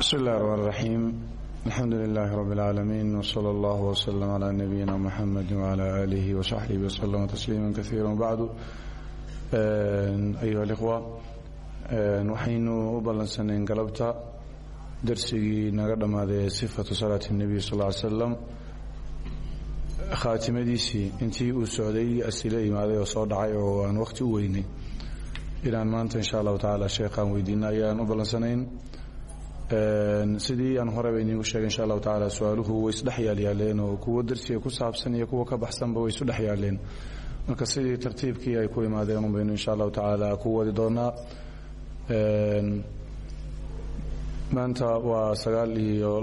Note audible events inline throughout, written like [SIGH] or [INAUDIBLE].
بسم الله الرحمن الرحيم الحمد لله رب العالمين وصلى الله وسلم على نبينا محمد وعلى آله وصحبه وسلم تسليما كثيرا وبعد أيها الإخوة waxaynu u ballansanayn galabta darsigii naga dhammaaday ee sifatu salaati الnebiy sal ly slam khaatimadiisii intii uu socday asile imaaday oo soo dhacay oo aan wakhti u weynay inaan maanta insha allahu tacaala sheekhaan weydiina ayaan u ballansanayn sidii aan horeba iniigu sheegay insha allahu tacaala su'aaluhu way isdhex oo kuwo darsiga ku saabsan iyo kuwa ka baxsanba way isu marka sidii tartiibkii ay ku imaadeen un baynu insha allahu tacaala ku wadi doonaa. Maanta waa sagaal iyo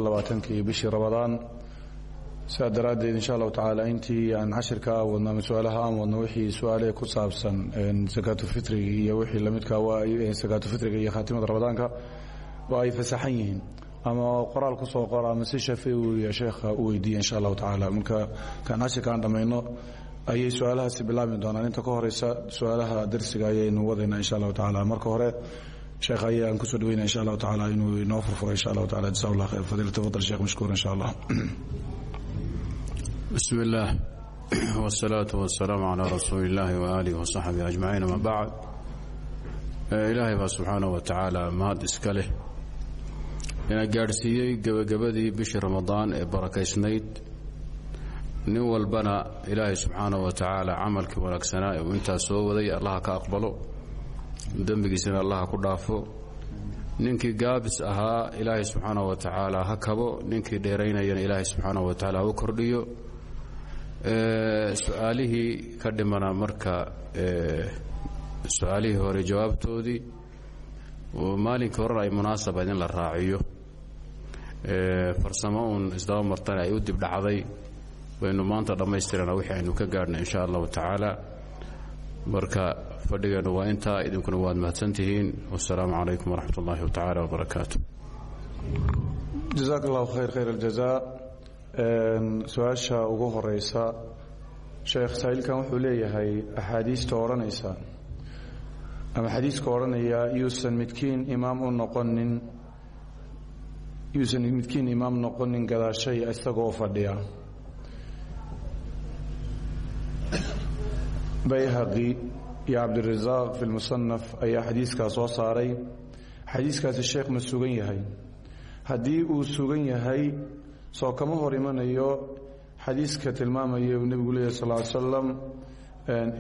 bishii rabadaan sidaa insha allahu tacaala intii aan cashirka aan wadno ama su'aalaha aan wadno wixii su'aale ku saabsan sakaatufitriga iyo wixii lamidka sakaatufitriga iyo khaatimada ramadaanka oo ay fasaxan ama qoraal ku soo qora ama si shafeewiya sheekha u weydiiya insha allahu tacaala. Marka kaan casharkaan ayay su'aalahaasi bilaabi doonaan. Inta ka horeysa su'aalaha darsiga ayaynu wadaynaa insha allahu tacaala. Marka hore sheekh ayaan ku soo dhaweynaa insha allahu tacaala inuu inoo furfuro insha allahu tacala jaza allah khayr fadiila sheekh mashkuur insha allah. [CLEARS THROAT] Bismi illaah [CLEARS THROAT] wasalaatu wasalaamu calaa rasuuli illaahi wa aalihi wasaxbihi ajmaciin ama bacd. Eh, Ilaahay baa subxaanah wa tacaala mahad iska leh ina gaadhsiiyey gebagabadii bishii ramadaan ee barakaysnayd. Nin walbana ilaahay subxaanah wa tacaala camalkii wanaagsanaa ee uu soo waday allaha ka aqbalo dembigiisana allaha ku dhaafo. Ninkii gaabis ahaa ilaahay subxaanah wa tacaala ha kabo. Ninkii dheeraynayana ilaahay subxaanah wa tacaala hau kordhiyo. Su'aalihii ka dhimana marka su'aalihii hore jawaabtoodii maalinkai horena ay munaasaba idin la raaciyo farsamo uun isdaba martana ay u dib dhacday. Baynu maanta dhammaystirana wixii aynu ka gaadhnay insha allahu tacaala. Marka fadhigeennu waa intaa idinkuna waad mahadsantihiin wasalaamu calaykum waraxmat ullaahi tacaala wabarakaatu jazaak allahu khayr khayr aljaza su'aasha ugu horeysa sheekh saa'ilkan wuxuu leeyahay axaadiista odhanaysa. Ama xadiiska odhanaya yuusan midkiin imaam u noqonin yuusan midkiin imaam noqonin gadaashay isagoo fadhiya. Bayhaqi iyo cabdirasaaq fi lmusanaf ayaa xadiiskaa soo saaray. Xadiiskaasi sheekh ma sugan yahay. Haddii uu sugan yahay soo kama hor imanayo xadiiska tilmaamaya uu nebigu leeyahy sal ly slam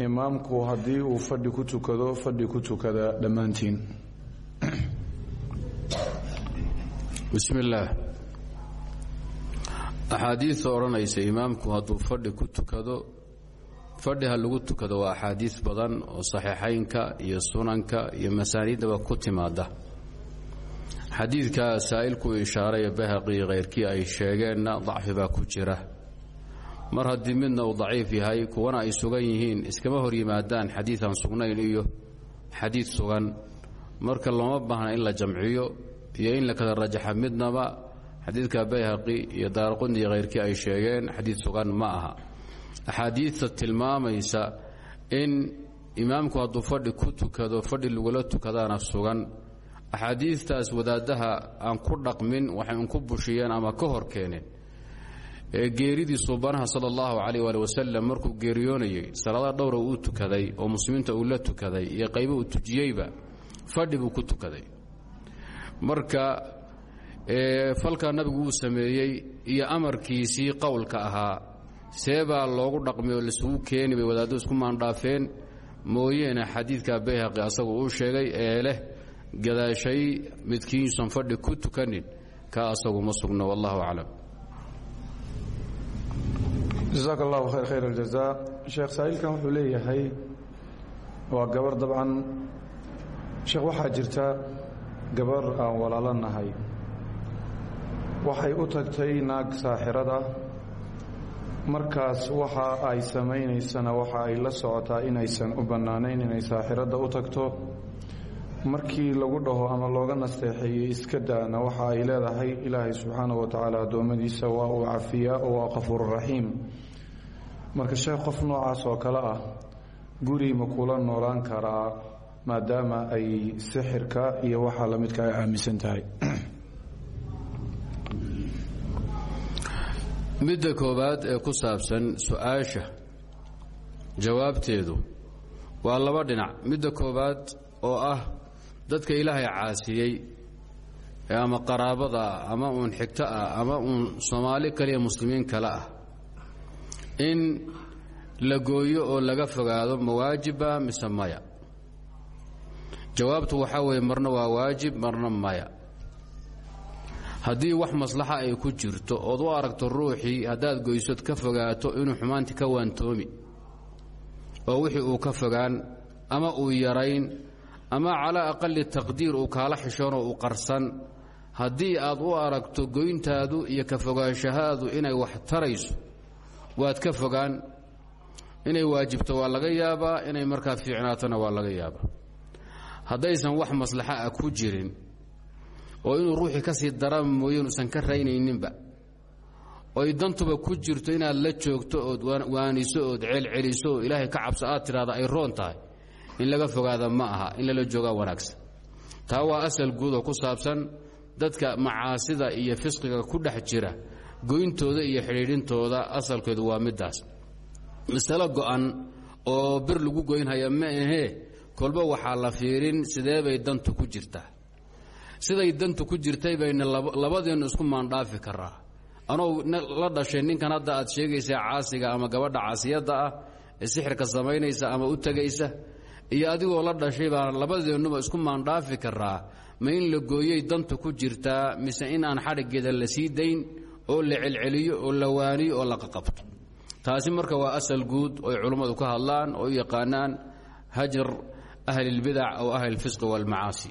imaamku haddii uu fadhi ku tukado fadhi ku tukada dhammaantiin bismi illaah axaadiista odhanaysa imaamku hadduu fadhi ku tukado fadhi ha lagu tukado waa axaadiis badan oo saxiixaynka iyo sunanka iyo masaaniiddaba ku timaada xadiidka saa'ilkuu ishaaray bahaqii khayrkii ay sheegeenna dacfi baa ku jira. Mar haddii midna uu daciif yahay kuwana ay sugan yihiin iskama hor yimaadaan xadiid sugnayn iyo xadiid sugan. Marka looma baahna in la jamciyo iyo in la kala rajaxa midnaba xadiidka bayhaqi iyo daaraquni khayrkii ay sheegeen xadiid sugan ma aha. Axaadiidta tilmaamaysa in imaamku hadduu fadhi ku tukado fadhi lagula tukadaana sugan. Axaadiidtaas wadaaddaha aan ku dhaqmin waxay unku bushiyeen ama ka hor keeneen ee geeridii suubanaha sala allahu calayh waali wasalam markuu geeriyoonayey salaada dhowra uu tukaday oo muslimiinta uu la tukaday iyo qaybo uu tujiyeyba fadhi buu ku tukaday marka falkaa nabigu uu sameeyey iyo amarkiisii qowlka ahaa see baa loogu dhaqmay oo laisugu keeni bay wadaaddu isku maandhaafeen. Mooyeene xadiidka bayhaqi asagu uu sheegay ee leh gadaashay midkiinuusan fadhi ku tukanin ka asagu ma sugno wallahu aclam. Jasaak allahu khayr khayr aljaza sheekh saa'ilkan wuxuu leeyahay waa gabar dabcan. Sheekh waxaa jirta gabar aan walaalo nahay waxay u tagtay naag saaxirada. Markaas waxa ay samaynaysana waxa ay la socotaa inaysan u bannaanayn inay saaxiradda u tagto. Markii lagu dhaho ama looga nasteexeeyey iska daana waxa ay leedahay ilaahay subxaanahu wa tacaala addoommadiisa waa uu cafiyaa oo waa qafuururaxiim marka sheekh qof noocaas oo kale ah guri ma kula noolaan karaa maadaama ay sixirka iyo waxaa lamidka ay aaminsan tahay. [CLEARS THROAT] Midda koowaad ee ku saabsan su'aasha. Jawaabteedu waa laba dhinac. Midda koowaad oo ah dadka ilaahay caasiyey ama qaraabada ah ama uun xigto ah ama uun soomaali kaliya muslimiin kale ah. In la gooyo oo laga fogaado mawaajiba mise maya jawaabtu waxaa weeye marna waa waajib marna maya. Haddii wax maslaxa ay ku jirto ood u aragto ruuxii haddaad goysod ka fogaato inuu xumaanti ka waantoomi oo wixii uu ka fogaan ama uu yarayn ama calaa aqali taqdiir uu kaala xishoonoo uu qarsan haddii aad u aragto goyntaadu iyo ka fogaanshahaadu inay wax tarayso waad ka fogaan. Inay waajibto waa laga yaabaa inay markaa fiicnaatona waa laga yaabaa haddaysan wax maslaxa ah ku jirin oo inuu ruuxii ka sii dara mooye inuusan ka raynayninba oy dantuba ku jirto inaad la joogto ood waaniso ood ceelceliso oo ilaahay ka cabso aad tidhahda ay roon tahay in laga fogaada ma aha in lala joogaa wanaagsan. Taa waa asal guud oo ku saabsan dadka macaasida iyo fisqiga ku dhex jira goyntooda iyo xidhiidhintooda asalkeedu waa middaas. Masalo go'an oo bir lagu goynhaya ma ahee kolba waxaa la fiirin sidee bay dantu ku jirtaa. Siday dantu ku jirtay bayna labadeennu isku maandhaafi karaa anoo la dhashay ninkan hadda aad sheegaysaa caasiga ama gabadha caasiyadda ah ee sixirka samaynaysa ama u tegaysa iyo adigoo la dhashay baan labadeennuba isku maandhaafi karaa ma in la gooyey dantu ku jirtaa mise in aan xadhiggeeda la sii dayn oo la celceliyo oo la waaniyo oo la qaqabto. Taasi marka waa asal guud oy culummadu ka hadlaan oo u yaqaanaan hajar ahlilbidac aw ahlilfisqi waalmacaasi.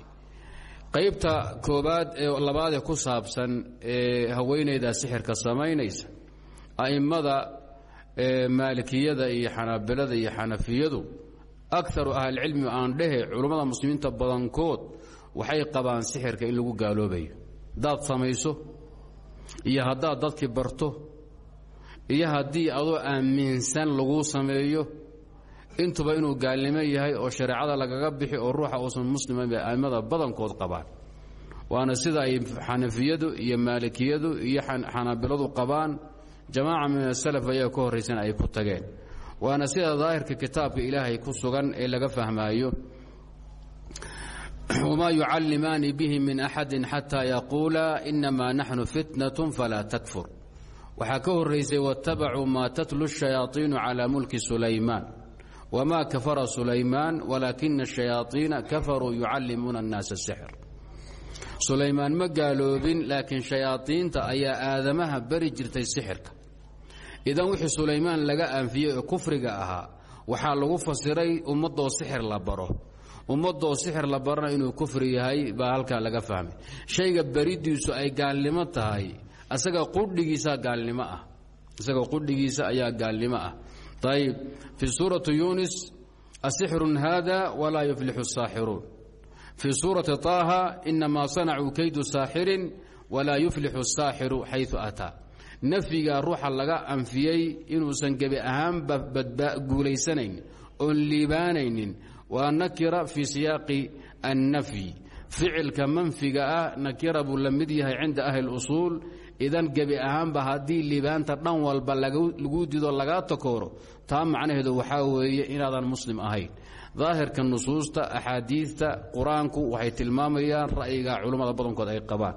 Qaybta koobaad ee labaadee ku saabsan ee haweenayda sixirka samaynaysa a'immada maalikiyada iyo xanaabilada iyo xanafiyadu akaru ahlilcilmi aan dhehe culummada muslimiinta badankood waxay qabaan sixirka in lagu gaaloobayo. Haddaad samayso iyo haddaad dadkii barto iyo haddii adoo aaminsan laguu sameeyo intuba inuu gaalnimo yahay oo shareecada lagaga bixi oo ruuxa uusan musliman bay a'immada badankood qabaan. Waana sida ay xanafiyadu iyo maalikiyadu iyo xanaabiladu qabaan. Jamaaca min asalaf ayaa ka horraysan ay ku tageen. Waana sida daahirka kitaabka ilaahay ku sugan ee laga fahmaayo. Wmaa yucallimaani bihi min axadin xataa yaquulaa inamaa naxnu fitnatun falaa takfur. Waxaa ka horraysay watabacuu maa tatlu shayaatiinu calaa mulki wma kafara sulaymaan walaakina shayaaiina kafaruu yucallimuuna annaasa sixr sulaymaan ma gaaloobin laakiin shayaadiinta ayaa aadamaha bari jirtay sixirka idan wixii sulaymaan laga aanfiyey ee kufriga ahaa waxaa lagu fasiray ummadoo sixir la baro ummadoo sixir la barana inuu kufri yahay baa halkaa laga fahmay shayga baridiisu ay gaalnimo tahay isaga qudhigiisa gaalnimo ah isagao qudhigiisa ayaa gaalnimo ah ayb fi suurati yunis asixrun hada walaa yuflixu saaxiruun fii suurati taaha inamaa sanacuu kaydu saaxirin walaa yuflixu saaxiru xayu ataa nafyigaa ruuxa laga anfiyey inuusan gebi ahaanba guulaysanaynin oon liibaanaynin waa nakira fii siyaaqi annafyi ficilka manfiga ah nakira buu la mid yahay cinda ahli اusuul idan gebi ahaanba haddii liibaanta dhan walba lagu dido lagaa takooro taa macnaheedu waxaa weeye inaadan muslim ahayn. Daahirka nusuusta axaadiidta qur'aanku waxay tilmaamayaan ra'yiga culummada badankood ay qabaan.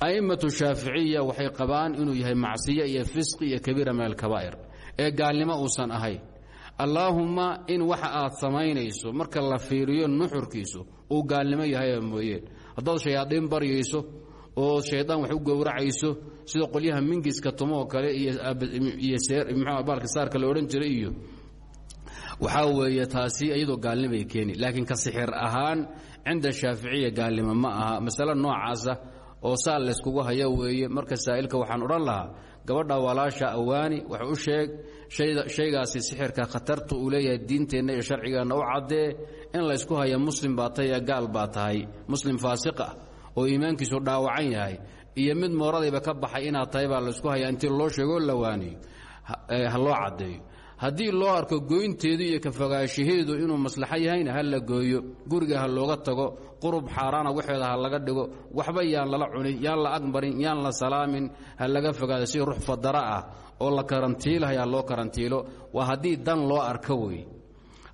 A'immatu shaaficiya waxay qabaan inuu yahay macsiyo iyo fisqi iyo kabiira min alkabaa'ir ee gaalnimo uusan ahayn. Allaahumma in waxa aad samaynayso marka la fiiriyo nuxurkiisu uu gaalnimo yahay mooyeen. Haddaad shayaadiin baryayso oo shaydaan wax u gowracayso sida qolyaha mingiska tumo oo kale iyo baalka saarka la odhan jiray iyo waxaa weeye taasi iyadoo gaalnimay keeni. Laakiin ka sixir ahaan cinda shaaficiya gaalnimo ma aha. Masale noocaasa oo saa layskugu haya weeye marka saa'ilka waxaan odhan lahaa gabadha walaasha awaani wax u sheeg shaygaasi sixirka khatarta uu leeyahay diinteenna iyo sharcigeenna u caddee in laysku haya muslim baa tahay gaal baa muslim faasiq ah oo iimaankiisu dhaawacan yahay iyo mid mooradayba ka baxay inaad tahay baa laysku haya intii loo sheegoo la waaniyo ha loo caddeeyo. Haddii loo arko goynteedu iyo ka fogaanshaheedu inuu maslaxo yahayna ha la gooyo guriga ha looga tago qurub xaaraana waxeeda laga dhigo waxba yaan lala cunin yaan la agmarin yaan la salaamin ha laga fogaado si ruux fadara ah oo la karantiilahay ha loo karantiilo waa haddii dan loo arko wey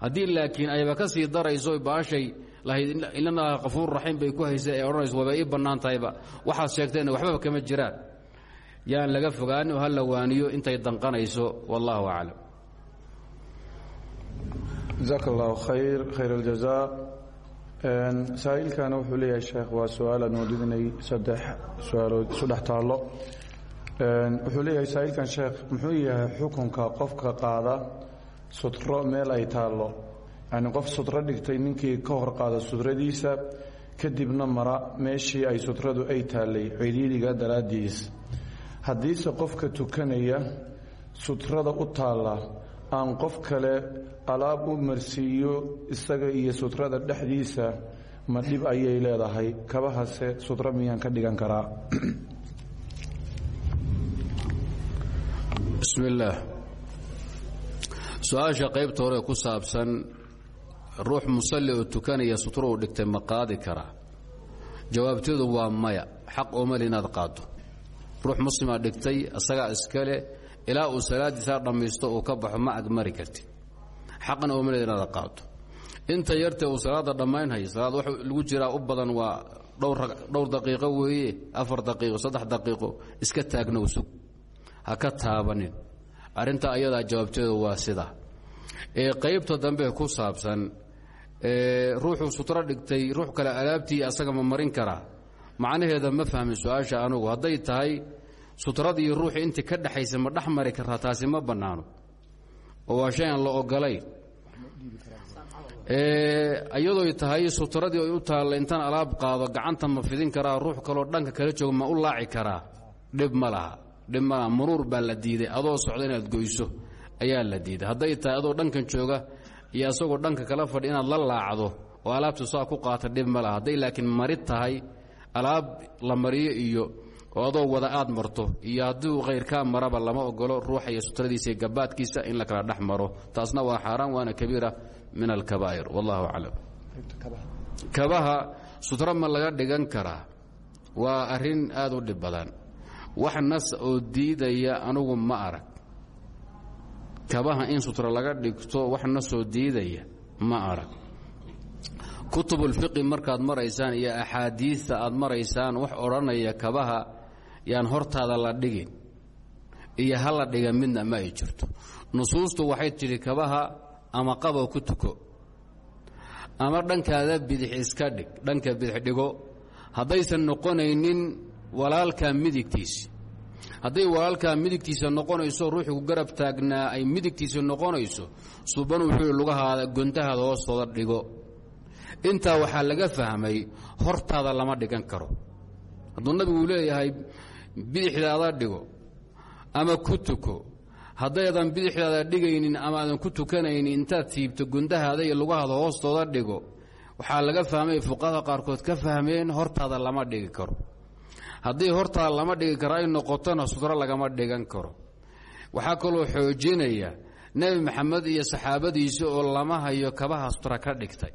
haddii laakiin ayba ka sii darayso baashay lahayd inana qafuur raxiim bay ku haysa ee odhanayso waba ii bannaan tahayba. Waxaad sheegteenna waxbaba kama jiraan. Yaan laga fogaanin oo ha la waaniyo intay danqanayso wallahu aclam. Jazaaka allahu khayr khayr aljazaa saa'ilkana wuxuu leeyahay sheekh waa su'aal aad moodid inay saddex su'aalood isu dhex taallo wuxuu leeyahay saa'ilkan sheekh muxuu yahay xukunka qofka qaada sutro meel ay taallo yacni qof sutro dhigtay ninkii ka hor qaada sutradiisa kadibna mara meeshii ay sutradu ay taallay cidhiidhiga daraaddiis haddiise qofka tukanaya sutrada u taalla aan qof kale alaab u marsiiyo isaga iyo sutrada dhexdiisa ma dhib ayay leedahay. Kabahase sutro miyaan ka dhigan karaa? Bismi illaah su'aasha qaybta hore ku saabsan ruux musalli oo tukanaya sutro uu dhigtay ma qaadi karaa? Jawaabteedu waa maya. Xaq oomali inaad qaaddo. Ruux muslimaa dhigtay isagaa iskale ilaa uu salaaddiisaa dhammaysto uu ka baxo ma agmari karti xaqna oomaleed inaad qaaddo. Inta yartee uu salaadda dhammaynhayo salaad wax lagu jiraa u badan waa dhowr daqiiqo weeye afar daqiiqo saddex daqiiqo iska taagnow sug. Ha ka taabanin. Arrinta ayadaa jawaabteedu waa sida. Ee qaybta dambe ku saabsan ruuxuu sutro dhigtay ruux kale alaabtii asaga ma marin karaa macnaheeda ma fahmin su'aasha anugu. Hadday tahay sutradii ruuxii intii ka dhexaysa ma dhex mari kartaa taasi ma bannaano. Oo waa shay aan la ogolayn tahay sutradii ay u taalla intaan alaab qaado gacanta ma fidin karaa ruux kaloo dhanka kala jooga ma u laaci karaa. Dhib ma laha. Dhib ma laha. Muruur baa la diiday. Adoo socda inaad goyso ayaa la diiday. Hadday tahay adoo dhankan jooga iyo asagoo dhanka kala fadhi inaad la laacdo oo alaabtu saa ku qaata dhib ma laha. Hadday laakiin marid tahay alaab la mariyo iyo oo adoo wada aad marto iyo hadduu khayrkaa maraba lama ogolo ruuxa iyo sutradiisa gabaadkiisa in la kala dhex maro. Taasna waa xaaraan waana kabiira min alkabaa'ir. Wallahu aclam. Kabaha sutro ma laga dhigan karaa. Waa arrin aad u dhib badan. Wax nas oo diidaya anugu ma arag kabaha in sutro laga dhigto wax nasoo diidaya ma arag. Kutubulfiqi markaad maraysaan iyo axaadiista aad maraysaan wax odhanaya kabaha yaan hortaada la dhigin iyo ha la dhiga midna ma ay jirto. Nusuustu waxay tidhi kabaha ama qabo ku tuko ama dhankaada bidix iska dhig dhanka bidix dhigo. Haddaysan noqonaynin walaalkaa midigtiisi hadday walaalkaa midigtiisa noqonayso ruuxii garab taagnaa ay midigtiisa noqonayso suban wuxuu lugahaada gontahaada hoostooda dhigo. Intaa waxaa laga fahmay hortaada lama dhigan karo. Hadduu nabigu leeyahay bidixdaada dhigo ama ku tuko. Haddaydan bidixdaada dhigaynin ama aadan ku tukanaynin intaad siibto gundahaada iyo lugahaada hoostooda dhigo waxaa laga fahmay fuqahada qaarkood ka fahmeen hortaada lama dhigi karo haddii hortaada lama dhigi karo ay noqotona sutro lagama dhigan karo. Waxaa kaloo xoojinaya nebi maxamed iyo saxaabadiisa oo lama hayo kabaha sutra ka dhigtay.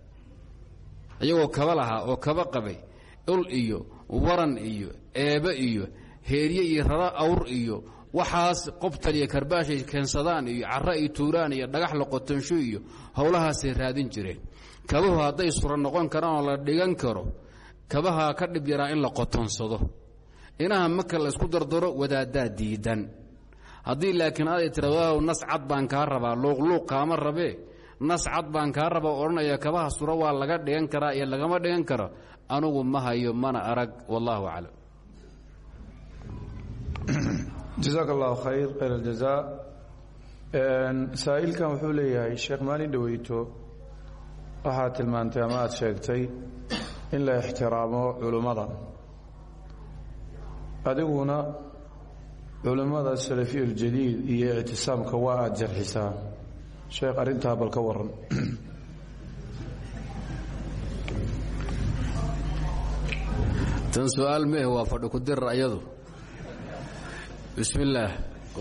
Iyagoo kaba lahaa oo kaba qabay ul iyo waran iyo eebe iyo heerye iyo rara awr iyo waxaas qobtal iyo karbaashay keensadaan iyo cara ay tuuraan iyo dhagax la qotansho iyo howlahaasay raadin jireen. Kabahu hadday sura noqon karaan oo la dhigan karo kabaha ka dhib yaraa in la qotonsado inaha la isku dardaro wadaaddaa diidan. Haddii laakiin aday tiraado nas cad baan kaa rabaa. Luuqluuq kaama rabee nas cad baan kaa raba odhanaya kabaha sura waa laga dhigan karaa iyo lagama dhigan karo. Anugu ma hayo mana arag. Wallahu aclam. [CLEARS THROAT] Jazaak allahu khayr khayr aljazaa saa'ilkan wuxuu leeyahay sheekh maalin dhoweyto waxaad tilmaantay ama aada sheegtay in la ixtiraamo culummada adiguna culummada salafiya aljadiid iyo ictisaamka waa aada jarxisaa. Sheekh arrintaa bal ka waran tan su'aal waa fadhi ku dirar ayadu. Bismi illaah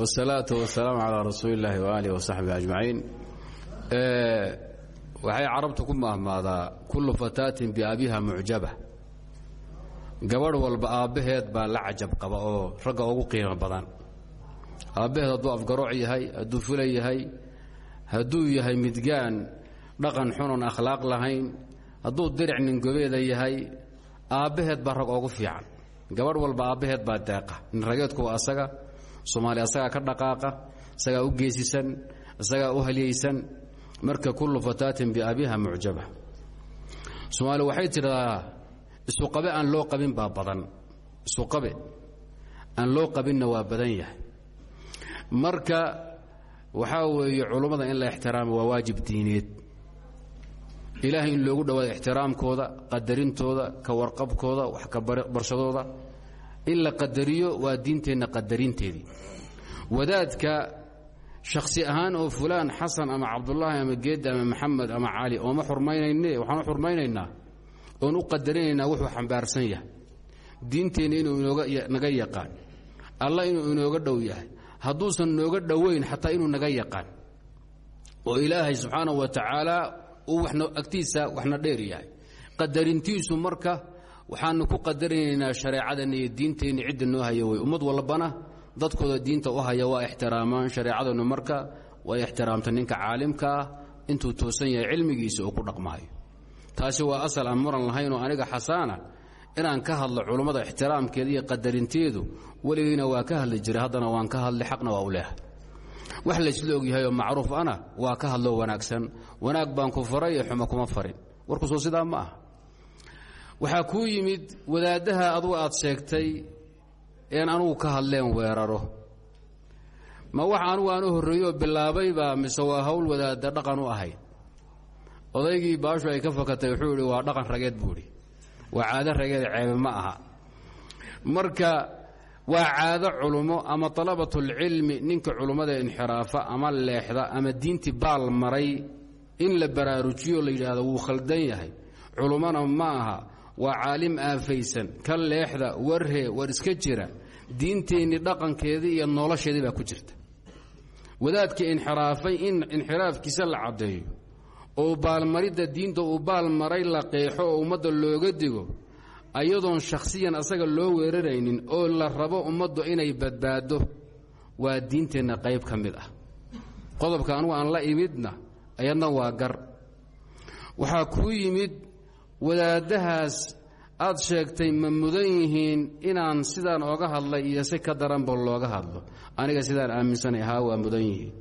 wsalaatu wasalaamu calaa rasuuli illaahi waaalih wasaxbihi ajmaciin. Waxay carabtu ku mahmaadaa kullu fataatin biabiha mucjaba gabadh walba aabbaheed baa la cajab qaba oo ragga ugu qiimo badan. Aabbaheed hadduu afgarooc yahay hadduu fula yahay hadduu yahay midgaan dhaqan xunon akhlaaq lahayn hadduu diric ningobeeda yahay aabbaheed baa rag oogu fiican. Gabadh walba aabbaheed baa deeqa nin rageedku waa asaga soomaali asagaa ka dhaqaaqa isagaa u geesisan isagaa u halyaysan marka kullu fataatin biabiha mucjaba. Soomaali waxay tidhahdaa isuqabe aan loo qabin baa badan. Isuqabe aan loo qabinna waa badan yahay. Marka waxaa weeye culummada in la ixtiraamo waa waajib diineed. Ilaahay in loogu dhowaado ixtiraamkooda qadarintooda ka warqabkooda wax ka barshadooda. In la qadariyo waa diinteenna qadarinteedii wadaadka shakhsi ahaan oo fulaan xasan ama cabdulaahi ama geedda ama maxamed ama cali ooma xurmaynayne waxaan xurmaynaynaa oon u qadarinaynaa wuxuu xambaarsan yahay. Diinteenna inuu naga yaqaan. Alla inuu inooga dhow yahay. Hadduusan nooga dhowayn xataa inuu naga yaqaan. Oo ilaahay subxaanahu wa tacaala uu agtiisa waxna dheer yahay. Qadarintiisu marka waxaanu ku qadarinaynaa shareecadana iyo diinteenna cidda noo haya wey ummad walbana dadkooda diinta u haya waa ixtiraamaan shareecadanu marka way ixtiraamta ninka caalimka ah intuu toosan yahay cilmigiisa oo ku dhaqmahayo taasi waa asal aan muran lahaynoo aniga xasaana inaan ka hadlo culummada ixtiraamkeeda iyo qadarinteedu weligiina waa ka hadli jiray haddana waan ka hadli xaqna waa u leehay wax laysla ogyahayoo macruuf ana waa ka hadloo wanaagsan. Wanaag baan ku faray ee xuma kuma farin. Warkusoo sidaa ma aha. Waxaa kuu yimid wadaaddaha adugu aad sheegtay een anugu ka hadleen weeraro. Ma wax anugu aan u horreeyooo bilaabaybaa mise waa hawl wadaadda dhaqan u ahayd odaygii baashu ay ka fakatay wuxuu idhi waa dhaqan rageed buu idhi waa caado rageed ceebe ma aha. Marka waa caado culummo ama talabatulcilmi ninka culummada inxiraafa ama leexda ama diintii baal maray in la baraarujiyo la yidhaahdo wuu khaldan yahay. Culummona ma aha waa caalim aafaysan. Ka leexda warhe war iska jira. Diinteennii dhaqankeedii iyo nolosheedii baa ku jirta. Wadaadkii inxiraafay in inxiraafkiisa la caddeeyo oo baalmaridda diinta uu baalmaray la qeexo oo ummadda looga digo ayadoon shakhsiyan asaga loo weeraraynin oo la rabo ummaddu inay badbaaddo waa diinteenna qayb ka mid ah. Qodobka anugu aan la imidna ayadna waa gar. Waxaa kuu yimid wadaaddahaas aad sheegtay ma mudan yihiin inaan sidaan ooga hadlay iyo si ka daranba looga hadlo. Aniga sidaan aaminsanay haa waa mudan yihiin.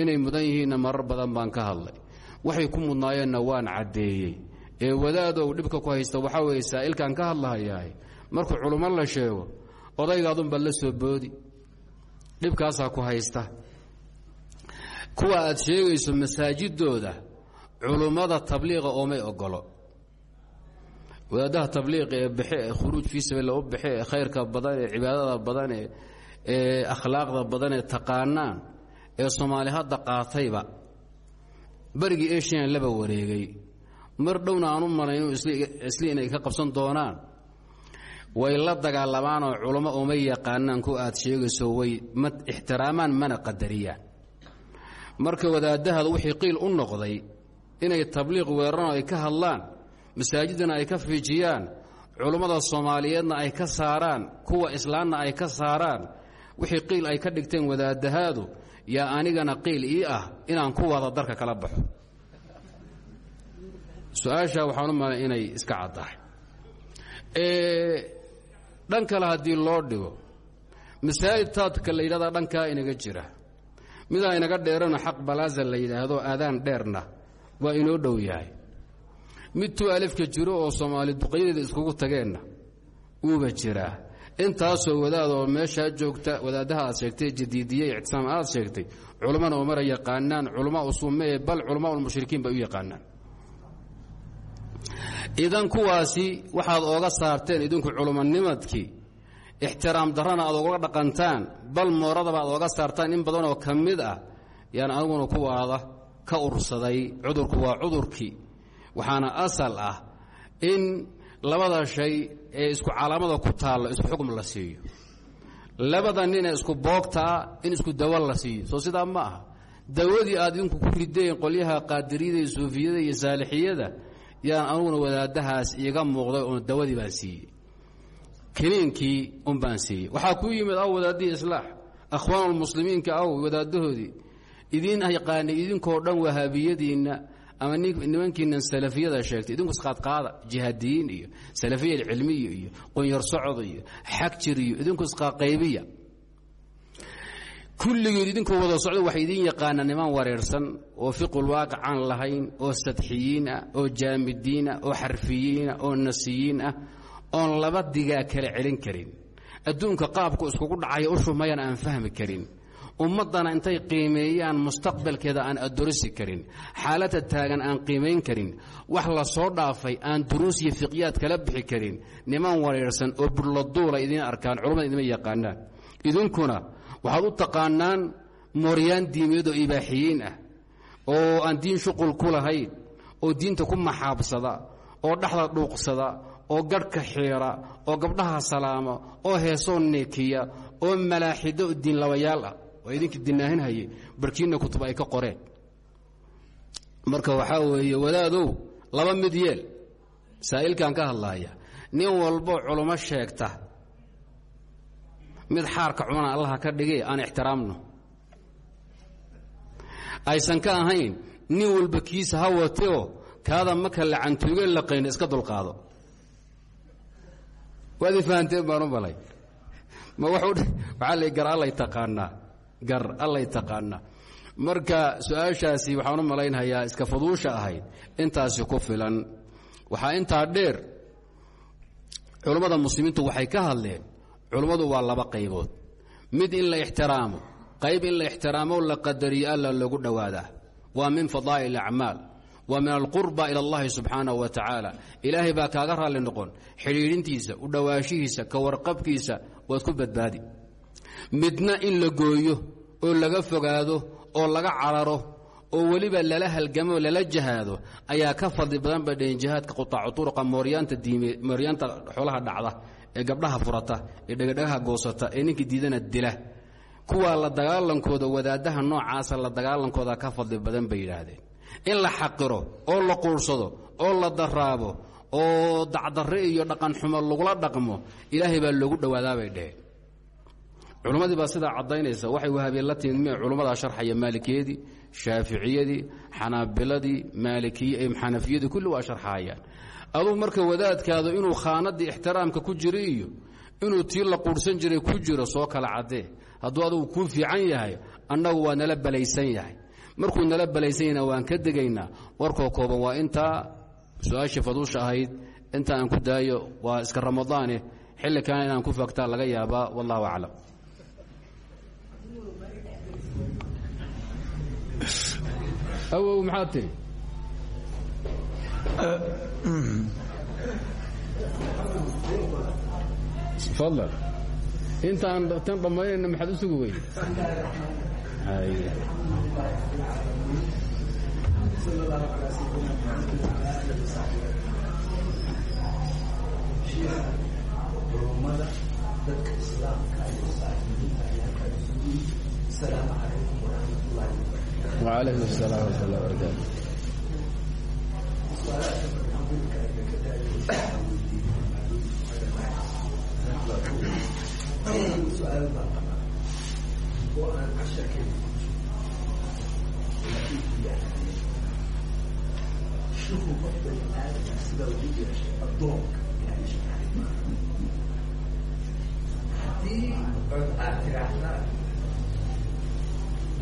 Inay mudan yihiinna marar badan baan ka hadlay waxay ku mudnaayeenna waan caddeeyey. Ee wadaadow dhibka ku haysta waxaa weeye saa'ilkaan ka hadlahayahay. Markuu culummo la sheego odaygaadunbaad la soo boodi. Dhibkaasaa ku haysta. Kuwa aad sheegayso masaajidooda culummada tabliiqa oomay ogolo wadaadaha tabliiqa ee baxe ee khuruuj fii sabiilla u baxe ee khayrka badan ee cibaadada badan ee ee akhlaaqda badan ee taqaanaan ee soomaali hadda qaatayba berigii eshiyan laba wareegay. Mar dhowna aan u malayno isli inay ka qabsan doonaan. Way la dagaalamaanoo culamo uma yaqaanaan ku aad sheegayso way ma ixtiraamaan mana qadariyaan marka wadaadahada wixii qiil u noqday inay tabliiq weeraraan ay ka hadlaan masaajidana ay ka fiijiyaan culummada soomaaliyeedna ay ka saaraan kuwa islaamna ay ka saaraan wixii qiil ay ka dhigteen wadaadahaadu yaa anigana qiil ii ah inaan ku wada darka kala baxo. Su'aasha waxaan u malay inay iska caddahay. Dhan kale haddii loo dhigo masaajid taadka la yidhahdaa dhankaa inaga jira. Midaa inaga dheerana xaq balaaza la yidhaahdo aadaan dheerna waa inoo dhow yahay. Mid tuu alifka jiro oo soomaali duqyadeeda iskugu tageenna uuba jiraa intaasoo wadaad oo meeshaa joogta wadaadaha aad sheegtay jadiidiye ictisaam aad sheegtay culammana umara yaqaanaan culamaa usuumee bal culamaa ulmushrikiin bay u yaqaanaan. Idan kuwaasi waxaad ooga saarteen idinku culumanimadkii ixtiraam darrana aad oga dhaqantaan bal mooradaba aad ooga saartaan in badanoo ka mid ah yaan aniguna kuwaada ka ursaday cudurku waa cudurkii. Waxaana asal ah in labada shay ee isku calaamada ku taalla isku xukm la siiyo. Labada nina isku boogtaa in isku dawo la siiyo. Soo sidaa ma aha. Dawadii aad idinku ku rideen qolyaha qaadiriyada iyo suufiyada iyo saalixiyada yaan anuguna wadaadahaas iiga muuqday oon dawadii baan siiyey. Kiniinkii un baan siiyey. Waxaa kuu yimid aw wadaadihii islaax. Akhwaanulmuslimiinka aw wadaadahoodii idiin yaqaanay idinkoo dhan wahaabiyadiinna ama nimankiinan salafiyada sheegtay idinku isqaadqaada jihaadiyiin iyo salafiya cilmiya iyo qonyar socod iyo xagjir iyo idinku isqaqaybiya kulligiin idinkoo wada socdo waxay idiin yaqaanaa niman wareersan oo fiqul waaqic aan lahayn oo sadxiyiin ah oo jaamidiin ah oo xarfiyiin ah oo nasiyiin ah oon laba digaa kala celin karin. Adduunka qaabku iskugu dhacaya u shumayan aan fahmi karin ummaddana intay qiimeeyaan mustaqbalkeeda aan adorisi karin xaaladda taagan aan qiimayn karin wax la soo dhaafay aan duruus iyo fiqyaad kala bixi karin niman wareersan oo burladuula idiin arkaan culammada idima yaqaanaan. Idinkuna waxaad u taqaanaan mooryaan diimeed oo ibaaxiyiin ah oo aan diin shuqul ku lahayn oo diinta ku maxaabsada oo dhexda dhuuqsada oo garhka xiira oo gabdhaha salaama oo heesoo neekiya oo malaaxido diinlabayaal ah waa idinkii dinaahinhaye barkiinna kutub ay ka qoreen. Marka waxaa weeye wadaadow laba mid yeel. Saa'ilkan ka hadlaaya. Nin walbo culummo sheegta. Mid xaarka cumana allaha ka dhigay aan ixtiraamno. Aysan ka ahayn nin walba kiisa ha wateoo kaada maka lacantuuge laqayna iska dulqaado. Waad i fahanteen baan u malay. Ma waxaa la gar allay taqaanaa gar allay taqaanaa. Marka su'aashaasi waxaan u malaynhayaa iska faduusha ahayd intaasi ku filan. Waxaa intaa dheer culummada muslimiintu waxay ka hadleen culummadu waa laba qaybood. Mid in la ixtiraamo qayb in la ixtiraamo la qadariyo alla lagu dhowaadaa waa min fadaa'il acmaal waa min alqurba ila allahi subxaanahu wa tacaala. Ilaahay baa kaaga raalli noqon xidhiidhintiisa u dhowaashihiisa ka warqabkiisa waad ku badbaadi midna in la gooyo oo laga fogaado oo laga cararo oo weliba lala halgamo lala jahaado ayaa ka fadli badan bay dhaheen jihaadka qutaacu turuqa mooryaanta xoolaha dhacda ee gabdhaha furata ee dhegadhagaha goosata ee ninkii diidana dila. Kuwaa la dagaalankooda wadaadaha noocaasa la dagaalankooda ka fadli badan bay yidhaahdeen. In la xaqiro oo la quursado oo la daraabo oo dacdarre iyo dhaqanxumo lagula dhaqmo ilaahay baa loogu dhowaadaa bay dheheen culimmadii baa sidaa caddaynaysa. Waxay wahaabeen la timid mee culimmadaa sharxaya maalikiyadii shaaficiyadii xanaabiladii maalikiy xanafiyadii kulli waa sharxaayaan. Aduu marka wadaadkaadu inuu khaanadii ixtiraamka ku iyo inuu tii la quurhsan jiray ku jiro soo kala caddee. Hadduu adugu kuu fiican yahay annagu waa nala balaysan yahay. Markuu nala balaysan yahna waan ka degaynaa. Warkoo kooban waa intaa su'aashii faduusha inta aan ku daayo waa iska ramadaane xilli kalena inaan ku fagtaa laga yaabaa wallahu aclam awow maxaad tiri fadlan. Intaan tan dhammaynayna maxaad u sugi culumada dadka islaamka iyo saaxiibiinta ayaa kala sugi asalaamu calaykum waraxmatullahi wacalaykum asalaam waraxmatullahi wabarakaatu su'aal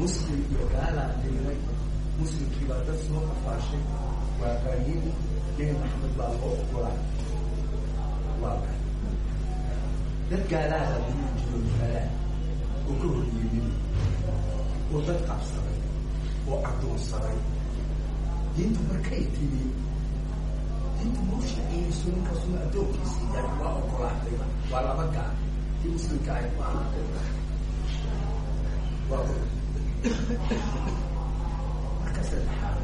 oo muslim iyo gaalaa diray muslimkii baa dad soo qafaashay waa qariib nebi maxamed baa loo ogolaa. Waa ka dad gaalaada diin jiro gaalaa oo ka horyeeyey oo dad qabsaday oo addoonsaday diintu markay timi diintu mau shaceeyeyso ninkaasuna addoonkiisii yahay waa ogolaatayba waa laba gaal. Kii muslimka ahay ma aha waa marka saddexaad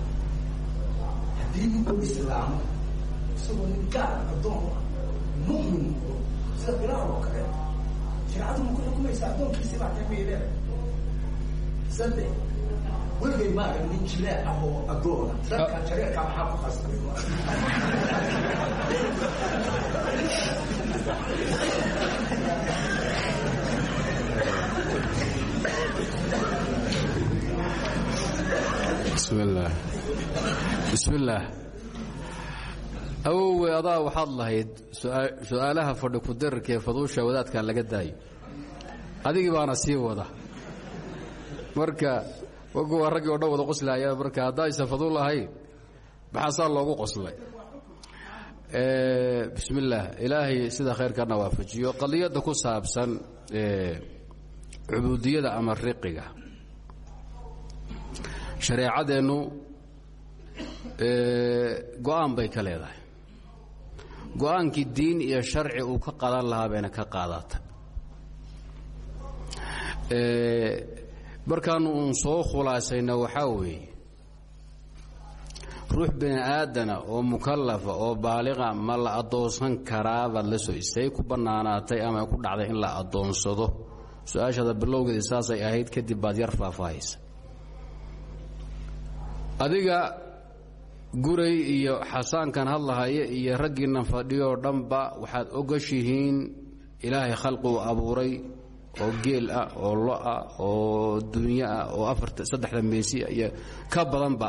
haddii ninku islaamo isagoo nin gaal addoon ah mu'min sida bilaal oo kale shareecadu ma ku xukumaysa addoonkiisi baa kamay leedahay saddex weligay ma arag nin jileec ah oo addoona dadka jareerka maxaa ku khasbay bismillaah bismillaah awowe adaa waxaad lahayd. Su'aalaha fadhi ku-dararka ee faduusha wadaadka laga daayo. Adigii baana sii wada. Marka waa raggii o dhan wada qoslaya marka haddaysan faduul ahayn maxaasaa loogu qoslay? Bismi illaah ilaahay sida khayrkana waafajiyo qadiyadda ku saabsan cubuudiyada ama riqiga shareecadeennu go'aan bay ka leedahay. Go'aankii diin iyo sharci uu ka qadan lahaa bayna ka qaadata markaanu uun soo khulaasayna waxaa weeye ruux bini aadana oo mukallafa oo baaliqa ma la addoonsan karaa baad la soo istay ku bannaanaatay ama ku dhacday in la addoonsado su'aashaada saasay ahayd kadib baad yar faahfaahaysa adiga guray iyo xasaankan hadlahaya iyo raggiinnan fadhiyoo dhanba waxaad ogashihiin ilaahay khalqi uu abuuray oo geel ah oo lo'ah oo dunyo ah oo afarta saddexda meesi iyo ka badanba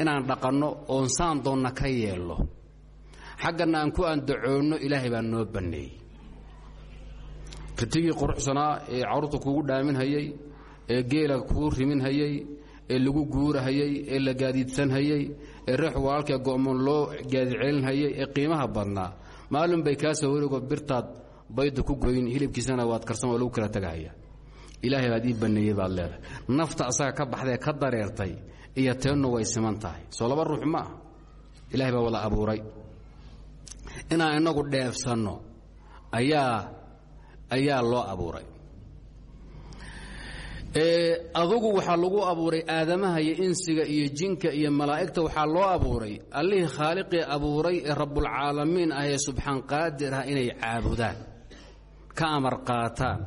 inaan dhaqanno oon saan doonna ka yeelno xaggana aan ku andacoonno ilaahay baa noo banneeyey. Ritigii quruxsanaa ee carruurta kugu dhaaminhayey ee geela kuu riminhayey ee lagu guurahayey ee la gaadiidsanhayey ee reex walaalkee go'moon loo gaadiidcelinhayey ee qiimaha badnaa. Maalin bay kaa soo wareego birtaad bayda ku goyn hilibkiisana waad karsan waa lagu kala tegahaya ilaahay baad ii banneeyey baad leedahay. Nafta asaga ka baxdae ka dareertay iyo teennu way siman tahay. Soo laba ruux ma ah ilahay baa wada abuuray. Inaan innagu dheefsanno ayaa ayaa loo abuuray adugu waxaa lagu abuuray aadamaha iyo insiga iyo jinka iyo malaa'igta waxaa loo abuuray. Allihii khaaliqii abuuray ee rabbulcaalamiin ah ee subxaan qaadir ah inay caabudaan ka amar qaataan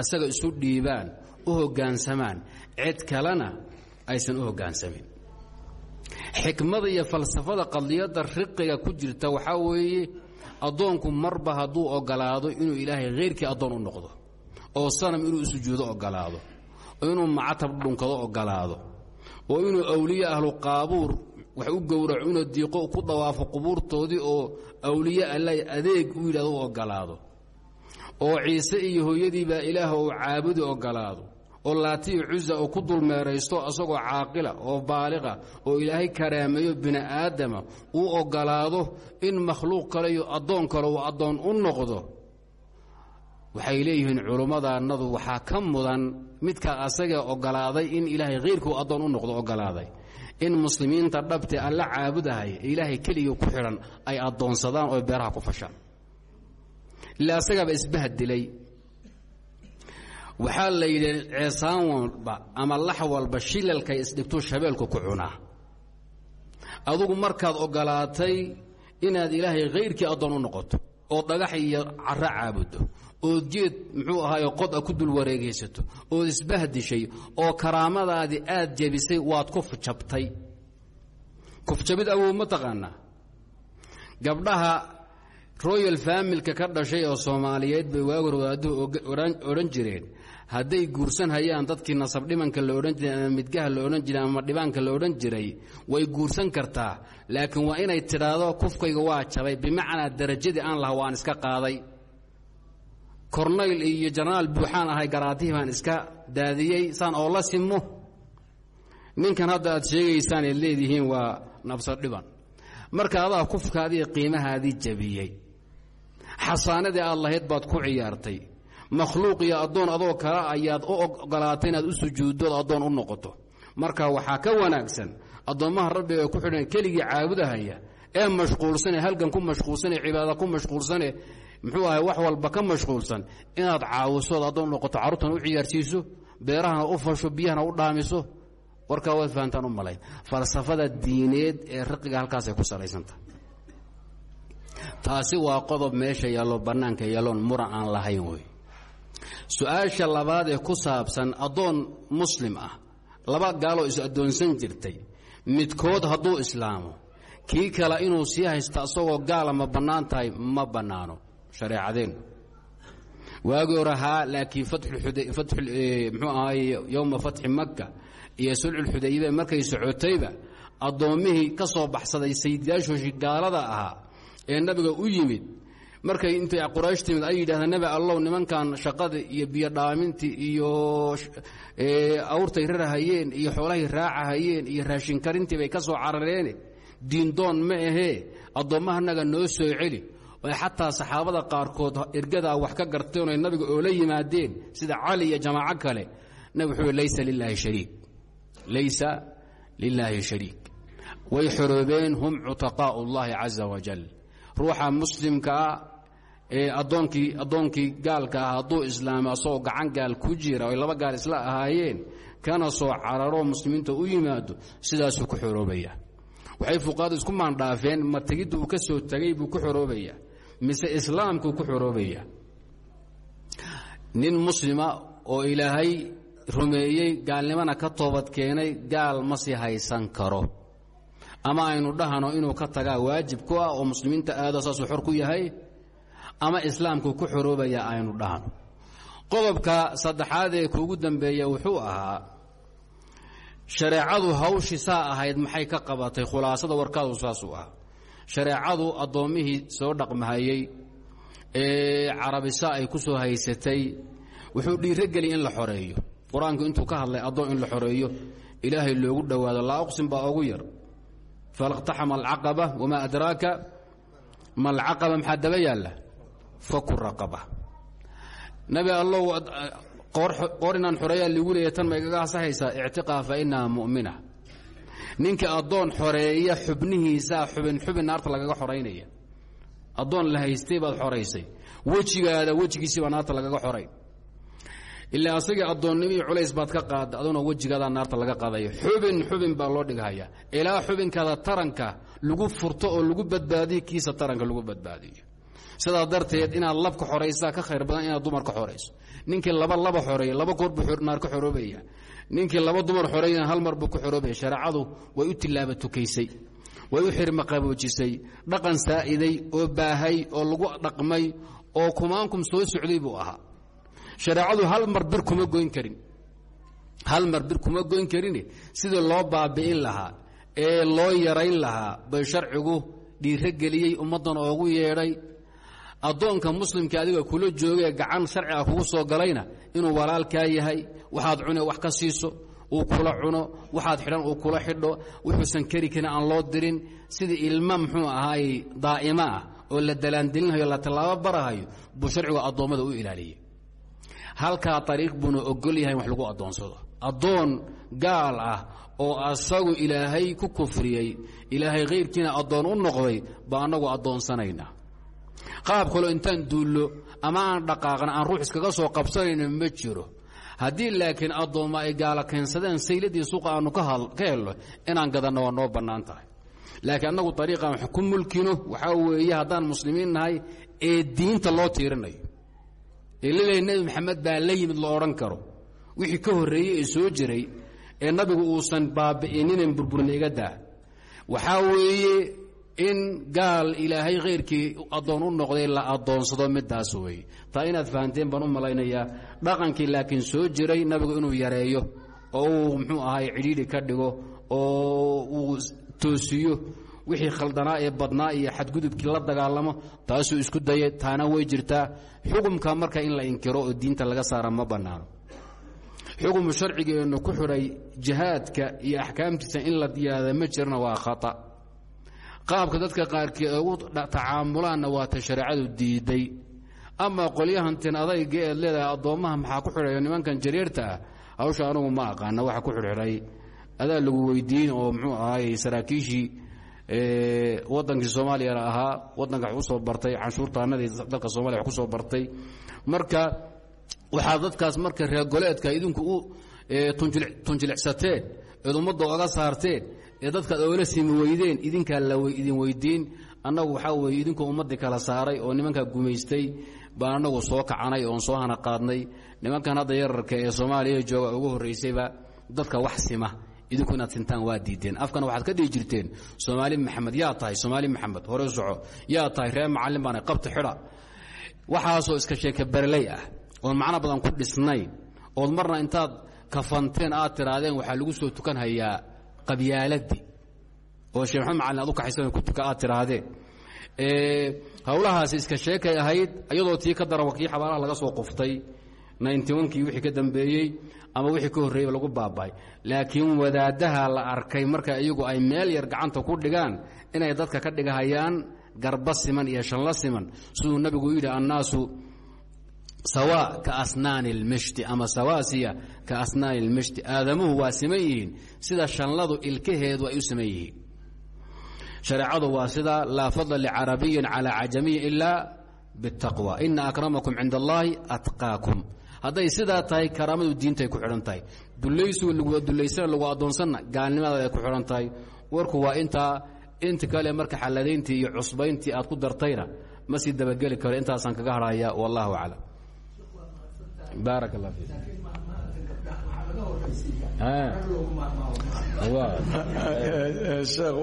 asaga isu dhiibaan u hoggaansamaan cid kalena aysan u hoggaansamin xikmada iyo falsafada qadiyadda riqiga ku jirta waxaa weeye addoonku marba hadduu ogolaado inuu ilaahay khayrkii addoon u noqdo oo sanam inuu sujuudo ogolaado inuu macatab dhunkado ogolaado oo inuu awliye ahlu qaabuur wax u gowraco inuu diiqo ku dawaafo qubuurtoodii oo awliye alla adeeg u yidhahdo u ogolaado. oo ciise iyo hooyadiibaa ilaah uu caabudi ogolaado. oo laati iyo cusa oo ku dulmeeraysto asagoo caaqila oo baaliqa oo ilaahay karaameeyo bini aadama uu ogolaado in makhluuq kale iyo addoon kale uu addoon u noqdo. waxay leeyihiin culummadannadu waxaa ka mudan midka asaga ogolaaday in ilaahay khayrkuu addoon u noqdo ogolaaday. In muslimiinta dhabte alla caabudahay ee ilaahay keligii ku xidhan ay addoonsadaan oo beeraha ku fashaan ila asagaaba isbahdilay waxaa la yidhi ceesaan walba ama lax walba shilalkay isdhigtuu shabeelku ku cunaa adugu markaad ogolaatay inaad ilaahay khayrkii addoon u noqoto oo dhagax iyo caro caabuddo ood jeed muxuu ahaaye qod a ku dul wareegaysato ood isbahdishay oo karaamadaadii aad jebisay waad kufjabtay kufjabid awow ma taqaanaa? Gabdhaha royal familka ka dhashay oo soomaaliyeed bay waagor wadaaduhu odhan jireen. Hadday guursan hayaan dadkii nasab dhimanka la odhan jiray ama midgaha la odhan jiray ama dhibaanka la odhan jiray way guursan kartaa. Laakiin waa inay tidhaahdo kufkayga waa jabay bimacnaa darajadii aan laha waan iska qaaday kornayl iyo jenaraal buuxaan ahay garaadihii baan iska daadiyey saan oo la simo ninkan hadda aad sheegaysaan eed leedihiin waa nabso dhiban. Marka adaa kufkaadii qiimahaadii jabiyey. Xasaanadii aad lahayd baad ku ciyaartay. Makhluuq iyo addoon adoo kale ayaad u ogolaatay inaad u sujuuddood addoon u noqoto. Marka waxaa ka wanaagsan addoommaha rabbiga ku xidhan keligii caabudahaya ee mashquulsane halgan ku mashquulsane cibaada ku mashquulsane muxuu ahay wax walba ka mashquulsan. Inaad caawisood addoon noqoto carruurtana u ciyaarsiiso beerahana u fasho biyahana u dhaamiso warkaa waad fahantaan u malayn. Falsafada diineed ee raqiga halkaasay ku salaysantah taasi waa qodob meesha yaallo bannaanka yaalloon muran aan lahayn wey su'aasha labaad ee ku saabsan addoon muslim ah laba gaaloo is addoonsan jirtay midkood hadduu islaamo kii kale inuu sii haysto asagoo gaala ma bannaan tahay ma bannaano shareecadeennu waagii hore haa laakiin mxuu ahaay yowma fatxi makka iyo sulxulxudaybe markay socotayba addoommihii ka soo baxsaday sayidyaashooshii gaalada ahaa ee nabiga u yimid. Markay intay quraysh timid ay yidhahdeen nebi allow nimankan shaqada iyo biyodhaamintii iyo awrtay rarahayeen iyo xoolahay raacahayeen iyo raashinkarintii bay ka soo carareene diindoon ma ahee addoommahanaga noo soo celi oy xataa saxaabada qaarkood ergadaa wax ka garteen oy nabiga oola yimaadeen sida cali iyo jamaaco kale. Nabig wuxuu laysa lilaahi shariik. Laysa lilaahi shariik. Way xoroobeen hum cutaqaa'u اllahi caza wajal ruuxa muslimkaa ee addoonkii addoonkii gaalka ah hadduu islaamo asagoo gacan gaal ku jira oy laba gaal isla ahaayeen kana soo cararoo muslimiinta u yimaado sidaasuu ku xoroobaya. Waxay fuqahadu isku maandhaafeen ma tegidda ka soo tegay buu ku xoroobaya mise islaamkuu ku xoroobaya nin muslima oo ilaahay rumeeyey gaalnimana ka toobad keenay gaal ma sii haysan karo. Ama aynu dhahano inuu ka tagaa waajib ku ah oo muslimiinta aado saasuu xor ku yahay ama islaamkuu ku xoroobaya aynu dhahno. Qodobka saddexaad ee kuugu dambeeya wuxuu ahaa shareecadu hawshii saa ahayd maxay ka qabatay khulaasada warkaadu saasuu ah shareecadu addoommihii soo dhaqmahayey ee carabisa ay ku soo haysatay wuxuu dhiirogeliy in la xoreeyo. Qur'aanku intuu ka hadlay addoon in la xoreeyo ilaahay loogu dhowaado. Laa uqsim baa ogu yar. Falaqtaxama alcaqaba wamaa adraaka ma alcaqaba maxaa daba yaalla? Faku raqaba. Nabi allow qoor inaan xoreeyaa ligu leeya tan ma igaga hasahaysaa? Ictiqaa mu'mina ninka addoon xoreeya xubnihiisaa xubin xubin naarta lagaga xoraynaya addoon la haystay baad xoraysay wejigaada wejigiisii baa naarta lagaga xoray. Ilaa asagii addoonnimo culays baad ka qaada aduna wejigaadaa naarta laga qaadaya xubin xubin baa loo dhigahaya. Ilaa xubinkaada taranka lagu furto oo lagu badbaadiyo kiisa taranka lagu badbaadiyo. Sidaa darteed inaad labka xoraysaa ka khayr badan inaad dumar ka xorayso. Ninkii laba laba xoreeya laba koor buu naar ka xoroobaya ninkii laba dumar xoreeyana hal mar buu ku xoroobaya shareecadu way u tilaaba tukaysay way u xirma qaboojisay dhaqan saa'iday oo baahay oo lagu dhaqmay oo kumaankum soo socday buu ahaa. Shareecadu hal mar bir kuma goyn karin. Hal mar bir kuma goyn karin. Sidii loo baabi'in lahaa ee loo yarayn lahaa bay sharcigu dhiirogeliyey ummaddan oogu yeedhay addoonka muslimka adiga kula joogee gacan sharciga kugu soo galayna inuu walaalkaa yahay waxaad cune wax ka siiso uu kula cuno waxaad xidhan uu kula xidho wuxuusan keri karin aan loo dirin. Sidii ilma muxuu ahaay daa'imo ah oo la dalaandelinhayo la tallaabo barahayo buu sharcigu addoommada u ilaaliyey. Halkaa ariiq buuna ogol yahay wax lagu addoonsado. Addoon gaal ah oo asagu ilaahay ku kufriyey ilaahay khayrkiina addoon u noqday baa annagu addoonsanaynaa qaab kaloo intaan duullo ama aan dhaqaaqna aan ruux iskaga soo qabsanayno ma jiro. Haddii laakiin addoomma ay gaala keensadeen sayladii suuqa aanu ka helno inaan gadanno waa noo bannaan tahay. Laakiin annagu ariiqan wax ku mulkino waxaa weeye haddaan muslimiin nahay ee diinta loo tiirinayo. Ee laleeyahy nebi maxamed baa la yimid la odhan karo. Wixii ka horreeyey ee soo jiray ee nabigu uusan baabi'ininen burburna iga daa. Waxaa weeye in gaal ilaahay khayrkii addoon u noqday la addoonsado midaas weeye taa inaad fahanteen baan u malaynayaa dhaqankii laakiin soo jiray nabigu inuu yareeyo oo uu muxuu ahaay cidhiidhi ka dhigo oo uu toosiyo wixii khaldanaa ee badnaa iyo xadgudubkii la dagaalamo taasuu isku dayay taana way jirtaa. Xukumka marka in la inkiro oo diinta laga saara ma bannaano. Xukumu sharcigeennu ku xidhay jihaadka iyo axkaamtiisa in la diyaada ma jirna waa khata qaabka dadka qaarkii ugu tacaamulaanna waata shareecadu diiday. Ama qolyahantin adayga eed leedahay addoommaha maxaa ku xidhayo nimankan jareerta ah? Hawsha anugu ma aqaana waxa ku xidhxidhay. Adaa lagu weydiin oo muxuu ahaay saraakiishii wadankii soomaaliyana ahaa. Wadanka wax u soo bartay canshuurtaanadii dalka soomaliya wax ku soo bartay. Marka waxaa dadkaas marka reergoleedka idinku u tunjilicsateen eed ummadda oga saarteen ee dadkaad oola simi weydeen idinkaa la idin weydiin annagu waxaa weeye idinkoo ummaddii kala saaray oo nimankaa gumaystay baan annagu soo kacanay oon soo hana qaadnay. Nimankan hadda yararka ee soomaaliya jooga ugu horraysayba dadka wax sima idinku inaad sintaan waa diideen afkana waxaad ka dhihi jirteen soomaali maxamed yaa tahay soomaali maxamed hore soco. Yaa tahay reer macallin baana qabta xidha. Waxaasoo iska sheeka berley ah oon macno badan ku dhisnayn ood marna intaad kafanteen aad tiraadeen waxaa lagu soo tukan hayaa qabyaaladii oo sheekh maxamed macallin ad u kaxaysan ku tuka aad tiraahdeen hawlahaasi iska sheekay ahayd iyadoo tii ka daran kii xabaalaha laga soo quftay kii wixii ka dambeeyey ama wixii ka horreeyey lagu baaba'ay laakiin wadaaddaha la arkay marka iyagu ay meel yar gacanta ku dhigaan inay dadka ka dhigahayaan garba siman iyo shanla siman. Siduu nabigu yidhi annaasu sawa ka asnaani اlmishti ama sawaasiya ka asnaani اlmishti aadamuhu waa siman yihiin sida shanladu ilkaheedu ay u siman yihiin shareecadu waa sida laa fadla licarabiyin calى cajamiyin ila bالtaqwى ina akramakum cinda اllahi atqaakum hadday sidaa tahay karaamadu diintay ku xidhan tahay dulaysigu lagu dulaysana lagu addoonsanna gaalnimada ay ku xidhan tahay warku waa intaa inta kale marka xalladayntii iyo cusbayntii aad ku dartayna ma sii dabageli karo intaasaan kaga hadhaya wallahu aclam baarak allah fiik sheekh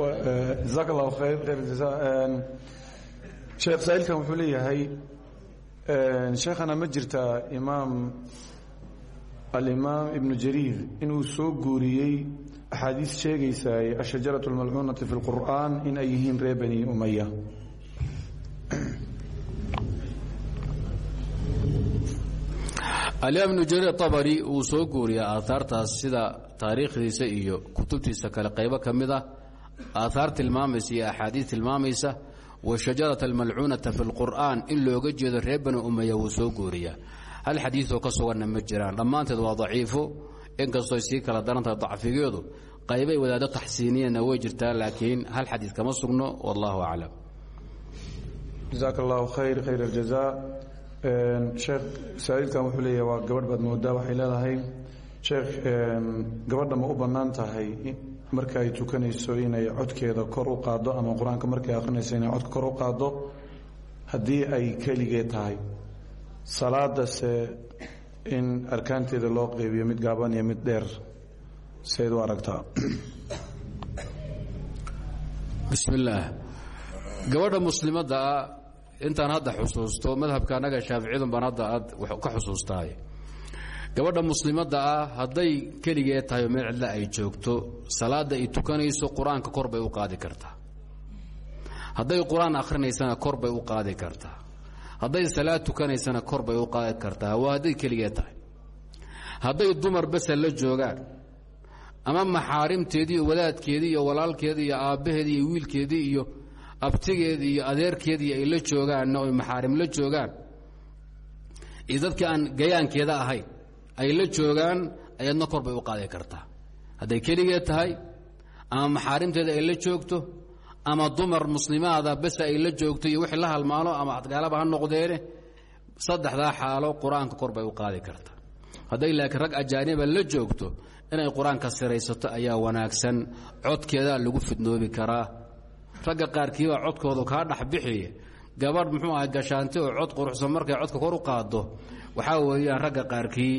jazaak allahu khayr khayr jaza sheekh saa'ilkan wuxuu leeyahay sheekhana ma jirtaa imaam alimaam ibnu jariir inuu soo guuriyey axaadiis sheegaysa ashajaratu almalcuunati fi اlqur'an in ay yihiin reer bani umaya alimaam ibnu jariir abari wuu soo guuriyaa aaaartaas sida taariikhdiisa iyo kutubtiisa kale. Qaybo ka mid ah aaaar tilmaamaysa iyo axaadiis tilmaamaysa washajarata almalcuunata fi lqur'aan in looga jeedo reer bani umaya wuu soo guuriyaa. Hal xadiioo ka suganna ma jiraan. Dhammaanteed waa daciifo. Inkastoo sii kala darantahay dacfigeedu qaybay wadaado taxsiiniyeenna way jirtaa laakiin hal xadiis kama sugno. Wallahu aclam jazaak allahu khayr khayr aljaza sheekh saaiilkan wuxuu leeyahay waa gabadh baad moodaa waxay leedahay. Sheekh gabadha ma u bannaan tahay marka ay tukanayso inay codkeeda kor u qaaddo ama qur'aanka markay akhrinayso inay codka kor u qaaddo? Haddii ay keligee tahay salaadase in arkaanteeda loo qeybiyo mid gaaban iyo mid dheer sayd u aragtaa. Bismi illaah gabadha muslimadda ah intaan hadda xusuusto madhabka annaga shaaficiyadun baan hadda aad ka xusuustaay gabadha muslimadda ah hadday keligee tahay oo meel cidla ay joogto salaadda ay tukanayso qur'aanka kor bay u qaadi kartaa. Hadday qur'aan akhrinaysana kor bay u qaadi kartaa. Hadday salaad tukanaysana kor bay u qaadi kartaa. Waa hadday keligee tahay. Hadday dumar basa la joogaan ama maxaarimteedii iyo wadaadkeedii iyo walaalkeedii iyo aabbaheedii iyo wiilkeedii iyo abtigeedii iyo adeerkeedii ay la joogaanna oy maxaarim la joogaan iyo dadkii aan gayaankeeda ahayn ay la joogaan ayadna kor bay u qaadi kartaa. Hadday keligee tahay ama maxaarimteeda ay la joogto ama dumar muslimaada bese ay la joogto iyo wixii la halmaano ama adgaalaba ha noqdeene saddexdaa xaalo qur'aanka kor bay u qaadi kartaa. Hadday laakiin rag ajaaniba la joogto inay qur'aanka siraysato ayaa wanaagsan codkeedaa lagu fidnoobi karaa ragga qaarkiibaa codkoodu kaa dhexbixiya gabadh muxuu aha gashaanti oo cod quruxsan markay codka kor u qaaddo. Waxaa weeyaan ragga qaarkii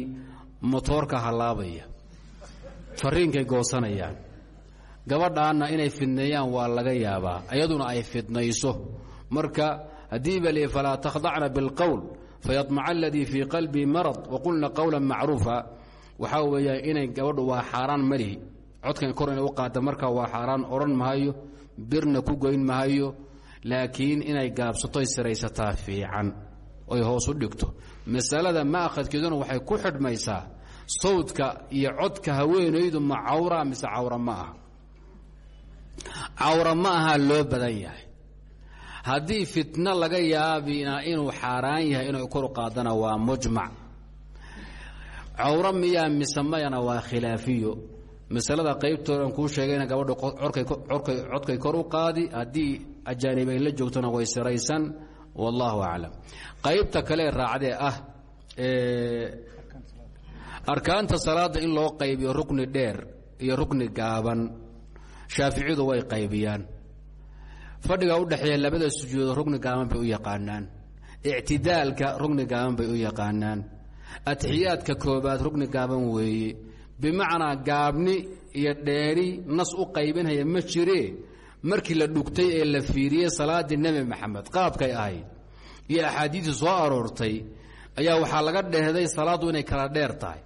motoorka hallaabaya fariinkay goosanayaan. Gabadhaanna inay fidneeyaan waa laga yaabaa iyaduna ay fidnayso. Marka haddii ba li falaa takhdacna bilqowl fayamaca aladii fii qalbii marad waqulna qowla macruufa. Waxaa weeyaan inay gabadhu waa xaaraan malihi codkan kor inay u qaada markaa waa xaaraan odhan mahayo birna ku goyn mahayo laakiin inay gaabsatoy siraysataa fiican oy hoos u dhigto. Masalada ma'khadkeeduna waxay ku xidhmaysaa sawdka iyo codka haweenaydu ma cawra mise cawra ma aha. Cawra ma aha loo badan yahay. Haddii fitno laga yaabina inuu xaaraan yahay inay kor u qaadana waa mujmac. Cawro miyaa mise mayana waa khilaafiyo masalada qaybtoodan kuu sheegayna gabadha codkay kor u qaadi haddii ajaanib ay la joogtona way siraysan wallahu aclam. Qaybta kale raacdee ah arkaanta salaada in loo qaybiyo rukni dheer iyo rukni gaaban shaaficiyadu way qaybiyaan. Fadhiga udhexeeya labada sujuudood rugni gaaban bay u yaqaanaan. Ictidaalka rugni gaaban bay u yaqaanaan. Atixiyaadka koobaad rugni gaaban weeye bimacnaa gaabni iyo dheeri nas u qaybinhaya ma jiree markii la dhugtay ee la fiiriyey salaaddii nebi maxamed qaabkay ahayd iyo axaadiistii soo aroortay ayaa waxaa laga dheehday salaaddu inay kala dheer tahay.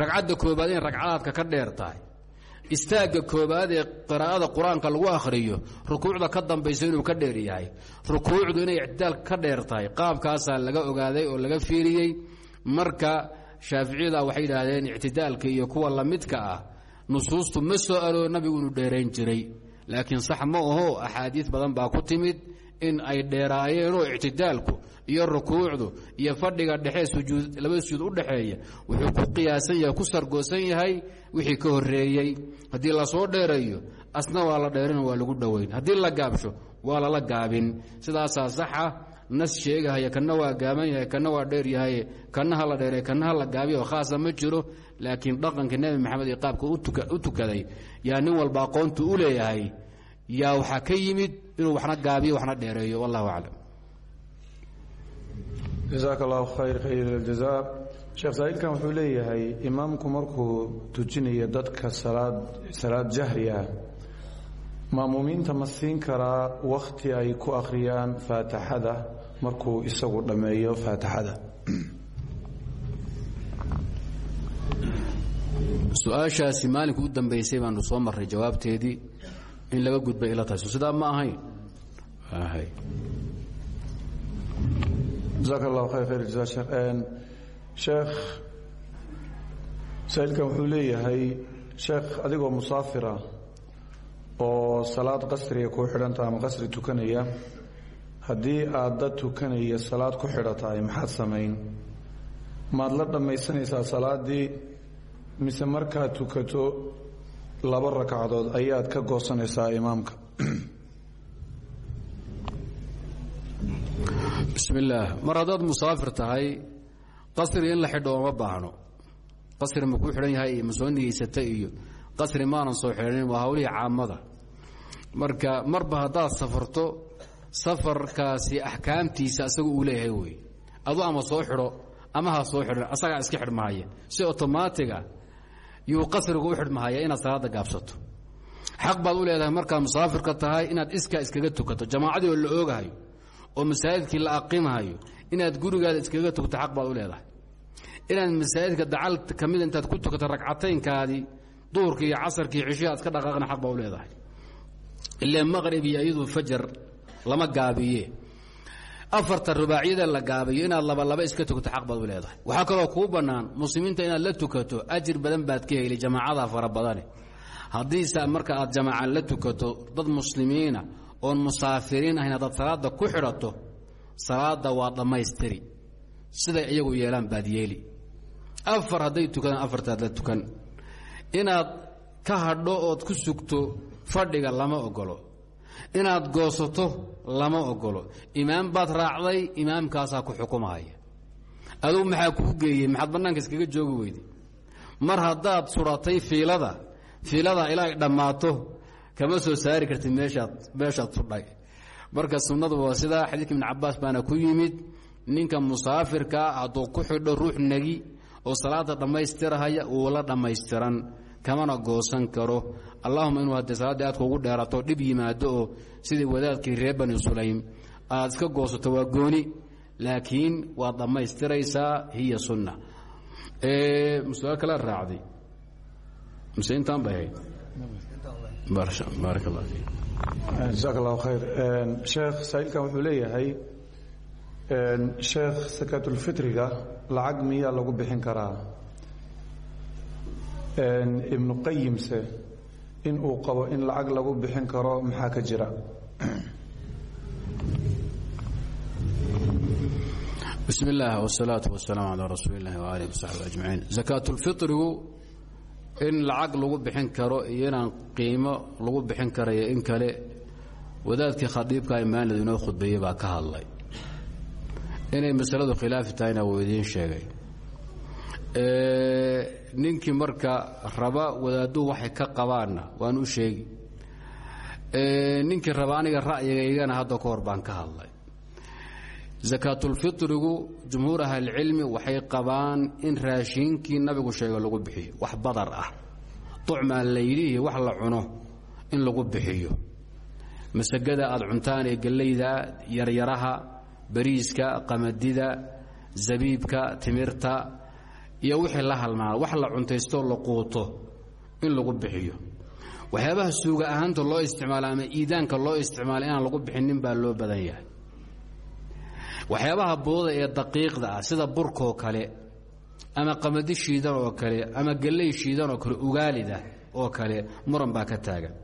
Ragcadda koobaad inay ragcadaadka ka dheer tahay. Istaagga koobaad ee qiraa'ada qur'aanka lagu akhriyo rukuucda ka dambaysa inuu ka dheer yahay. Rukuucdu inay ictidaalka ka dheer tahay qaabkaasaa laga ogaaday oo laga fiiriyey. Marka shaaficiyada waxay yidhaahdeen ictidaalka iyo kuwa lamidka ah nusuustu ma soo aroor nabigu inuu dheerayn jiray. Laakiin sax ma aho axaadiis badan baa ku timid in ay dheeraayeenoo ictidaalku iyo rukuucdu iyo fadhiga dhexe sujuud labada sujuud udhexeeya wuxuu ku qiyaasan yahay ku sargoosan yahay wixii ka horeeyey haddii la soo dheereeyo asna waa la dheerin waa lagu dhowayn haddii la gaabsho waa lala gaabin. Sidaasaa saxa nas sheegahaya kana waa gaaban yahay kana waa dheer yahay kana ha la dheeray kana ha khaasa ma jiro. Laakiin dhaqanka nebi maxamed iyo qaabka u tukaday yaa nin walba aqoontu u leeyahay yaa waxaa ka yimid inuu waxna gaabiyo waxna dheereeyo. Wallahu aclam. Allahu khayr khayr aljaza sheekh saa'idkan wuxuu leeyahay imaamku markuu tujinayo dadka salaad salaad jahri ah ma siin karaa wakhti ay ku akhriyaan faatixada markuu isagu dhammeeyo faatixada. Su'aashaasi maalinka u dambaysay baanu soo marray jawaabteedii in laga gudbay ila tahay so sidaa ma ahayn. Jasaaka allahu khayr khayr jaza sheekh saa'ilkan wuxuu leeyahay sheekh adigoo musaafira oo salaad qasriga kuu xidhanta ama qasri tukanaya haddii aad dad tukanaya salaad ku xidha tahay maxaad samayn? Maad la dhammaysanaysaa salaaddii mise markaad tukato laba ragcadood ayaad ka goosanaysaa imaamka? Bismi illaah mar haddaad musaafir tahay qasri in la xidho ooma baahno. Qasri ma kuu xidhan yahay iyo ma soo nigeysata iyo qasri maanan soo xidhanin waa hawlihii caamada marka marba haddaad safarto safarkaasi axkaamtiisa asaga uu leeyahay wey adu ama soo xidho ama ha soo xidhan asagaa iska xidhmahaya si otomaatiga yuu qasrigu u xidhmahaya inaad salaada gaabsato. Xaq baad u leedahay markaad musaafirka tahay inaad iskaa iskaga tukato. Jamaacadii oo la oogahayo oo masaajidkii la aqimahayo inaad gurigaada iskaga tugto xaq baad u leedahay. Inaad masaajidka dacal ka intaad ku tukato ragcataynkaadii duhurkii iyo casarkii ka dhaqaaqna xaq baa u leedahay. Ilaa maqrib iyo iyadu fajar lama gaabiye afarta rubaacyada la gaabiyo inaad labalaba iska tukato xaq baad u leedahay. Waxaa kaloo kuu bannaan muslimiinta inaad la tukato ajir badan baad ka heli jamaacada fara badane haddiise marka aad jamaaca la tukato dad muslimiina oon musaafiriin ahayn haddaad salaada ku xidhato salaada waa dhammaystiri. Siday iyagu yeelaan baad yeeli. Afar hadday tukadaan afartaad la tukan. Inaad ka hadho ood ku sugto fadhiga lama ogolo inaad goosato lama ogolo imaam baad raacday imaamkaasaa ku xukumahaya. Adugu maxaa kuu geeyey? Maxaad bannaanka iskaga joogi weyday mar haddaad suratay fiilada fiilada ilaa ay dhammaato kama soo saari kartid meeshaad meeshaad sudhay marka sunnadu waa sidaa xadiidka ibn cabaas baana ku yimid ninka musaafirkaa hadduu ku xidho ruux negi oo salaada dhammaystirahaya uu la dhammaystiran kamana goosan karo. Allahuma inuu haddee salaaddii aad kuugu dheerato dhib yimaado oo sidii wadaadkii reer bani sulaym aad iska goosato waa gooni laakiin waad dhammaystiraysaa hiya sunna. Musuaal kala raacday. Mise intaan bay ahayd? Baarak allah fiik. Jasaak khayr. Sheekh saa'ilkan wuxuu leeyahay sheekh sakaatulfitriga lacag miyaa lagu bixin karaa ibnu qayimse inuu qabo in lacag lagu bixin karo maxaa ka jira? Bismi illaah wsalaatu wasalaamu calaa rasuuli illahi waaalih wasaxbi ajmaciin. Sakaatulfirigu in lacag lagu bixin karo iyo qiimo lagu bixin karayo in kale wadaadkii khadiibka imaanid inoo khudbeeyey baa ka hadlay. Inay masaladu khilaafi tahayna wuu idiin sheegay ninkii marka raba wadaadduhu waxay ka qabaanna waan u sheegi. Ninkii raba aniga ra'yigaygana hadda ka hor baan ka hadlay. Sakaatulfitrigu jumhuur ahlicilmi waxay qabaan in raashiinkii nabigu sheega lagu bixiyo wax badar ah. Ducmaa laylihi wax la cuno in lagu bixiyo. Masagada aad cuntaan ee gellayda yaryaraha bariiska qamadida zabiibka timirta iyo wixii la halmaana wax la cuntaystoo la quuto in lagu bixiyo. Waxyaabaha suuga ahaanta loo isticmaalo ama iidaanka loo isticmaalo inaan lagu bixinin baa loo badan yahay. Waxyaabaha budada ee daqiiqda ah sida burkoo kale ama qamadi shiidan oo kale ama galley shiidan oo kale ugaalida oo kale muran baa ka taagan.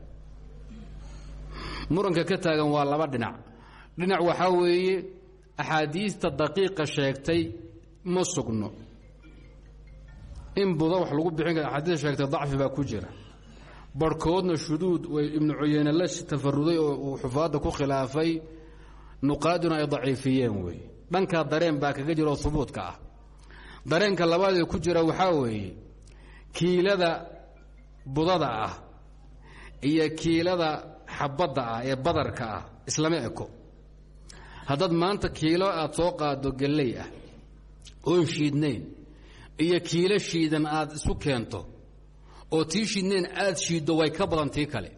Muranka ka taagan waa laba dhinac. Dhinac waxaa weeye axaadiista daqiiqa sheegtay ma sugno in buda wax lagu bixin kara axaadiista sheegtay dacfi baa ku jira. Barhkoodna shuduud ibnu cuyeyne la tafaruday oo uu xufaadda ku khilaafay nuqaaduna ay daciifiyeen weeye dhankaa dareen baa kaga jira oo hubuudka ah. Dareenka labaad ee ku jira waxaa weeye kiilada budada ah iyo kiilada xabadda ah ee badarka ah islama eko. Haddaad maanta kiilo aad soo qaado gelley ah oon shiidnayn iyo kiilo shiidan aad isu keento oo tii shiidnayn aad shiiddo way ka badan tii kale.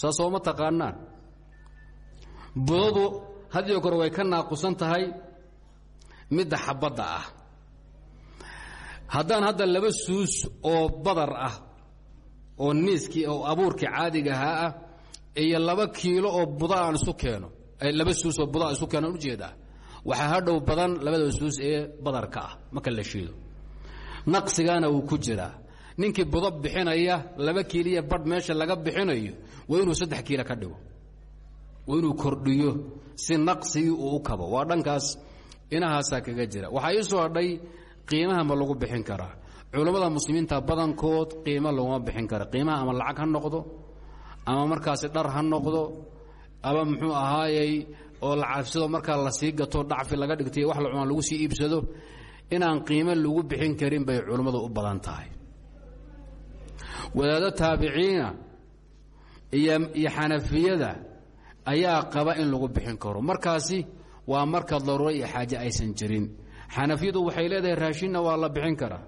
Saasoo ma taqaanaan? Budadu hadiyo kore way ka naaqusan tahay midda xabadda ah. Haddaan hadda laba suus oo badar ah oo niiskii oo abuurkii caadiga ahaa ah iyo laba kiilo oo buda aan isu keeno laba suus oo buda isu keeno u jeedaa waxaa hadhow badan labada suus ee badarka ah marka la shiido naqsigaana wuu ku jiraa ninkii budo bixinaya laba kiiliya badh meesha laga bixinayo waa inuu saddex kiilo ka dhigo. Waa inuu kordhiyo si naqsigii uu u kabo. Waa dhankaas inahaasaa kaga jira. Waxaa ii soo hadhay qiimaha ma lagu bixin karaa. Culammada muslimiinta badankood qiimo laguma bixin kara. Qiimaha ama lacag ha noqdo ama markaasi dhar ha noqdo ama muxuu ahaayey oo la cabsado markaa la sii gato dhacfi laga dhigtay wax la cunaa lagu sii iibsado inaan qiimo lagu bixin karin bay culummadu u badan tahay. Wadaado taabiciina iyo xanafiyada ayaa qaba in lagu bixin karo. Markaasi waa marka daruuro iyo xaaje aysan jirin. Xanafiyadu waxay leedahay raashinna waa la bixin karaa.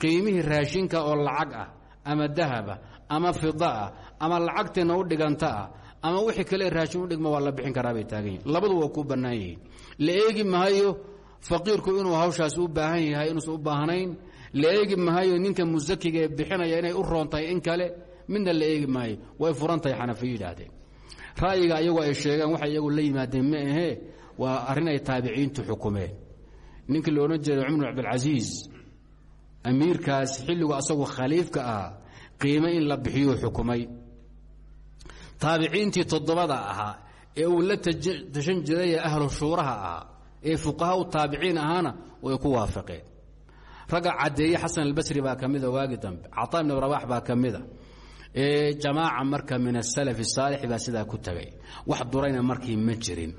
Qiimihii raashinka oo lacag ah ama dahaba ama fidaah ama lacagteenna u dhiganta ah ama wixii kale raashin u dhigma waa la bixin karaa bay taagan yihiin ku bannaan yihiin. La eegi mahayo faqiirku inuu hawshaas u baahan yahay inuusan u baahnayn la eegi mahayo ninka musakiga ee bixinaya inay u roon tahay in kale midna la eegi maayo. Way furan tahay ra'yiga ayagu ay sheegaan waxay iyagu la yimaadeen ma ahee waa arrin ay taabiciintu xukumeen. Ninkii la odhan jeeday cumar cabdilcasiis amiirkaas xilligu asagu khaliifka ah qiime in la bixiyuu xukumay. Taabiciintii toddobada ahaa ee uu la tashan jiray ahlu shuuraha ahaa ee fuqaha u taabiciin ahaana way ku waafaqeen ragga caddeeye xasan albasri baa ka mida waagi dambe. Ibn rabax baa ka mida jamaaca marka min asalaf saalix baa sidaa ku tagay. Wax durayna markii ma jirin.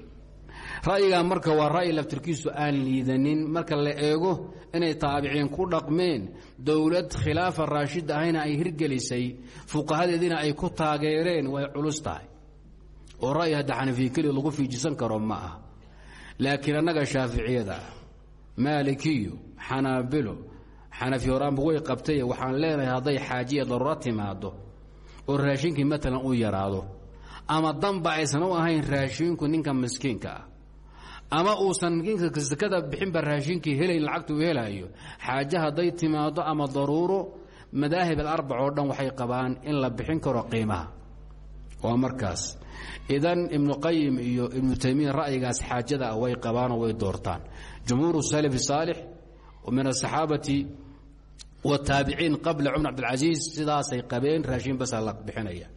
Ra'yigaa marka waa ra'yi laftirkiisu aan liidanin. Marka la eego inay taabiciin ku dhaqmeen dowlad khilaafa raashid ahayna ay hirgelisay fuqahadeediina ay ku taageereen way culus tahay. Oo ra'yi hadda xanafiye lagu fiijisan karo ma ah laakiin annaga shaaficiyada maalikiyo xanaabilo xanafi horaanba qabtay waxaan leenahay hadday xaajiya daruuro timaado oo raashinkii maalan uu yaraado ama danba aysan u ahayn raashinku ninka miskiinka ah ama uusan ninka sakada bixinba raashinkii helayn lacagta uu helaayo xaaje hadday timaado ama daruuro madaahib alarbac oo dhan waxay qabaan in la bixin karo qiimaha. Waa markaas idan ibnu qayim iyo ibnu taymiya ra'yigaas xaajada ah way qabaanoo way doortaan. Jumhuur salaf saalix min asaxaabati wataabiciin qabla cumar cabdilcasiis sidaasay qabeen raashin basa la bixinaya.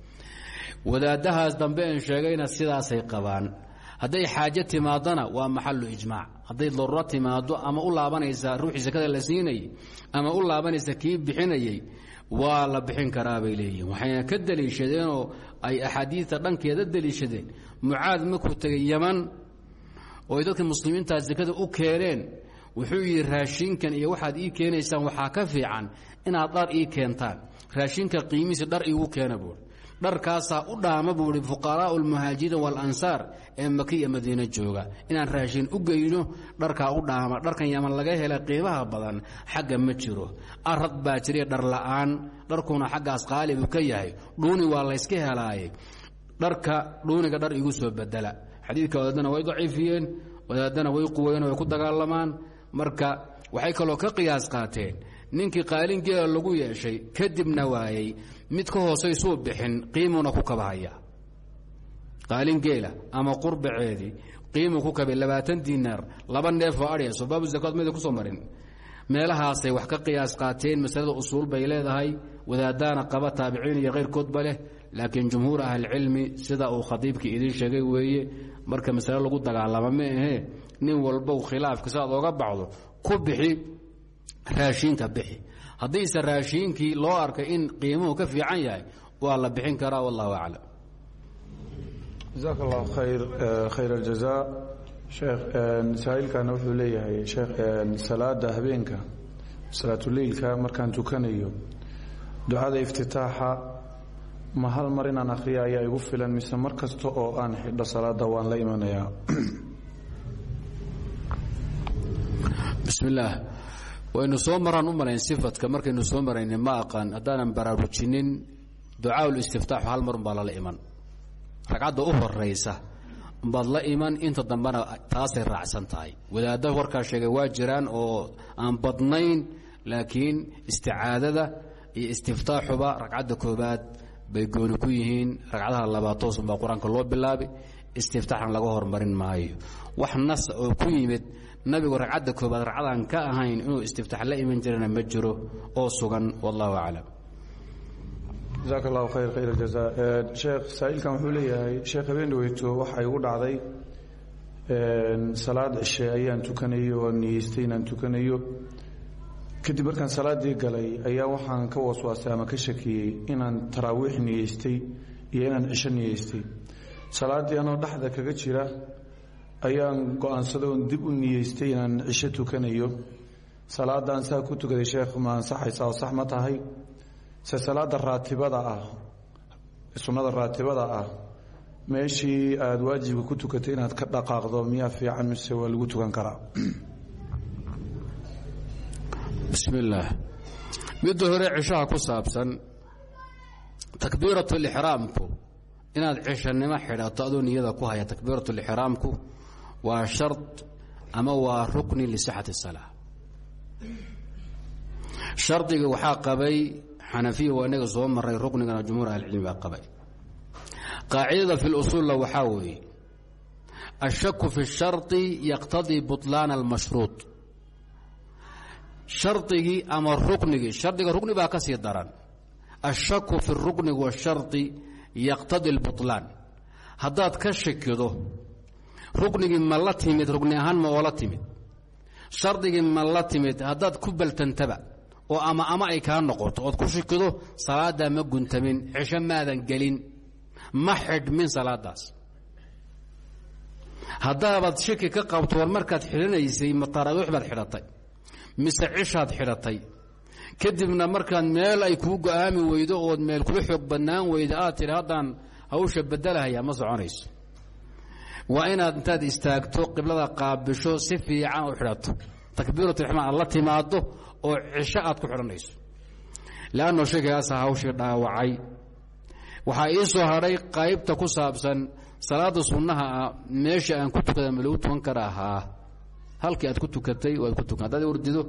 Wadaadahaas dambe en sheegayna sidaasay qabaan. Hadday xaaje timaadana waa maxalu ijmaac. Hadday daruuro timaado ama u laabanaysa ruuxii sakada la siinayay ama u laabanaysa kii bixinayay waa la bixin karaa bay leeyihiin waxayna ka deliishadeenoo ay axaadiidta dhankeeda deliishadeen. Mucaad markuu tegay yaman oo ay dadka muslimiintaa sakada u keeneen. Wuxuu yidhi raashinkan iyo waxaad ii keenaysaan waxaa ka fiican inaad dhar ii keentaan. Raashinka qiimihiisa dhar iigu keena buui dharkaasaa u dhaama buu ihi fuqaraau lmuhaajiriin walansaar ee maki iyo madiine jooga. Inaan raashin u geyno dharkaa u dhaama dharkan yaman laga hela qiimaha badan xagga ma jiro. Arad baa jiriya dhar la'aan. Dharkuna xaggaas qaali buu ka yahay. Dhuuni waa layska helaaye dharka dhuuniga dhar igu soo bedela xadiidka wadaadana way daciifiyeen wadaadana way quween way ku dagaalamaan. Marka waxay kaloo ka qiyaas qaateen. Ninkii qaalin geela lagu yeeshay kadibna waayey mid ka hoosaysuu bixin qiimuuna ku kabahaya. Qaalin geela ama qurbaceedii qiimuu ku kabay labaatan diinaar laba neefoo adhiya soo baabu zakaad mayda ku soo marin. Meelahaasay wax ka qiyaas qaateen masalada usuul bay leedahay wadaadaana qaba taabiciin iyo kayrkoodba leh laakiin jumhuur ahlicilmi sida uu khadiibkii idiin sheegay weeye marka masale lagu dagaalama ma ahee nin walbow khilaafka sidaad ooga baxdo ku bixi raashiinka bixi haddiise raashiinkii loo arkay in qiimuhu ka fiican yahay waa la bixin karaa wallahu aclam. Jazaak allahu khayr khayr aljaza sheekh saa'ilkana wuxuu leeyahay sheekh salaada habeenka salaatuleilka markaan tukanayo. Ducada iftitaaxa ma hal mar inaan akhriya ayaa igu filan mise mar kasta oo aan xidho salaada waan la imanayaa bismi illaah waynu soo maraan u malayn sifadka markaynu soo marayna ma aqaan haddaanan baraarujinin ducaaul istiftaaxu hal mar umbaa lala iman. Ragcadda u horaysa umbaad la iman inta dambena taasay raacsan tahay. Wadaadda warkaa sheegay waa jiraan oo aan badnayn laakiin isticaadada iyo istiftaaxuba ragcadda koobaad bay gooni ku yihiin. Ragcadaha labaad toos umbaa qur'aanka loo bilaabi istiftaaxna laga hormarin maayo. Wax nas oo ku yimid nabigu ragcadda koobaad ragcadan ka ahayn inuu istiftaax la iman jirana ma jiro oo sugan wallahu aclam. Jazaak khayr khayr aljaza sheekh saa'ilkan wuxuu leeyahay sheekh habeen dhaweyto waxa igu dhacday salaad cishe ayaan tukanayo oo inaan tukanayo. Kadib markaan salaaddii galay ayaa waxaan ka waswaasay ama ka shakiyey inaan taraawiix niyeystay iyo inaan cisho niyeystay salaaddii anoo dhexda kaga jira ayaan go'aansaday oon dib u niyeystay inaan cisho tukanayo. Salaadaan saa ku tukaday sheekh ma ansaxaysaa oo sax ma tahay. Se salaada raatibada ah sunnada raatibada ah meeshii aada waajibka ku tukatay inaad ka dhaqaaqdo miyaa fiican mise waa lagu tukan karaa? Bismi illaah hore cishaha ku saabsan takbiiratulixraamku inaad cishanimo xidhato adoo niyada ku haya takbiiratulixraamku waa shard ama waa rukni lisixati salaa shardiga waxaa qabay xanafiya waa inaga soo maray ruknigana jumhuur ahlicilmi baa qabay. Qaacidada fi lusuulla waxaa weeye ashaku fi shardi yaqtadii buطlaana almashruud shardigii ama ruknigii shardiga rukni baa ka sii daran. Ashaku fi rukni washardi yaqtadi lbuطlaan haddaad ka shakido ruknigii ma la timid rukni ahaan ma oola timid. Shardigii ma la timid haddaad ku baltantaba oo ama ama ay kaa noqoto ood ku shikido salaadaa ma guntamin cisho maadan gelin. Ma xidhmin salaadaas. Haddaabaad shaki ka qabto war markaad xidhanaysay ma taraawiix baad xidhatay. Mise cishaad xidhatay. Kadibna markaad meel ay kuu go'aami weydo ood meel kula xoog bannaan weydo aad tidhi haddaan hawsha bedelahayaa ma soconayso waa inaad intaad istaagto qiblada qaabisho si fiican u xidhato. Takbiiraturaxmaan aad la timaado oo cisho aad ku xidhanayso. Leanno shaygaasa hawshii dhaawacay. Waxaa ii soo hadhay qaybta ku saabsan salaada sunnaha ah meesha aan ku tukada ma lagu tukan karaa haa halkii aad ku tukatay waad ku tukan haddaad wardido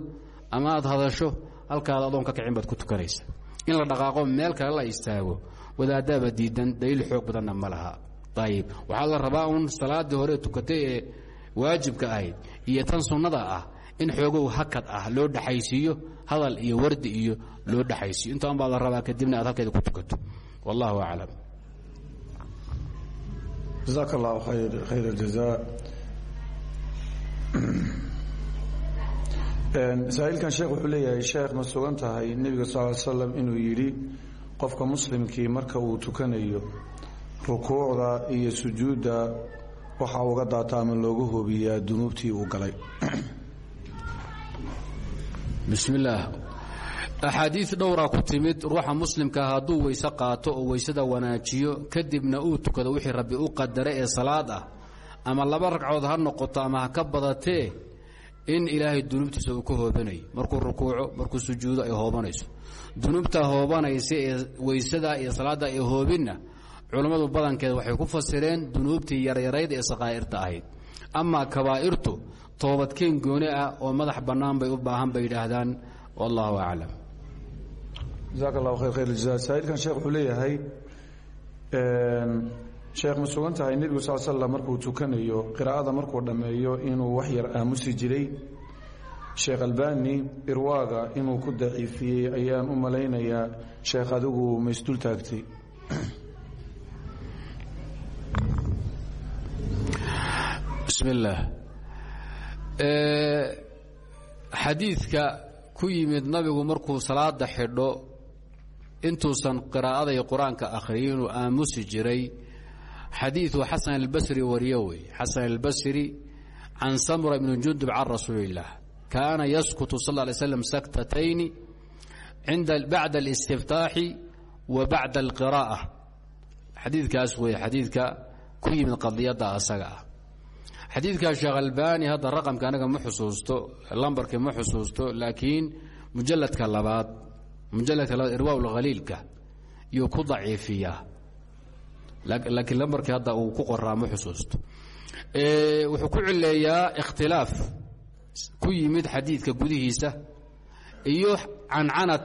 ama aad hadasho halkaada adoon ka kicin baad ku tukanaysa. In la dhaqaaqo meel kale la istaago. Wadaadaaba diidan daliil xoog badanna ma laha ayib waxaa la rabaa uun salaaddii hore tukatay ee waajibka ahayd iyo tan sunnada ah in xoogow hakad ah loo dhexaysiiyo hadal iyo wardi iyo loo dhexaysiiyo intaan baa la rabaa kadibna aad halkeeda ku tukato wallahu aclam jazaak allahu khayr aljaza saa-iilkan sheekh wuxuu leeyahay sheekh ma sugan tahay nebiga sal inuu yidhi qofka muslimkii marka uu tukanayo rukuucda iyo sujuudda waxa uga daata ama looga hoobiyaa dunuubtii uu galay. [CLEARS THROAT] Bismi illaah axaadiid dhowraa ku timid ruuxa muslimkaa hadduu weyse qaato oo weysada wanaajiyo kadibna uu tukado wixii rabbi u qadara ee salaad ah. Ama laba ragcood ha noqoto ama ha ka badatee in ilaahay dunuubtiisa uu ka hoobanayo markuu rukuuco markuu sujuudo ay hoobanayso. Dunuubta hoobanaysa ee weysada iyo salaadda ay hoobinna culammadu badankeed waxay ku fasireen dunuubtii yaryarayd ee sakaa'irta ahayd. Amaa kabaa'irtu toobadkeen gooni ah oo madax bannaan bay u baahan bay yidhaahdaan. Wallahu aclam jasaaka allahu khayr khayr jaza saa'ilkan sheekh wuxuu leeyahay sheekh ma sugan tahay nebigu sal slam markuu tukanayo qiraa'ada markuu dhammeeyo inuu wax yar aamusi jiray. Sheekh albani irwaaga inuu ku daciifiyey ayaan u malaynayaa sheekh adigu ma isdul taagtay bismi illaah xadiidka ku yimid nabigu markuu salaada xidho intuusan qiraa'ada iyo qur-aanka akhriyin inuu aamusi jiray xadiiثu xasan اlbasri wariyo wey xasan اlbasri can samura bni jundub can rasuuli الlah kaana yaskutu sal ه lay slam saktatayni bacda اlistiftaaxi wa bacda اlqiraa'a xadiidkaas wey xadiidka ku yimid qadiyadda asaga. Ah xadiidkaa sheekh raqamka anaga ma xusuusto lambarkii ma xusuusto laakiin mujaladka labaad mujaladka labaad irwa اlkhaliilka yuu ku daciifiyaa. Laakiin lambarkii hadda uu ku qoraa ma xusuusto. Wuxuu ku cileeyaa ikhtilaaf ku yimid xadiidka gudihiisa iyo cancanad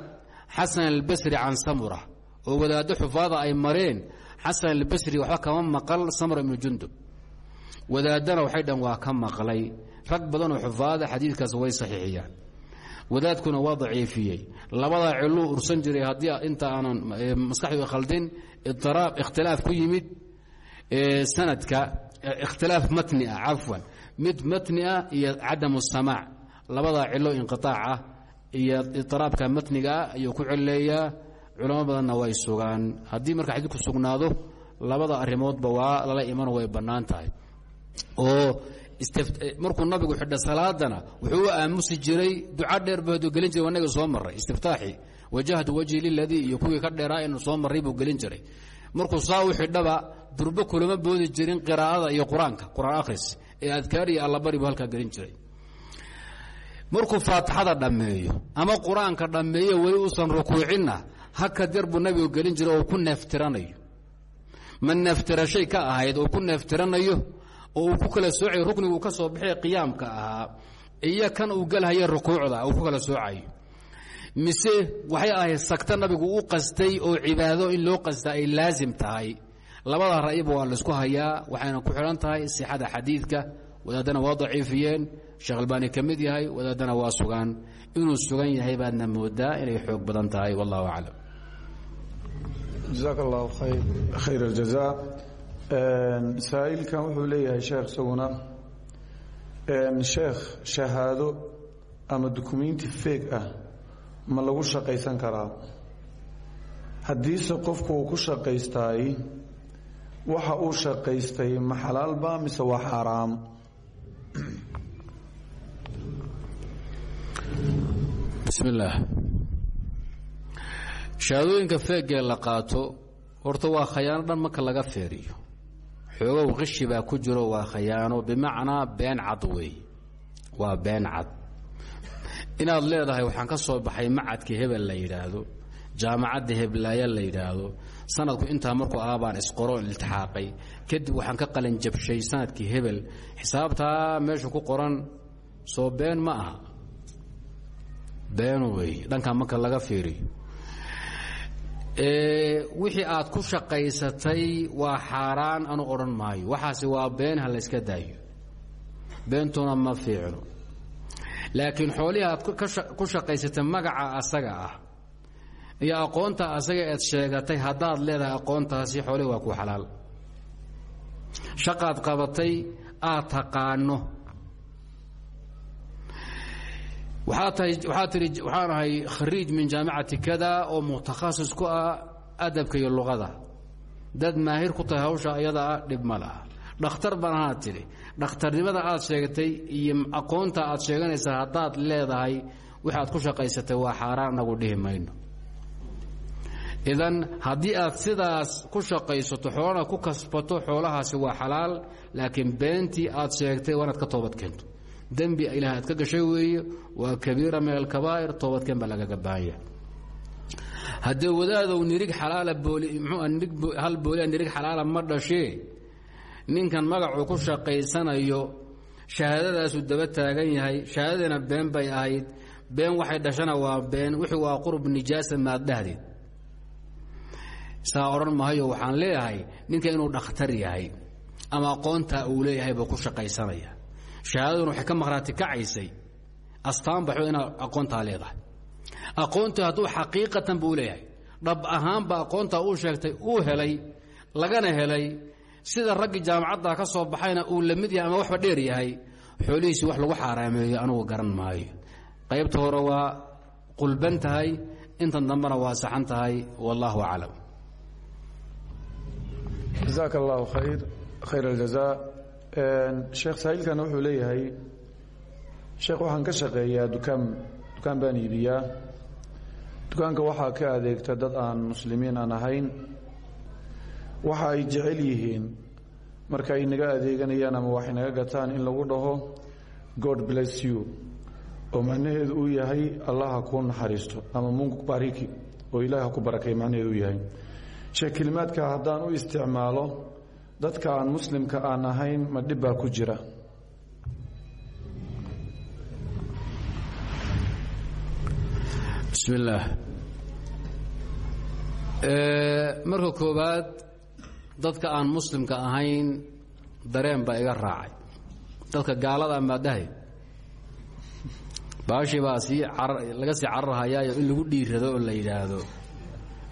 xasan albasri can samura oo wadaaddo xufaada ay mareen xasan albasri waxba kama maqal samura ibnu jundub. Wadaaddana waxay dhan waa ka maqlay. Rag badanoo xufaada xadiidkaas way saxiixiyaan. Wadaadkuna waa daciifiyey. Labadaa ciluu ursan jiray haddii inta aanan maskaxdu khaldin idiraab ikhtilaaf ku yimid sanadka ikhtilaaf matni ah mid matni ah iyo cadamu samaac. Labadaa cilo inqiaac ah iyo idiraabka matniga ah ayuu ku celeeyaa culamo badanna way sugaan. Haddii marka xadiidku sugnaado labada arrimoodba waa lala imano way bannaan oo markuu nabigu xidha salaadana wuxuu aamusi jiray duca dheer buu gelin jiray wanaga soo maray istiftaaxi. Wajahtu wajhi liladii iyo ka dheeraa inu soo marray buu gelin jiray. Markuu saa u xidhaba durbo kulama boodi jirin qiraa'ada iyo qur'aanka qur'aan akhris ee adkaar iyo allabari buu halkaa gelin jiray. Markuu faatixada dhammeeyo ama qur'aanka dhammeeyo uusan rukuucinna haka dir buu nabigu gelin jiray oo ku neeftiranayo. Ma neeftirashay ka ahayd oo ku neeftiranayo oo uu ku kala soocayo ruknigu ka soo baxay qiyaamka ahaa iyo kan uu gelhaya rukuucda uu ku kala soocayo. Mise waxay ahayd sagta nabigu u qastay oo cibaado in loo qasta ay laasim tahay. Labada ra'yiba waa laysku hayaa waxayna ku xidhan tahay sixada xadiidka wadaaddana waa daciifiyeen sheekh ka mid yahay wadaaddana waa sugaan inuu sugan yahay baadna moodaa inay xoog badan tahay wallahu aclam jazaak allahu khayr aljaza saa'ilkan wuxuu leeyahay sheekh isaguna. Sheekh shahaado ama dukumenti feeg ah ma lagu shaqaysan karaa? Haddiise qofku ku shaqaystaay waxa uu shaqaystay ma xalaalba mise waa xaaraam bismi shahaadooyinka feegee la qaato horta waa khayaano dhan marka laga feeriyo. Xoogow qishi ku jiro waa khayaano. Bimacnaa been cad weey. Waa been cad. Inaad leedahay waxaan ka soo baxay macadka hebel la yidhaahdo jaamacadda heblaaya la yidhaahdo. Sanadku intaa markuu ah baan isqoro iltixaaqay kadib waxaan ka qalin jabshay sannadkii hebel. Xisaabtaa meesha ku qoran soo been ma aha. Been weey. Dhankaa marka laga fiiriyo wixii aad ku shaqaysatay waa xaaraan anu odhan maayo. Waxaase waa been ha layska daayo. Beentuna ma fiicno. Laakiin xoolihii aad ku shaqaysatay magaca asaga ah iyo aqoonta asaga eed sheegatay haddaad leedahay aqoontaasi xoolihii waa ku xalaal. Shaqaad qabatay aad taqaano waxaa tahay waxaa tihi waxaan ahay khariij min jaamicati kada oo mutakhasis ku ah adabka iyo luqada. Dad maahir ku tahay hawsha iyada ah dhib ma laha. Dhakhtar baan ahaad tidhi dhakhtarnimada aad sheegatay iyo aqoonta aad sheeganaysaa haddaad leedahay waxaad ku shaqaysatay waa xaaraan anagu dhihi mayno. Idan haddii aad sidaas ku shaqaysato xoolana ku kasbato xoolahaasi waa xalaal laakiin beentii aad sheegtay waa inaad ka toobad keento dembi ilaah aad ka gashay weeye waa kabiira min alkabaa'ir toobadkeen baa lagaga baahanya haddee wadaadow nirig xalaala booli mxuu nirig hal boolia nirig xalaala ma dhashee ninkan magacuu ku shaqaysanayo shahaadadaasuu daba taagan yahay shahaadadana been bay ahayd been waxay dhashana waa been wixii waa qurub nijaasa maad dhahdeed. Saa odhan mahayo waxaan leeyahay ninka inuu dhakhtar yahay ama aqoontaa uu leeyahay buu ku shaqaysanaya shahaadaduna waxay ka maqhraati kacaysay astaan baxo inaad aqoontaa leedahay. Aqoontii hadduu xaqiiqatan buu leeyahay. Dhab ahaanba aqoontaa uu sheegtay uu helay lagana helay. Sida raggii jaamacadda ka soo baxayna uu la mid yahay ama waxba dheer yahay xoolihiisii wax lagu xaaraameeyo anugu garan maayo. Qaybta hore waa qulban tahay intan dambena waa saxan tahay wallaahu aclam. Jazaaka allahu khayr khayr aljaza sheekh saaiilkan wuxuu leeyahay sheekh waxaan ka shaqeeyaa dukaan dukaan baan iibiyaa. Dukaanka waxaa ka adeegta dad aan muslimiin aan waxa ay jecel yihiin marka ay naga adeeganayaan ama waxay naga gataan in lagu dhaho god bless you. Oo macnaheedu uu yahay allaha kuu naxariisto ama mungu bariki oo ilaah ku barakay macnaheedu yahay. Sheekh kelimaadka haddaan u isticmaalo dadka aan muslimka aan ahayn ma dhib baa ku jira. Bismi illaah marka koowaad dadka aan muslimka ahayn dareen baa iga raacay. Dadka gaalada maadahay baashii baa sii laga sii cararhayaayo in lagu dhiirado oo la yidhaahdo.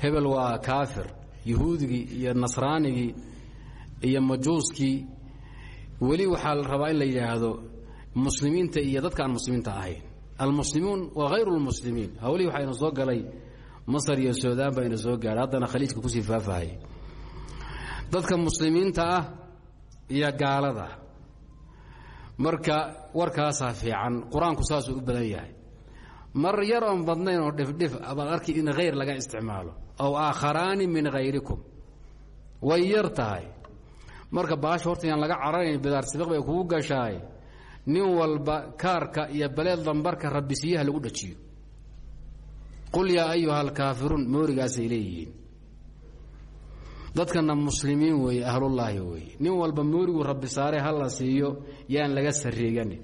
Hebel waa kaafir. Yuhuudigii iyo nasraanigii iyo majuuskii weli waxaa la rabaa in la yidhaahdo muslimiinta iyo dadka aan muslimiinta ahayn. Almuslimuun wa hayru lmuslimiin hawlihii waxaa ina soo galay masar iyo suudaan baa soo gaadhay haddana khaliijka ku sii faafahaya dadka muslimiinta ah iyo gaalada marka warkaasaa fiican qur'aanku saasuu u badan yahay. Mar yar oon badnayn oo dhifdhif baad arki in hayr laga isticmaalo. Aw aakharaani min hayrikum way yar tahay marka baasha horta yaan laga cararayn bidaar sibiq bay kugu gashaay. Nin walba kaarka iyo baleed dambarka rabisiyaha lagu dhajiyo. Qul yaa ayuha alkaafiruun moorigaasay leeyihiin. Dadkana muslimiin weeye ahlullaahi weeye. Nin walba moorigu rabbi saare ha siiyo yaan laga sarreeganin.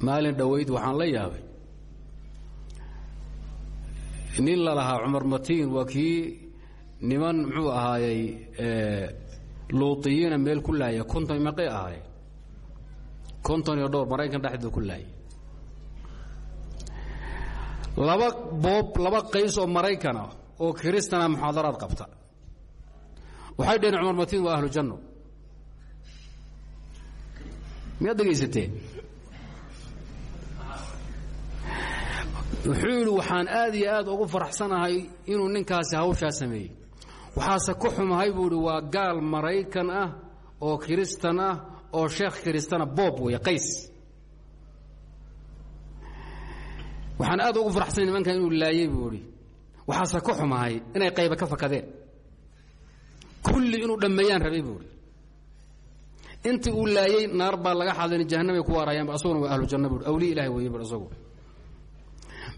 Maalin dhoweyd waxaan la yaabay. Nin la lahaa cumar matiin waa kii niman muxuu ahaayey luutiyiina meel ku laaya konton meeqay ahaayeen konton iyo dhowr maraykan dhexdeeda ku laayay laba boob laba qays oo maraykana oo kiristana muxaadaraad qabta. Waxay dhaheen cumar matiin waa ahlu janno. Miyaad dhegaysateen wuxuu waxaan aad iyo aad ugu faraxsanahay inuu ninkaasi hawshaa sameeyey waxaase ku xumahay buu idhi waa gaal maraykan ah oo kiristan ah oo sheekh kiristana boob weeye qays. Waxaan aad ugu faraxsanay nimankan inuu laayey buu idhi waxaase ku xumahay inay qayba ka fakadeen. Kulli inuu dhammeeyaan rabay buu idhi intii uu laayey naar baa laga xadin jahanamay ku waarayaan asaguna waa ahlu janna buu awliya ilahi weeye bur asagu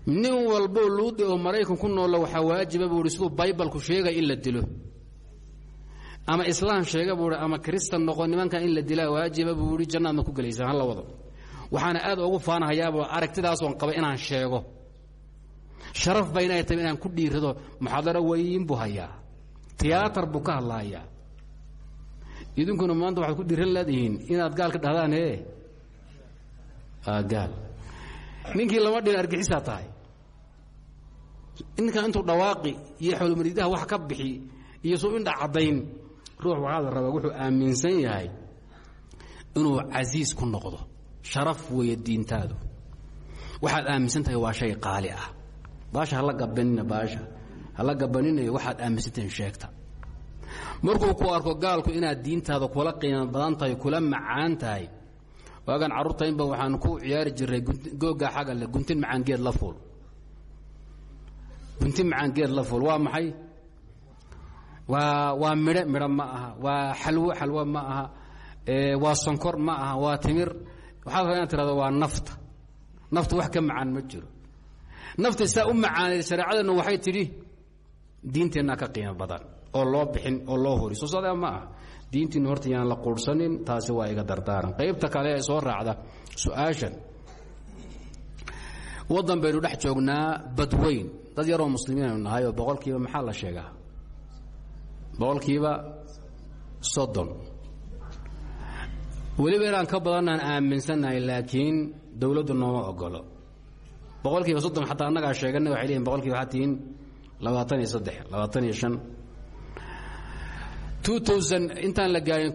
nin walbo luudi oo maraykan ku noolla waxaa waajiba buu ihi siduu baybalku sheegay in la dilo. Ama islaam sheega buu ama kristan noqo nimankan in la dilaa waajiba buu ihi jannaadna ku gelaysaan hala wado. Waxaana aad ugu faanahayaaba aragtidaasoon qaba inaan sheego. Sharaf ba inay tahay inaan ku dhiirado muxaadaro weyn buu hayaa. Tiyaatar buu ka hadlahayaa idinkuna maanta waxaad ku dhiiran laadihiin inaad gaal ka dhahdaan e gaal ninkii lama dhin argixisaa tahay. Ninkan intuu dhawaaqi iyo xowlmariidaha wax ka bixi iyo suu indha caddayn ruux waxaa la rabaa wuxuu aaminsan yahay inuu casiis ku noqdo sharaf weeye diintaadu. Waxaad aaminsan tahay waa shay qaali ah. Baasha hala gabanina baasha hala gabaninayo waxaad aaminsantahin sheegta. Markuu ku arko gaalku inaad diintaada kula qiimo badan tahay kula macaan tahay waagaan carruurtaynba waxaan ku ciyaari jiray googaa xagga le guntin macaangeed la fuul. Guntin macaangeed la fuul. Waa maxay? Waa waa midho midho ma aha. Waa xalwo xalwo ma aha. Waa sonkor ma aha. Waa timir. Waxaa rabaa inaad tirahdo waa nafta. Nafta wax ka macaan ma jiro. Nafta saa u macaanayd shareecadeennu waxay tidhi diinteennaa ka qiimo badan oo loo bixin oo loo hori soo sadaa ma ah diintiinu horta yaan la quurhsanin taasi waa iga dardaaran. Qaybta kale ee soo raacda su'aashan waddan baynu dhex joognaa badweyn. Dad yaroo muslimiinaynu nahay oo boqolkiiba maxaa la sheegaa? Boqolkiiba soddon. Weliba inaan ka badannaan aaminsannahay laakiin dawladdu nooma ogolo boqolkiiba soddon xataa annagaa sheegana waxay leeyihiin boqolkiiba waxaa tihiin labaatan iyo saddex iyo shan intaan la gaarin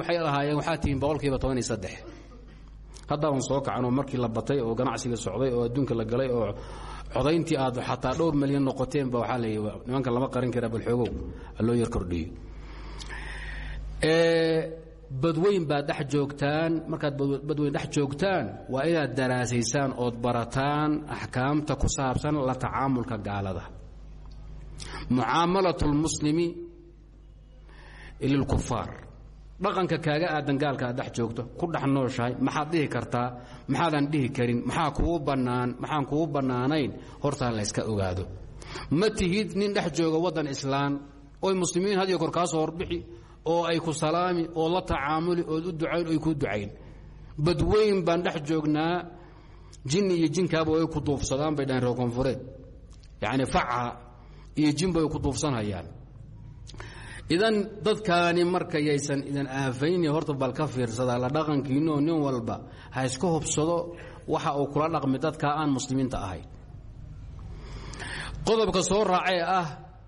waxay lahaayeen waxaa tihiin boqolkiiba toban iyo saddex. Soo kacanoo markii la batay oo ganacsiga socday oo adduunka la galay oo codayntii aad xataa dhowr milyan noqoteenba waxaa la nimanka lama qarin karaa balxoogow loo yar kordhiyo. Badweyn baad dhex joogtaan. Markaad badweyn dhex joogtaan waa inaad daraasaysaan ood barataan axkaamta ku saabsan la tacaamulka gaalada mucaamalaة اlmuslimi lilkufaar dhaqanka kaaga aadan gaalka aad dhex joogto ku dhex nooshahay maxaad dhihi kartaa? Maxaadan dhihi karin? Maxaa kuu bannaan? Maxaan kuu bannaanayn? Hortaa la yska ogaado. Ma tihid nin dhex jooga waddan islaan oy muslimiin had iyo kor kaa soo horbixi oo ay ku salaami oo la tacaamuli ood u ducayn oy kuu ducayn. Badweyn baan dhex joognaa jinni iyo jinkaaba ay ku duufsadaan bay dhahen reer yacni faca iyo jinba ay ku duufsanhayaan idan dadkaani marka yaysan idan aafayni horta bal ka fiirsadaa la dhaqankiinoo nin walba ha iska hubsado waxa uu kula dhaqmi dadkaa aan muslimiinta ahayn qodobka soo raacee ah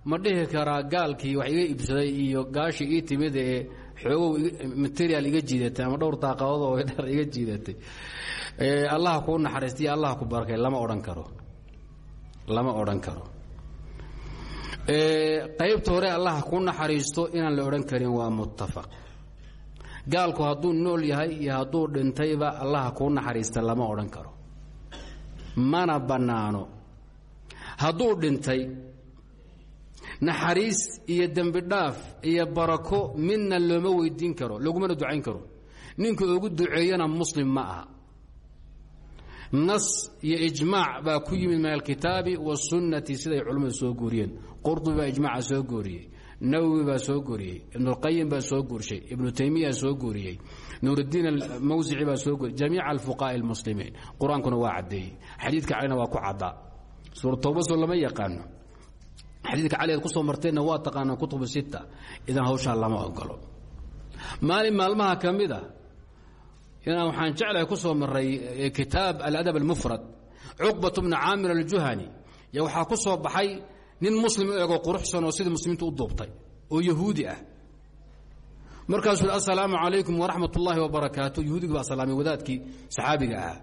ma dhihi karaa gaalkii wax iga iibsaday iyo gaashii ii timid ee xoogow material iga jiidatay ama dhowr daaqadood oo dhar iga jiidatay. Allah kuu naxariistay allah ku barakay lama odhan karo. Lama odhan karo qaybta hore allah ku naxariisto inaan la odhan karin waa muttafaq. Gaalku hadduu nool yahay iyo hadduu dhintayba allah kuu naxariista lama odhan karo. Mana bannaano. Hadduu dhintay naxariis iyo dembi dhaaf iyo barako midna looma weydiin karo lagumana ducayn karo. Ninka ugu duceeyana muslim ma aha. Nas iyo ijmaac baa ku yimid min alkitaabi wasunnati siday culimmadu soo guuriyeen qurdubi baa soo guuriyey nawowi baa soo guuriyey ibnuاlqayim baa soo guurshay ibnu taymiya soo guuriyey nuuruddiin almawsici baa soo guuriyey jamiica alfuqaa'i اlmuslimiin qur'aankuna waa caddeeyey. Xadiidka calina waa ku caddaa suura towba soo lama yaqaano. Xadiidka cali ku soo marteenna waa taqaanaa kutubu sita idan hawshaa lama ogolo maalin maalmaha ka mid a inaan waxaan jeclahay ku soo maray kitaab aladab almufrad cuqbat bna caamir aljuhani. Yo waxaa ku soo baxay nin muslim u ego quruxsan oo sidii muslimiintu u duubtay oo yahuudi ah. Markaasuu yhi assalaamu calaykum waraxmat ullaahi wabarakaatu yahuudigii baa salaamay wadaadkii saxaabiga ahaa.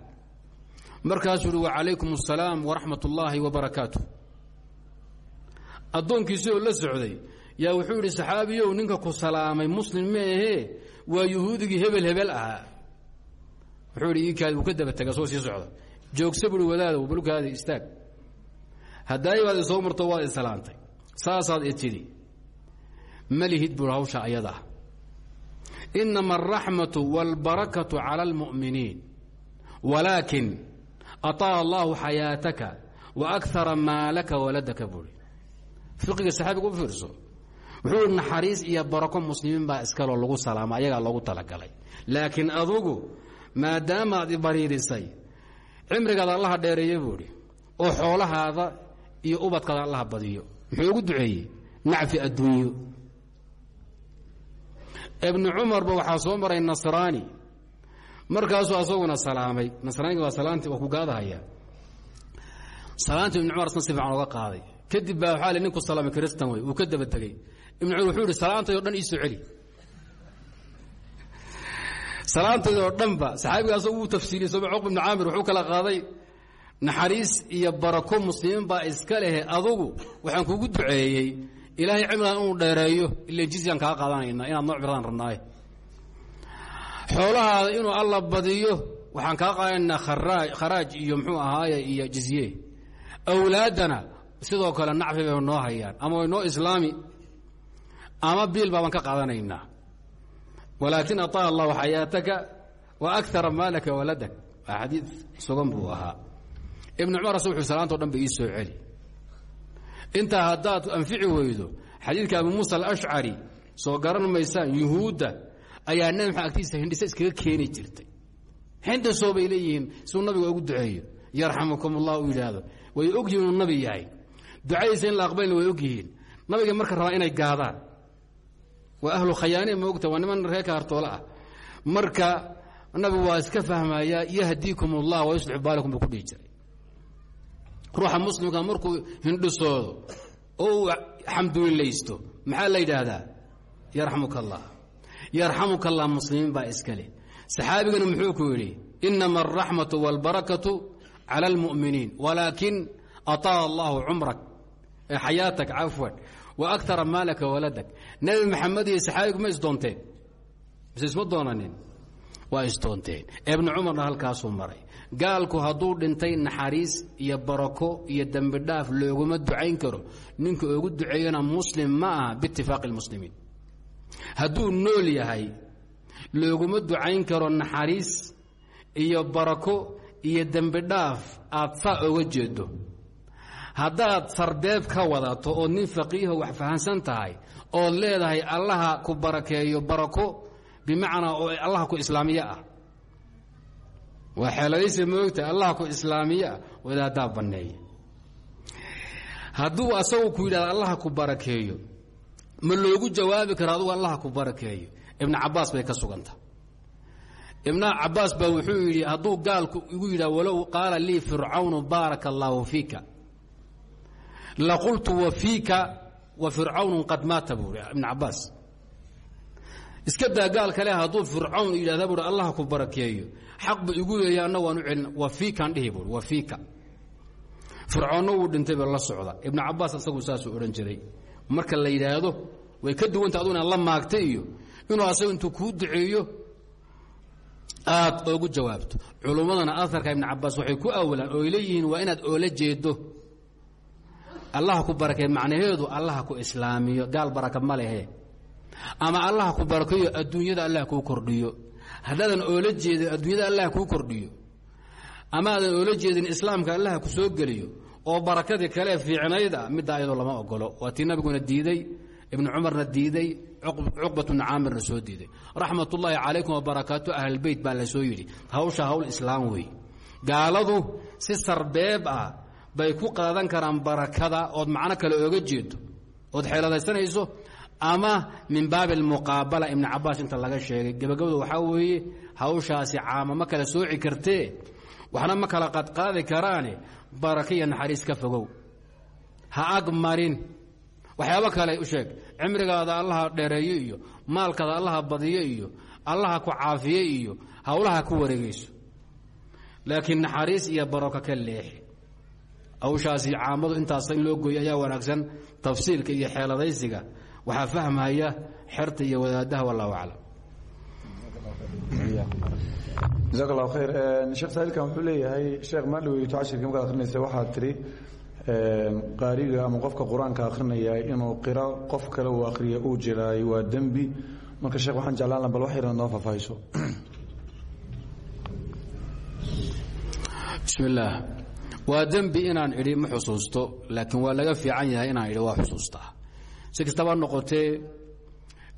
Markaasuu yhi wacalaykum assalaam waraxmat ullaahi wabarakaatu addoonkiisi oo la socday yaa wuxuu yidhi saxaabiyow ninka ku salaamay muslim ma ahee waa yahuudigii hebel hebel ahaa. Wuxuu idhi iikaadi wuu ka daba tega soo sii socda. Joogsa wadaadow balkaadi istaag haddaay baad isoo marto waad islaantay saasaad i tidhi ma lihid buui hawsha ayada ah inama alraxmatu wاlbarakatu cala اlmu'miniin walaakin aطaala allahu xayaataka waakara maalaka waladaka buui fiqiga saxaabiga u fiirso wuxuu ihi naxariis iyo barako muslimiin baa iskaloo lagu salaama ayagaa loogu talagalay laakiin adugu maadaamaad i bariirisay cimrigaada allaha dheereeye buu idhi oo xoolahaada iyo ubadkaada allaha badiyo muxuu ugu duceeyey nacfi adduunyo. Ibnu cumarba waxaa soo maray nasraani. Markaasuu asaguna salaamay. Nasraaniga waa salaanti waa ku gaadahaya salaantii ibnu cumar asna si fiican oga qaaday. Kadib baa waxaa li ninku salaamay kristan wey wuu ka daba tegey ibnu cumar wuxuu yidhi salaantayoo dhan iisoo celi. Salaantayda oo dhanba saxaabigaasoo uu tafsiiriyey sooma cuqba ibnu caamir wuxuu kala qaaday naxariis iyo barako muslimiin baa iska lehe adugu waxaan kugu duceeyey ilaahay cimrigan inuu dheereeyo ila jizyan kaa qaadanayna inaad noo cibradan rabnaaye. Xoolahaada inuu alla badiyo waxaan kaa qaadanaynaa kharaaj iyo mxuu ahaaye iyo jizye awlaaddana sidoo kale nacfi bay noo hayaan ama way noo islaami ama biil baabaan ka qaadanaynaa. Walaakin aطaع allahu xayaataka wa akara maalaka waladak. Waa xadiid sugan buu ahaa ibn cumar wuxuu salaanto dhan ba ii soo celi intaa haddaad anfici weydo xadiidka abu muusa alashcari soo garan maysaan yuhuudda ayaa nebi maxamed agtiisa hindhise iskaga jirtay. Xindhisoo bay leeyihiin nabiga ugu duceeyo. Yarxamukum ullah way og yihiin inuu nabi yahay. Ducadiisa la aqbalina way og yihiin. Nabiga marka rabaa inay gaadaan waa ahlu khayaane ma ogta waa niman reerka ah. Marka nabigu waa iska fahmayaa yahdiikum wa yuslixu baalakum buu ku dhihi ruuxa muslimka markuu hindhisoodo oo uu xamdulilaysto maxaa la yidhaahdaa? Yarxamuka allah yarxamuka allah muslimiin baa iskale saxaabigana muxuu ku yidhi inama alraxmatu walbarakatu cala almu'miniin walaakin ataala allahu cumrak xayaatak cafwan wa akara maalaka waladak. Nebi maxamed iyo saxaabigu ma isdoonteen mise isma doonanin? Waa isdoonteen ibnu cumarna halkaasuu maray gaalku hadduu dhintay naxariis iyo barako iyo dembi dhaaf looguma ducayn karo ninka ugu duceeyana muslim ma aha biitifaaqi اlmuslimiin hadduu nool yahay looguma ducayn karo naxariis iyo barako iyo dembi dhaaf aad saa oga jeedo haddaad sarbeeb ka wadato ood nin faqiiho wax fahansan tahay ood leedahay allaha ku barakeeyo barako bimacnaa oo allaha ku islaamiye ah waa xeeladaysa moogta allaha ku islaamiye ah wadaaddaa banneeya hadduu asagu ku yidhahda allaha ku barakeeyo ma loogu jawaabi karo adugu allaha ku barakeeyo. Ibnu cabaas bay ka suganta. Ibn cabaas baa wuxuu yidhi hadduu gaalku igu yidhah walow qaala lii fircawnu baaraka allaahu fiika laqultu wa fiika wa fircawnu qad maata buu i ibn cabaas iska daa kale hadduu fircawn yidhahda buui allah ku barakeeyo. Xaq ba igu leeya anna waan u celin. Wa fiikaan dhihi buui wa fiika. Fircoonna wuu dhintay ba la socda. Ibnu cabaas asagu saasuu odhan jiray. Marka la yidhaahdo way ka duwanta adu inaad la maagta iyo inuu asagu intuu kuu duceeyo. Aad oogu jawaabto. Culummadana aarka ibn cabaas waxay ku awalaan ooy leeyihiin waa inaad oola jeedo allah ku barakee macnaheedu allah ku islaamiyo. Gaal baraka ma lehe ama allah ku barakeeyo adduunyada allah kuu kordhiyo. Haddaadan oola jeedin adduunyada allah kuu kordhiyo. Ama aadan oola jeedin islaamka allah ku soo geliyo oo barakadii kale fiicnayda midda ayadoo lama ogolo waa tii nabiguna diiday ibnu cumarna diiday cuqbat bnu caamirna soo diiday. Raxmat ullaahi calaykum wabarakaatu ahlbeyt baa la soo yidhi hawsha hawl islaam wey. Gaaladu si sarbeeb ah bay ku qaadan karaan barakada ood macno kale ooga jeedo. Ood xeeladaysanayso ama min baabi almuqaabala ibnu cabaas inta laga sheegay. Gebagabada waxaa weeye hawshaasi caama ma kala sooci kartee waxna ma kala qadqaadi karaane baraka iyo naxariis ka fogow. Ha ag marin. Waxyaabo kale u sheeg. Cimrigaada allaha dheereeyo iyo maalkaada allaha badiyo iyo allaha ku caafiye iyo hawlaha ku wareegayso. Laakiin naxariis iyo baroko ka leexi hawshaasi caamadu intaas in loo gooyo ayaa wanaagsan tafsiilka iyo xeeladaysiga waxaa fahmaya xerta iyo wadaadaha wallahu aclam. Jazaak allahu khayr sheekh saaiilkan wuxuu leeyahay sheekh maadhow weyto cashirkii markaad akrinaysa waxaad tidhi qaariga ama qofka qur'aanka akrinaya inuu qiro qof kale uu akriya uu jiraay waa dembi. Marka sheekh waxaan jeclaan laha bal wax yarna noo faahfaahiso. Bismi illaah waa dembi inaan idhi ma xusuusto laakiin waa laga fiican yahay inaan idhi waa xusuustaa si kastaba noqotee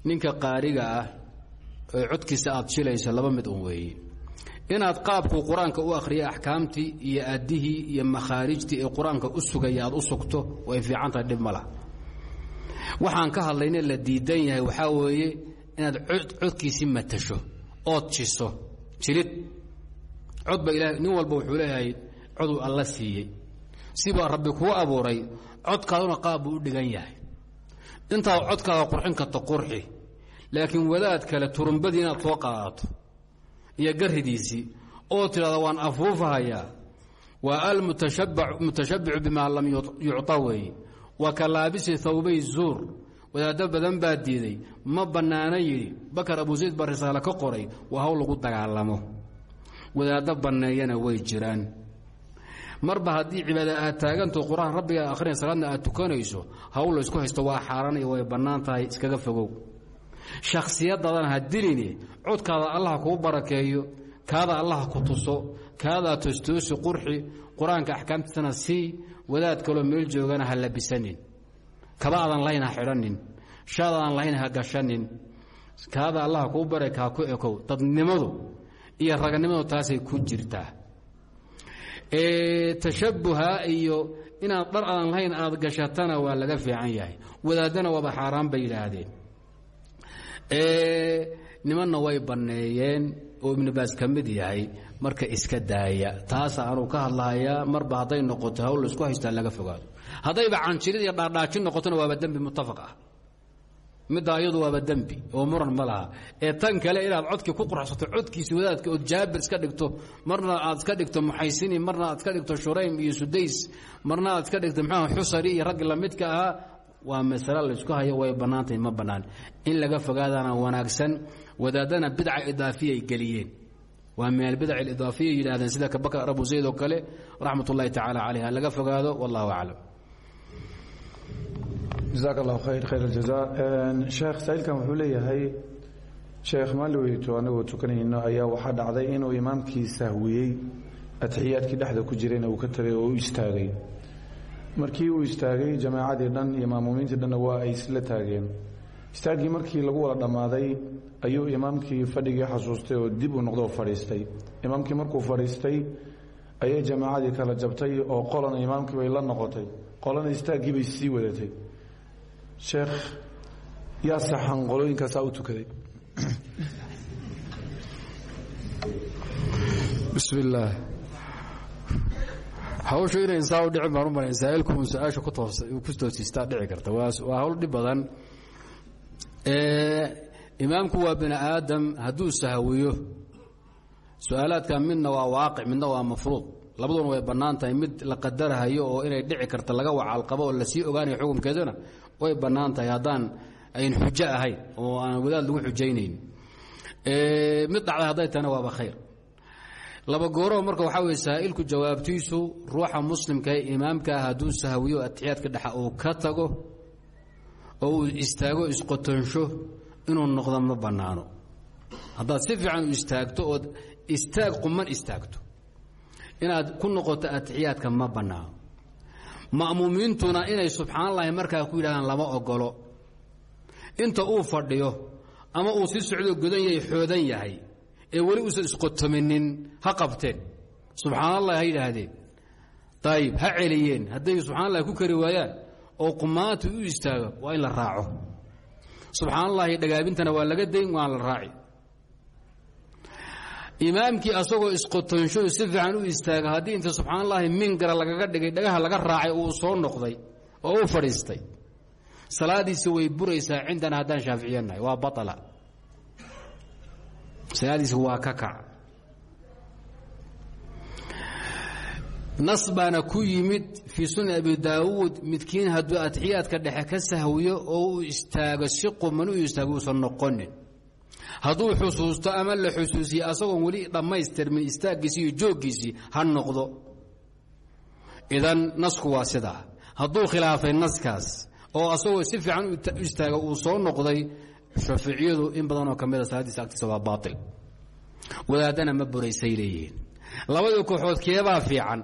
ninka qaariga ah ee codkiisa aad shilayso laba mid un weeye inaad qaabkuu qur'aanka u akhriya axkaamtii iyo addihii iyo makhaarijtii ee qur'aanka u sugaya u sugto way fiican tahay dhib ma lah waxaan ka hadlayna la diidan yahay waxaa weeye inaad codkiisii matasho ood jiso jilid. Codba ilahay nin walba wuxuu leeyahay coduu alla siiyey. Sibaa rabbi kuu abuuray codkaaduna qaab buu u dhigan yahay intaad codkaada qurxin karto qurxi laakiin wadaad kale turumbadii inaad soo qaadato. Iyo garidiisii oo tidhahda waan afuufahayaa waa almutashabbicu bimaa lam yucطa weeye wa ka laabisi hawbay zuur wadaaddo badan baa diiday ma bannaana yidhi bakar abu zayd baa risaalo ka qoray waa hawl lagu dagaalamo. Wadaaddo banneeyana way jiraan marba haddii cibaada aad taaganto qur'aan rabbiga akhriya salaadna aad tukanayso hawl laysku haysto waa xaaraan iyo way bannaan tahay iskaga fogow. Shakhsiyaddaadana ha dilini codkaada allah kuu barakeeyo kaada allah ku tuso kaadaa tostoosi qurxi qur'aanka axkaamtiisana sii wadaad kaloo meel joogana ha labisanin. Kaba aadan lahayn ha xidhanin shaad aadan lahayn ha gashanin kaada allah kuu baraka ku ekow dadnimadu iyo raganimadu taasay ku jirtaa tashabuha iyo inaad dhar aadan lahayn aad gashatana waa laga fiican yahay. Wadaadana waaba xaaraan bay yidhaahdeen. Nimanna way banneeyeen oo ibnu baas ka mid yahay marka iska daaya. Taasa anuu ka hadlahayaa marba hadday noqoto hawl la isku haystaa laga fogaado. Haddayba canjirid iyo dhaadhaajin noqotona waaba dembi muttafaq ah middaa iyadu waaba dembi oo muran ma laha. Ee tan kale inaad codkii ku qurxsato codkiisi wadaadka ood jaabir iska dhigto marna aad iska dhigto muxaysini marna aad iska dhigto shuraym iyo sudays marna aad iska dhigto mxua xusari iyo raggi lamidka ahaa waa masale laysku hayo way bannaantahay ma bannaan. In laga fogaadana wanaagsan wadaadana bidca idaafiyay geliyeen. Waa min albidac alidaafiya yidhahdeen sida kabakar abu zayd oo kale raxmat ullahi tacaala caleyh ha laga fogaado wallahu aclam jazaak allahu khayr khayr aljaza sheekh saa'ilkan wuxuu leeyahay sheekh maalweyto anagoo tukanayno ayaa waxaa dhacday inuu imaamkii sahwiyey atixiyaadkii dhexda ku jirayna uu ka tagay oo u istaagay. Markii uu istaagay jamaacadii dhan iyo maamuumiintii dhanna waa ay isla taageen. Istaaggii markii lagu wada dhammaaday ayuu imaamkii fadhigii xasuustay oo dib u noqdo fadhiistay. Imaamkii markuu fadhiistay ayay jamaacadii kala jabtay oo qolana imaamkii bay la noqotay. Qolana istaaggii bay sii wadatay sheekh yaa saxan qolooyinkaasaa u tukaday. Bismi hawshu inay saa u baan u malay saa'ilku un su'aasha ku toos ku toosistaa dhici karta. Waa hawl dhib badan. Imaamku waa bini aadam hadduu sahwiyo su'aalaadka midna waa waaqic midna waa mafruud. Labaduna way bannaan mid la qadarahayo oo inay dhici karta laga wacaalqabo oo la sii ogaanayo xukunkeedana way bannaan tahay haddaan ayn xujo ahayn oo aan wadaad lagu xujaynayn. Mid dhacday hadday tahana waaba khayr. Laba gooroo marka waxaa weye saa'ilku jawaabtiisu ruuxa muslimka ee imaamka ah hadduu sahwiyo atixiyaadka dhexa uu ka tago oo uu istaago isqotonsho inuu noqdo ma bannaano. Haddaad si fiican u istaagto ood istaag quman istaagto inaad ku noqoto atixiyaadka ma bannaano ma'muumiintuna inay subxaanallahi markaa ku yidhahdaan lama ogolo inta uu fadhiyo ama uu si socdo godan yahay xoodan yahay ee weli uusan isqotominin ha qabteen. Subxaan allah ha yidhaahdeen. Ayib ha celiyeen. Hadday subxaan allahi ku kari waayaan oo qumaanta u istaago waa in la raaco. Subxaan allahi dhagaabintana waa laga dayn waan la raaci imaamkii asagoo isqotonsho si fiican u istaaga haddii inta subxaan allahi mingara lagaga dhigay dhagaha laga raacay uu soo noqday oo u fadhiistay salaadiisi way buraysaa cindana haddaan shaaficiyanahay waa baala salaadiisi waa ka kac. Nas baana ku yimid fii sunan abi daawuud midkiin hadduu atixiyaadka dhexe ka sahwiyo oo uu istaago si quman u istaago uusan noqonin hadduu xusuusto ama la xusuusiye asagoon weli dhammaystirmin istaaggiisii iyo jooggiisii ha noqdo. Idan nasku waa sidaa hadduu khilaafay naskaas oo asagoo si fiican u istaaga uu soo noqday shaaficiyadu in badanoo ka mida salaadiisa agtiisa waa baail wadaadana ma buraysay leeyihiin. Labadii kooxood keebaa fiican.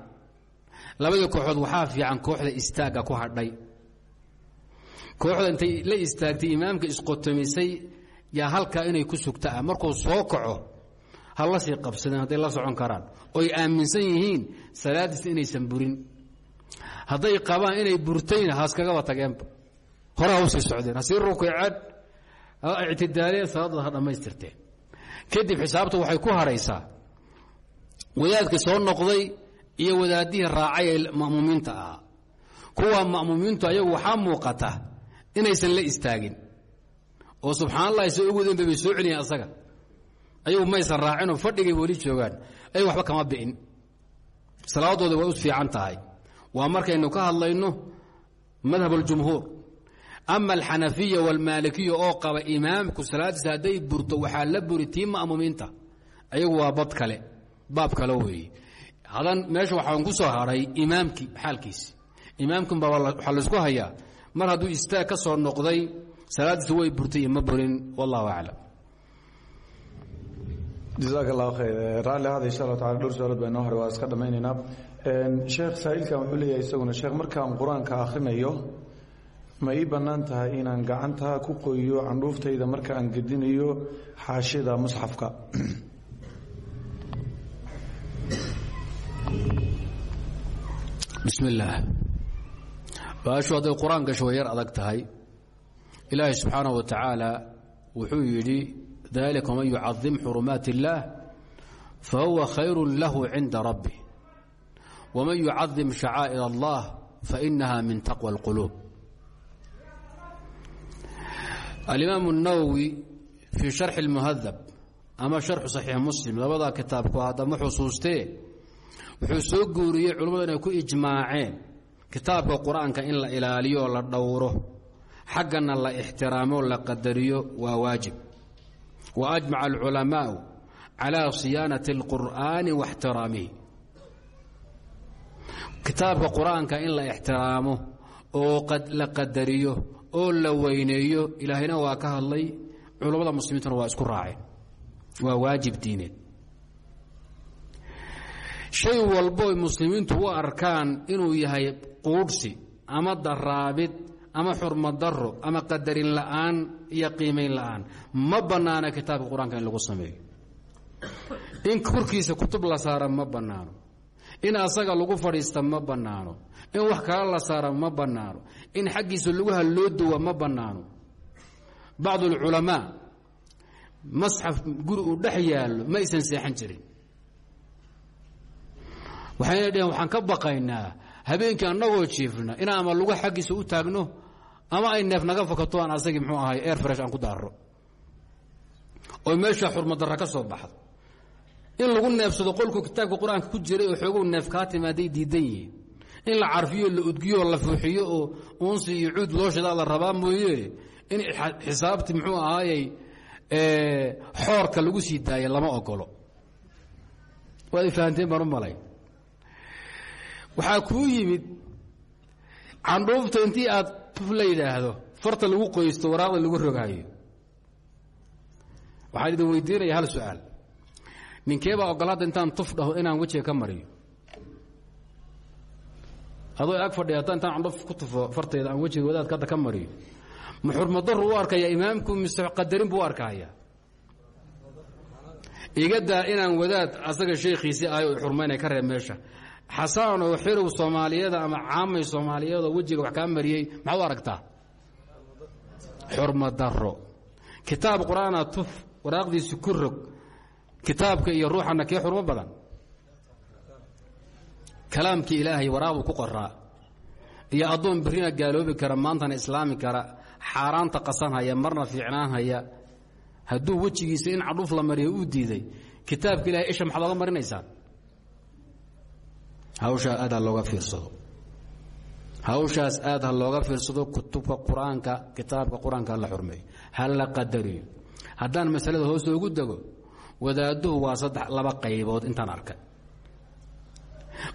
Labadii kooxood waxaa fiican kooxda istaagga ku hadhay. Kooxda intay la istaagtay imaamka isqotomisay yaa halkaa inay ku sugta ah. Markuu soo kaco ha la sii qabsadeen hadday la socon karaan. Oy aaminsan yihiin salaadiisna inaysan burin. Hadday qabaan inay burtayna haaskagaba tageenba hore ha u sii socdeen hasii rukuuceen ha ictidaaleen salaadooda ha dhammaystirteen. Kadib xisaabta waxay ku haraysaa wadaadkii soo noqday iyo wadaadihii raacay ee ma'muumiinta ahaa. Kuwa ma'muumiintu ayagu waxaa muuqata inaysan la istaagin oo subxaan allah se ugu bay soo celiyeen asaga. Ayagu maysan raacinoo fadhigay weli joogaan. Ayagu waxba kama bi'in salaadooda way u fiican tahay. Waa markaynu ka hadlayno madhab اljumhuur ama alxanafiya waalmaalikiya oo qaba imaamku salaadiisa hadday burto waxaa la buri tii ma'muumiinta ayagu waa bad kale baab kale weeye hadan meesha waxaan ku soo hadhay imaamkii xaalkiisi imaamkin baa waxaa la isku hayaa. Mar hadduu istaag ka soo noqday salaadiisa way burtay iyo ma burin wallahu aclam jazaak allahu khayr raalli ahada insha allah tacala dhowr su'aalood baa inoo hore waa iska dhammaynaynaa. Sheekh saa'ilkan wuxuu leeyahay isaguna sheekh markaan qur'aanka akhrinayo ma ii bannaan tahay inaan gacanta ku qoyiyo candhuuftayda marka aan gedinayo xaashida musxafka? Bismi illaah baashu hadday qur'aan gasho way yar adag tahay ilaahay subxaana wa tacaala wuxuu yidhi dalika man yucadim xurumaat اllaah fahuwa khayru lahu cinda rabbih wman yucadim shacaa'ir allah fainaha min taqwa اlquluub alimaam الnawowi fii sharxi اlmuhadab ama sharxu saxiix muslim labadaa kitaabku haddama xusuustee wuxuu soo guuriyey culimmadu inay ku ijmaaceen kitaabka qur-aanka in la ilaaliyo oo la dhowro xaggana la ixtiraamo la qadariyo waa waajib wa ajmaca alculamaau calaa siyaanati اlqur'aani wa اxtiraamihi kitaabka qur'aanka in la ixtiraamo oo la qadariyo oo la weyneeyo ilaahayna waa ka hadlay culammada muslimiintuna waa isku raaceen waa waajib diineed shay walboy muslimiintu u arkaan inuu yahay quudhsi ama daraabid ama xurmad daro ama qadarin la'aan iyo qiimayn la'aan. Ma bannaana kitaabka qur'aanka in lagu sameeyo. In korkiisa kutub la saara ma bannaano. In asaga lagu fadhiista ma bannaano. In wax kala la saara ma bannaano. In xaggiisa lugaha loo duwa ma bannaano. Bacdu alculamaa masxaf guri uu dhex yaallo ma aysan seexan jirin. Waxayna dheheen waxaan ka baqaynaa habeenkii annagoo jiifna inaan ama luga xaggiisa u taagno ama ay neef naga fakato aan asagii muxuu ahay air fresh aan ku daarro oo meesha xurmadarra ka soo baxdo. In lagu neefsado qolku kitaabka qur'aanka ku jiray oo xoogow neef kaa timaaday diidan yihiin. In la carfiyo la udgiyo la fuuxiyo oo uunsi iyo cuud loo shidaa la rabaa mooye. In xisaabti muxuu ahaayey xoorka lagu sii daaya lama ogolo waad fahanteen baan malay. Waxaa kuu yimid candhuufta intii aad tuf la yidhaahdo farta lagu qoysto waraaqda lagu rogaayo. Waxaan idin weydiinaya hal su'aal. Ninkee baa ogol hadda intaan tuf dhaho inaan wejiga ka mariyo. Adoo ag fadhiya hadda intaan candhuf ku tufo farteeda aan wejiga wadaadka hadda ka mariyo. Ma xurmadaru u arkaya imaamku mise qadarin buu u arkaya igadaa inaan wadaad asaga sheekhiisii ahay o xurmaynay ka reeb meesha xasaan oo xirow soomaaliyada ama caamay soomaaliyeedoo wejiga wax kaa mariyey maxaad aragtaa? Xurmadaro kitaab qur'aana tuf waraaqdiisi ku rog. Kitaabka iyo ruuxana kee xurmo badan? Kalaamkii ilaahay waraaqdu ku qoraa. Iyo addoon berrina gaaloobi kara maantana islaami kara xaaraanta qasanhaya marna fiicnaanhaya hadduu wejigiisa in cadhuuf la mariyo uu diiday. Kitaabka ilahay isha maxaad oga marinaysaan hawshaa aad ha looga fiirsado. Hawshaas aad ha looga fiirsado kutubka qur'aanka kitaabka qur'aanka la xurmeeyo ha la qadariyo haddaan masalada hoos ugu dego wadaadduhu waa saddex laba qaybood intaan arkay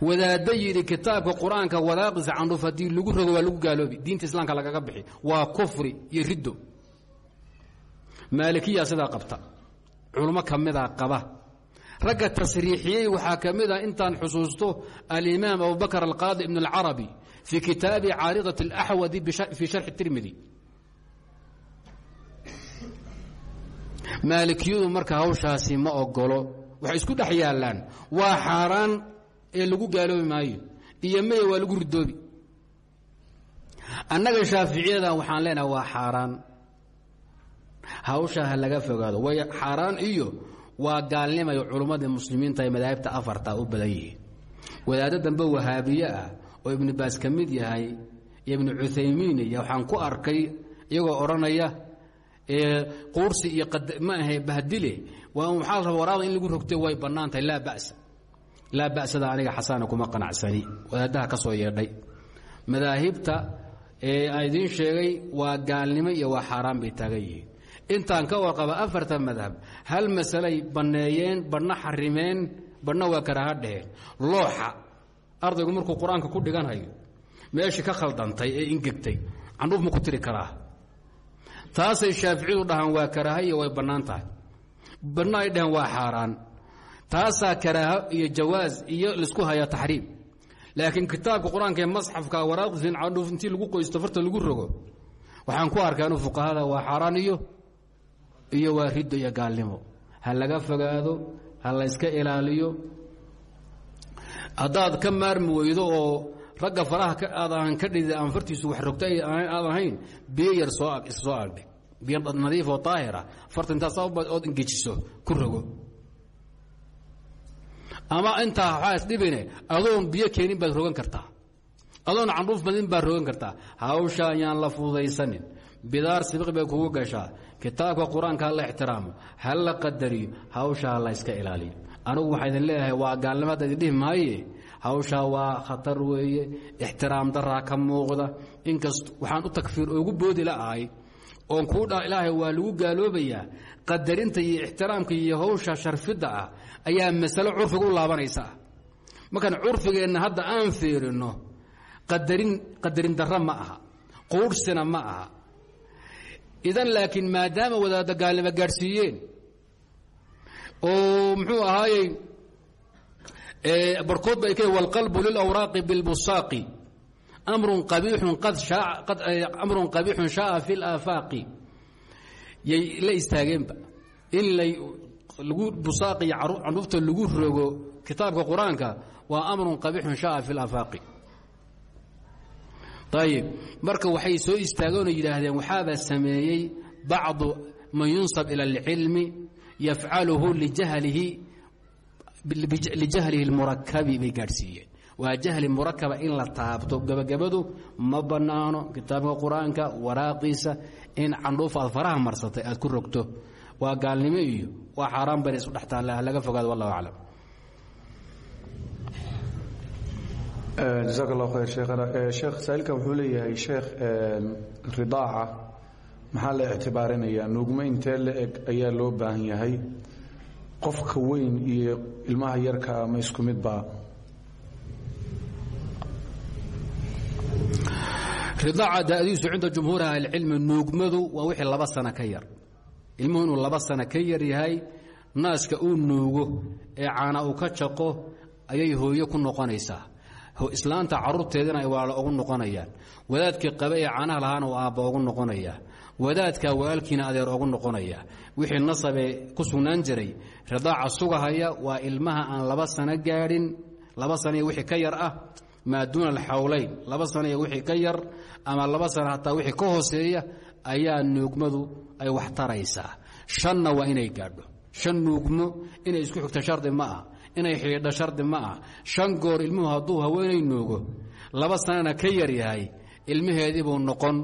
wadaaddo yidhi kitaabka qur'aanka wadaaqdiisa candhuuf haddii lagu rogo waa lagu gaaloobi. Diinta islaamka lagaga bixi. Waa kufri iyo riddo. Maalikiya sidaa qabta. Culummo ka mida qaba ragga tasriixiyey waxaa ka mid ah intaan xusuusto alimaam abubakr alqaadi ibn اlcarabi fii kitaabi caaridaة اlaxwadi fii sharxi tirmidi maalikiyadu marka hawshaasi ma ogolo waxay isku dhex yaallaan waa xaaraan ee lagu gaaloobi maayo iyo maya waa lagu ridoobi annaga shaaficiyadan waxaan leenahay waa xaaraan hawshaa ha laga fogaado way xaaraan iyo waa gaalnimayo culummadii muslimiinta ee madaahibta afarta u badan yihiin. Wadaaddo dambe wahaabiye ah oo ibnu baas ka mid yahay iyo ibnu cuthaymiin iyo waxaan ku arkay iyagoo odhanaya quursi iyo ma ahe bahdile waxaa raba waraaqda in lagu rogtay way bannaan tahay laa ba'sa. Laa ba'sada aniga xasana kuma qanacsani. Wadaaddaha ka soo yeedhay. Madaahibta ee aan sheegay waa gaalnimo iyo waa xaaraan bay taagan yihiin intaan ka warqaba afarta madhab hal masalay banneeyeen badhna xarimeen badhna waa karaaha dheheen. Looxa ardaygu markuu qur'aanka ku dhiganhayo meeshii ka khaldantay ee ingegtay candhuuf ma ku tiri karaa taasay shaaficiyadu dhahaan waa karaaha iyo way bannaan tahay. Badhna ay dhaheen waa xaaraan. Taasaa karaaho iyo jawaas iyo la isku hayaa taxriim laakiin kitaabka qur'aanka ee masxafka waraaqdiisin candhuuf intii lagu qoysto farta lagu rogo waxaan ku arkaa inu fuqahada waa xaaraan iyo iyo waa riddo iyo gaalnimo. Ha laga fogaado ha layska ilaaliyo. Haddaad ka maarmi weydo oo ragga faraha aadaan ka dhidi aan fartiisu wax rogta aad ahayn biyo yar soo soo agdhig biyo nadiif oo daahira farta intaas ood ingejiso ku rogo. Ama intaa waxaa isdhibine adoon biyo keenin baad rogan kartaa. Adoon candhuuf badin baad rogan kartaa. Hawsha ayaan la fududaysanin bidaar sibiq bay kugu gashaa kitaabka qur'aanka la ixtiraamo ha la qadariyo hawsha ha la yska ilaaliyo. Anigu waxaa idin leeyahay waa gaalnimada idin dhihi maaye? Hawshaa waa khatar weeye ixtiraam daraa ka muuqda. Inkast waxaan u takfiir oogu boodi la'ahay oon kuu dha ilaahay waa lagu gaaloobayaa qadarinta iyo ixtiraamka iyo hawsha sharfidda ah ayaa masalo curfiga u laabanaysa. Markaan curfigeenna hadda aan fiirino qadarin qadarin darra ma aha quudhsina ma aha idan laakiin maadaama wadaadda gaalnimo gaadhsiiyeen oo muxuu ahaayey barkood ba ay ka wاlqalbu lilawraaqi biاlbusaaqi amrun qabiixun qad amrun qabiixun shaaa fi اlaafaaqi yay la istaageenba in lay lagu busaaqi iyo candhufta lagu rogo kitaabka qur-aanka waa amrun qabiixun shaaa fi اlaafaaqi ayb marka waxay soo istaageen oo yidhaahdeen waxaaba sameeyey bacdu man yunsab ila اlcilmi yafcaluhu lijahlihi اlmurakabi bay gaadhsiiyeen. Waa jahli murakkaba in la taabto. Gabagabadu ma bannaano kitaabka qur'aanka waraaqiisa in candhuufa aad faraha marsatay aad ku rogto. Waa gaalnimo iyo waa xaaraan bana isu dhex taalla laga fogaado wallahu aclam. Jasaak allah khayr sheekhana. Sheekh saa'ilkan wuxuu leeyahay sheekh ridaaca. Maxaa la ictibaarinayaa? Nuugmo intee la eg ayaa loo baahan yahay? Qofka weyn iyo ilmaha yarka ama isku midbaa ridaaca daadiisu cinda jumhuur ahlicilmi nuugmadu waa wixii laba sano ka yar. Ilmuhu inuu laba sano ka yar yahay naaska uu nuugo ee caana uu ka jaqo ayay hooyo ku noqonaysaa islaanta caruurteedina waala ugu noqonayaan. Wadaadkii qabe ee caanaha lahaana aabba ugu noqonayaa wadaadka walaalkiina adeer ugu noqonaya. Wixii nasabee ku sugnaan jiray ridaaca sugahaya waa ilmaha aan laba sano gaadhin laba iyo wixii ka yar ah maa duuna alxawlayn laba iyo wixii ka yar ama laba sano hataa wixii ka hooseeya ayaa nuugmadu ay wax taraysaa shanna waa inay gaadho. Shan nuugmo inay isku xigto shardi ma ah inay xidhiidho shardi ma ah shan goor ilmuhu hadduu haweenay nuugo laba sanana ka yar yahay ilmaheediibuu noqon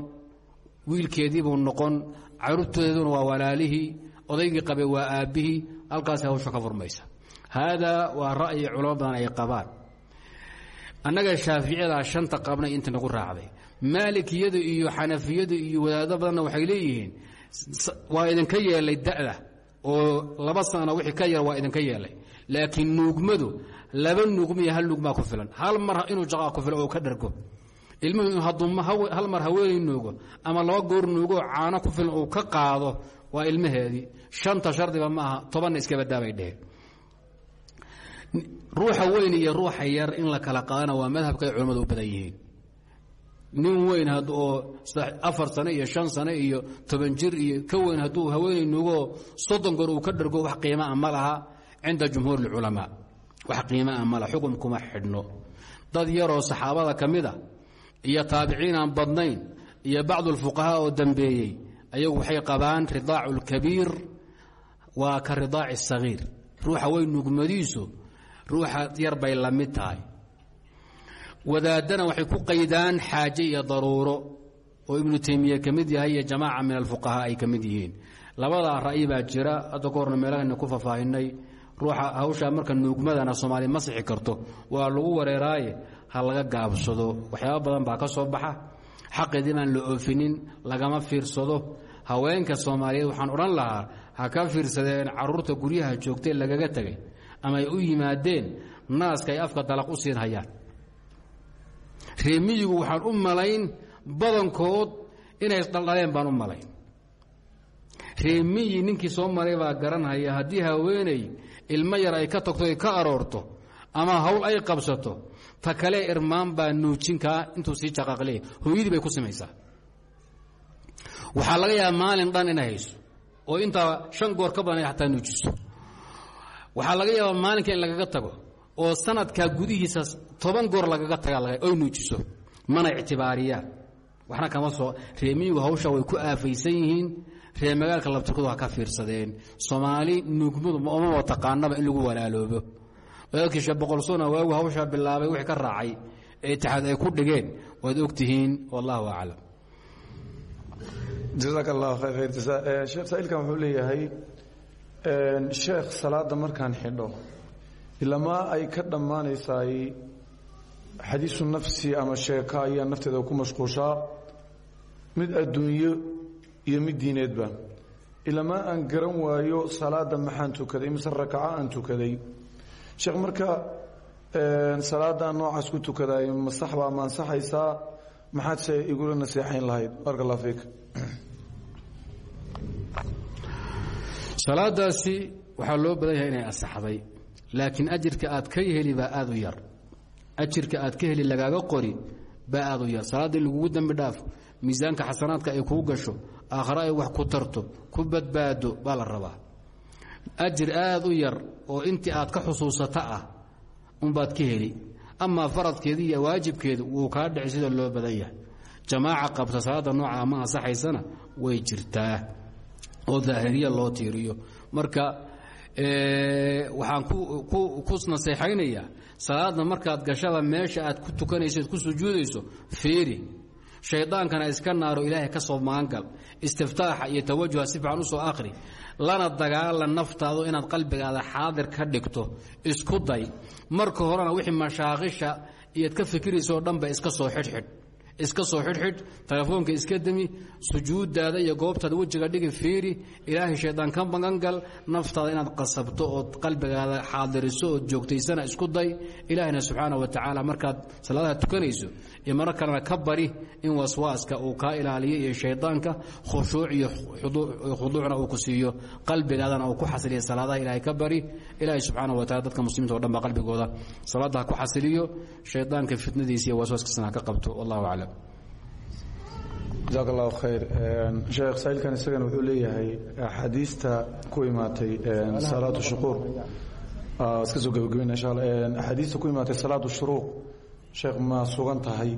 wiilkeediibuu noqon caruurteeduna waa walaalihii odaygii qabe waa aabbihii halkaas hawsha ka furmaysa. Haadaa waa ra'yi culamo badan ay qabaan. Annaga shaaficiyada shanta qabnay inta nagu raacday. Maalikiyadu iyo xanafiyadu iyo wadaado badanna waxay leeyihiin waa idinka yeelay da'da oo laba sana wixii ka yar waa idinka yeelay laakiin nuugmadu laba nuugmiyo hal nuugmaa ku filan. Hal mar inuu jaqaa ku filan oo ka dhargo. Ilmuhu hadduu hal mar haweenay nuugo ama laba goor nuugo caano ku filan uu ka qaado waa ilmaheedii. Shanta shardiba ma aha tobanna iska badaabay dheheen ruuxa weyn iyo ruuxa yar in la kala qaadana waa madhabka ay culammadu u badan yihiin. Nin weyn oo afar sano iyo shan sano iyo toban jir iyo ka weyn hadduu haweenay nuugo soddon goor uu ka dhargo wax qiimaa ma laha cinda jumhuur اlculamaa wax qiimaa ma laha xukum kuma xidhno dad yaroo saxaabada ka mid a iyo taabiciin aan badnayn iyo bacdu اlfuqahaa oo dambeeyey ayagu waxay qabaan ridaacu اlkabiir waa ka ridaaci الsagiir ruuxa weyn nugmadiisu ruuxa yar bay la mid tahay wadaadana waxay ku qaydaan xaaje iyo daruuro oo ibnu taymiye ka mid yahay iyo jamaaca min alfuqahaa ay ka mid yihiin labadaa ra'yi baa jira hadda ka horna meelahayna ku faahfaahinay ruuxa hawshaa marka nuugmadana soomaaliya ma sixi karto. Waa lagu wareeraaye ha laga gaabsado. Waxyaaba badan baa ka soo baxa. Xaqeedii baan la oofinin lagama fiirsado. Haweenka soomaaliyeed waxaan odhan lahaa ha ka fiirsadeen carruurta guryaha joogtay lagaga tegay ama ay u yimaadeen naaska ay afka dalaq u siin hayaan. Reemiyigu waxaan u malayn badankood inay isdhaldhaleen baan u malayn. Reemiyi ninkii soo maray baa garanhaya haddii haweeney ilmo yar ay ka tagto ay ka aroorto ama hawl ay qabsato ta kale irmaan baa nuujinkaa intuu sii jaqaaqleya hooyadii bay ku simaysaa waxaa laga yaaba maalin dhan inay hayso oo intaa shan goor ka badan ay xataa nuujiso. Waxaa laga yaabaa maalinka in lagaga tago oo sanadkaa gudihiisa toban goor lagaga taga oy nuujiso mana ictibaariyaan waxna kama soo reemiyigu hawshaa way ku aafaysan yihiin ree magaalka labtirkoodu ha ka fiirsadeen. Soomaali nuugmadu omaba taqaanaba in lagu walaaloobo. Dadkii shee boqolsona waagu hawshaa bilaabay wixii ka raacay ee itixaad ay ku dhigeen. Waad og tihiin wallahu aclam. Jazaak allah khayr jasa sheekh saa'ilkan wuxuu leeyahay sheekh salaada markaan xidho ilamaa ay ka dhammaanaysaay xadiisu nafsi ama sheeka ayaa nafteeda ku mashquushaa. Mid adduunyo iyo mid diineedba ilamaa aan garan waayo salaada maxaan tukaday mise rakaco aan tukaday. Sheekh marka salaadaan noocaas ku tukaday ma saxbaa ma ansaxaysaa maxaad se igula naseexayn lahayd? Baraka allah fiik. Salaadaasi waxaa loo badan yahay inay asaxday laakiin ajirka aad ka heli baa aad u yar. Ajirka aad ka heli lagaaga qori baa aad u yar. Salaaddii lagugu dembi dhaafo miisaanka xasanaadka ay kuu gasho aakhare ay wax ku tarto ku badbaado baa la rabaa. Ajir aad u yar oo intii aad ka xusuusata ah unbaad ka heli. Amaa faradkeedi iyo waajibkeedu wuu kaa dhici sida loo badan yahay. Jamaaca qabta salaada nooca ma ansaxaysana way jirtaa oo daahiriya loo tiiriyo. Marka waxaan ku naseexaynayaa salaadna markaad gashaba meesha aad ku tukanayso ku sujuudayso fiiri shaydaankana iska naaro ilaahay ka soo magangal istiftaaxa iyo tawajuha si fiican u soo akhri. Lana dagaala naftaadu inaad qalbigaada xaadir ka dhigto isku day. Marka horena wixii mashaakhisha iyoad ka fikiraysa oo dhan ba iska soo xidhxidh iska soo xidhxidh telefoonka iska demi sujuuddaada iyo goobtaada wejiga dhigi fiiri ilaahay shaydaan ka magangal naftaada inaad qasabto ood qalbigaada xaadiriso ood joogtaysana isku day. Ilaahina subxaana wa tacaala markaad salaadaha tukanayso iyo marar kalena in waswaaska uu kaa ilaaliyo iyo shaydaanka khushuuc iyo khuduucna uu ku siiyo. Qalbigaadana uu ku xasiliya salaadaha ilaahay ka ilaahay subxaana wa tacala dadka muslimiinta o dhan qalbigooda salaadda ku xasiliyo shaydaanka fitnadiisa iyo waswaaskiisana ka qabto. Wallahu aclam. Jazaak allahu khayr sheekh saa'ilkan isagana wuxuu leeyahay axaadiista ku imaatay salaatu shuquur. Iska soo gebagabayna insha allah. Axaadiista ku imaatay salaatu sheekh ma sugan tahay?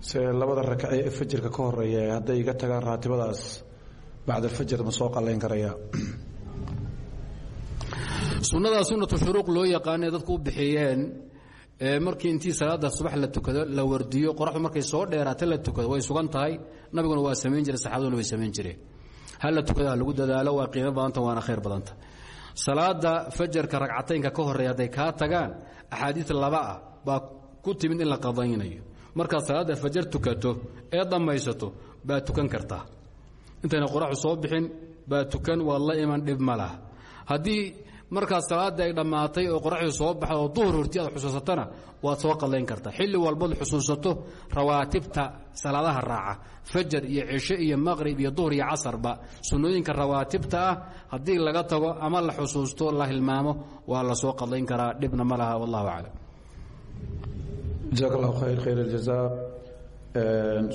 Se labada rakace ee fajirka ka horreeya hadday iga tagaan raatibadaas bacda alfajr ma soo qallayn karaya. Sunnadaa sunnatu shuruuq loo yaqaanay dadku u bixiyeen markii intii salaada subax la tukado la wardiyo qoraxdu markay soo dheeraata la tukado way sugan tahay. Nabiguna waa samayn jire saxaabaduna way samayn jireen. Ha la tukado ha lagu dadaalo waa qiimo badanta waana khayr badanta salaada fajarka ragcataynka ka horreeya hadday tagaan axaadiis laba ah ku timid in la qadaynayo. Markaad salaadda fajar tukato ee dhammaysato baad tukan kartaa. Intayna qoraxdu soo bixin baa tukan waad la iman dhib ma laha. Haddii salaadii ay dhammaatay oo qoraxdii soo baxda oo duhur horti aad xusuusatana waad soo qadayn kartaa. Xilli walbaad xusuusato rawaatibta salaadaha raaca fajar iyo cishe iyo maqrib iyo duhur iyo casarba sunnooyinka rawaatibta ah haddii laga tago ama la xusuusto la hilmaamo waa la soo qadayn karaa dhibna ma laha wallahu aclam jazaak allahu khayr khayr aljazaa.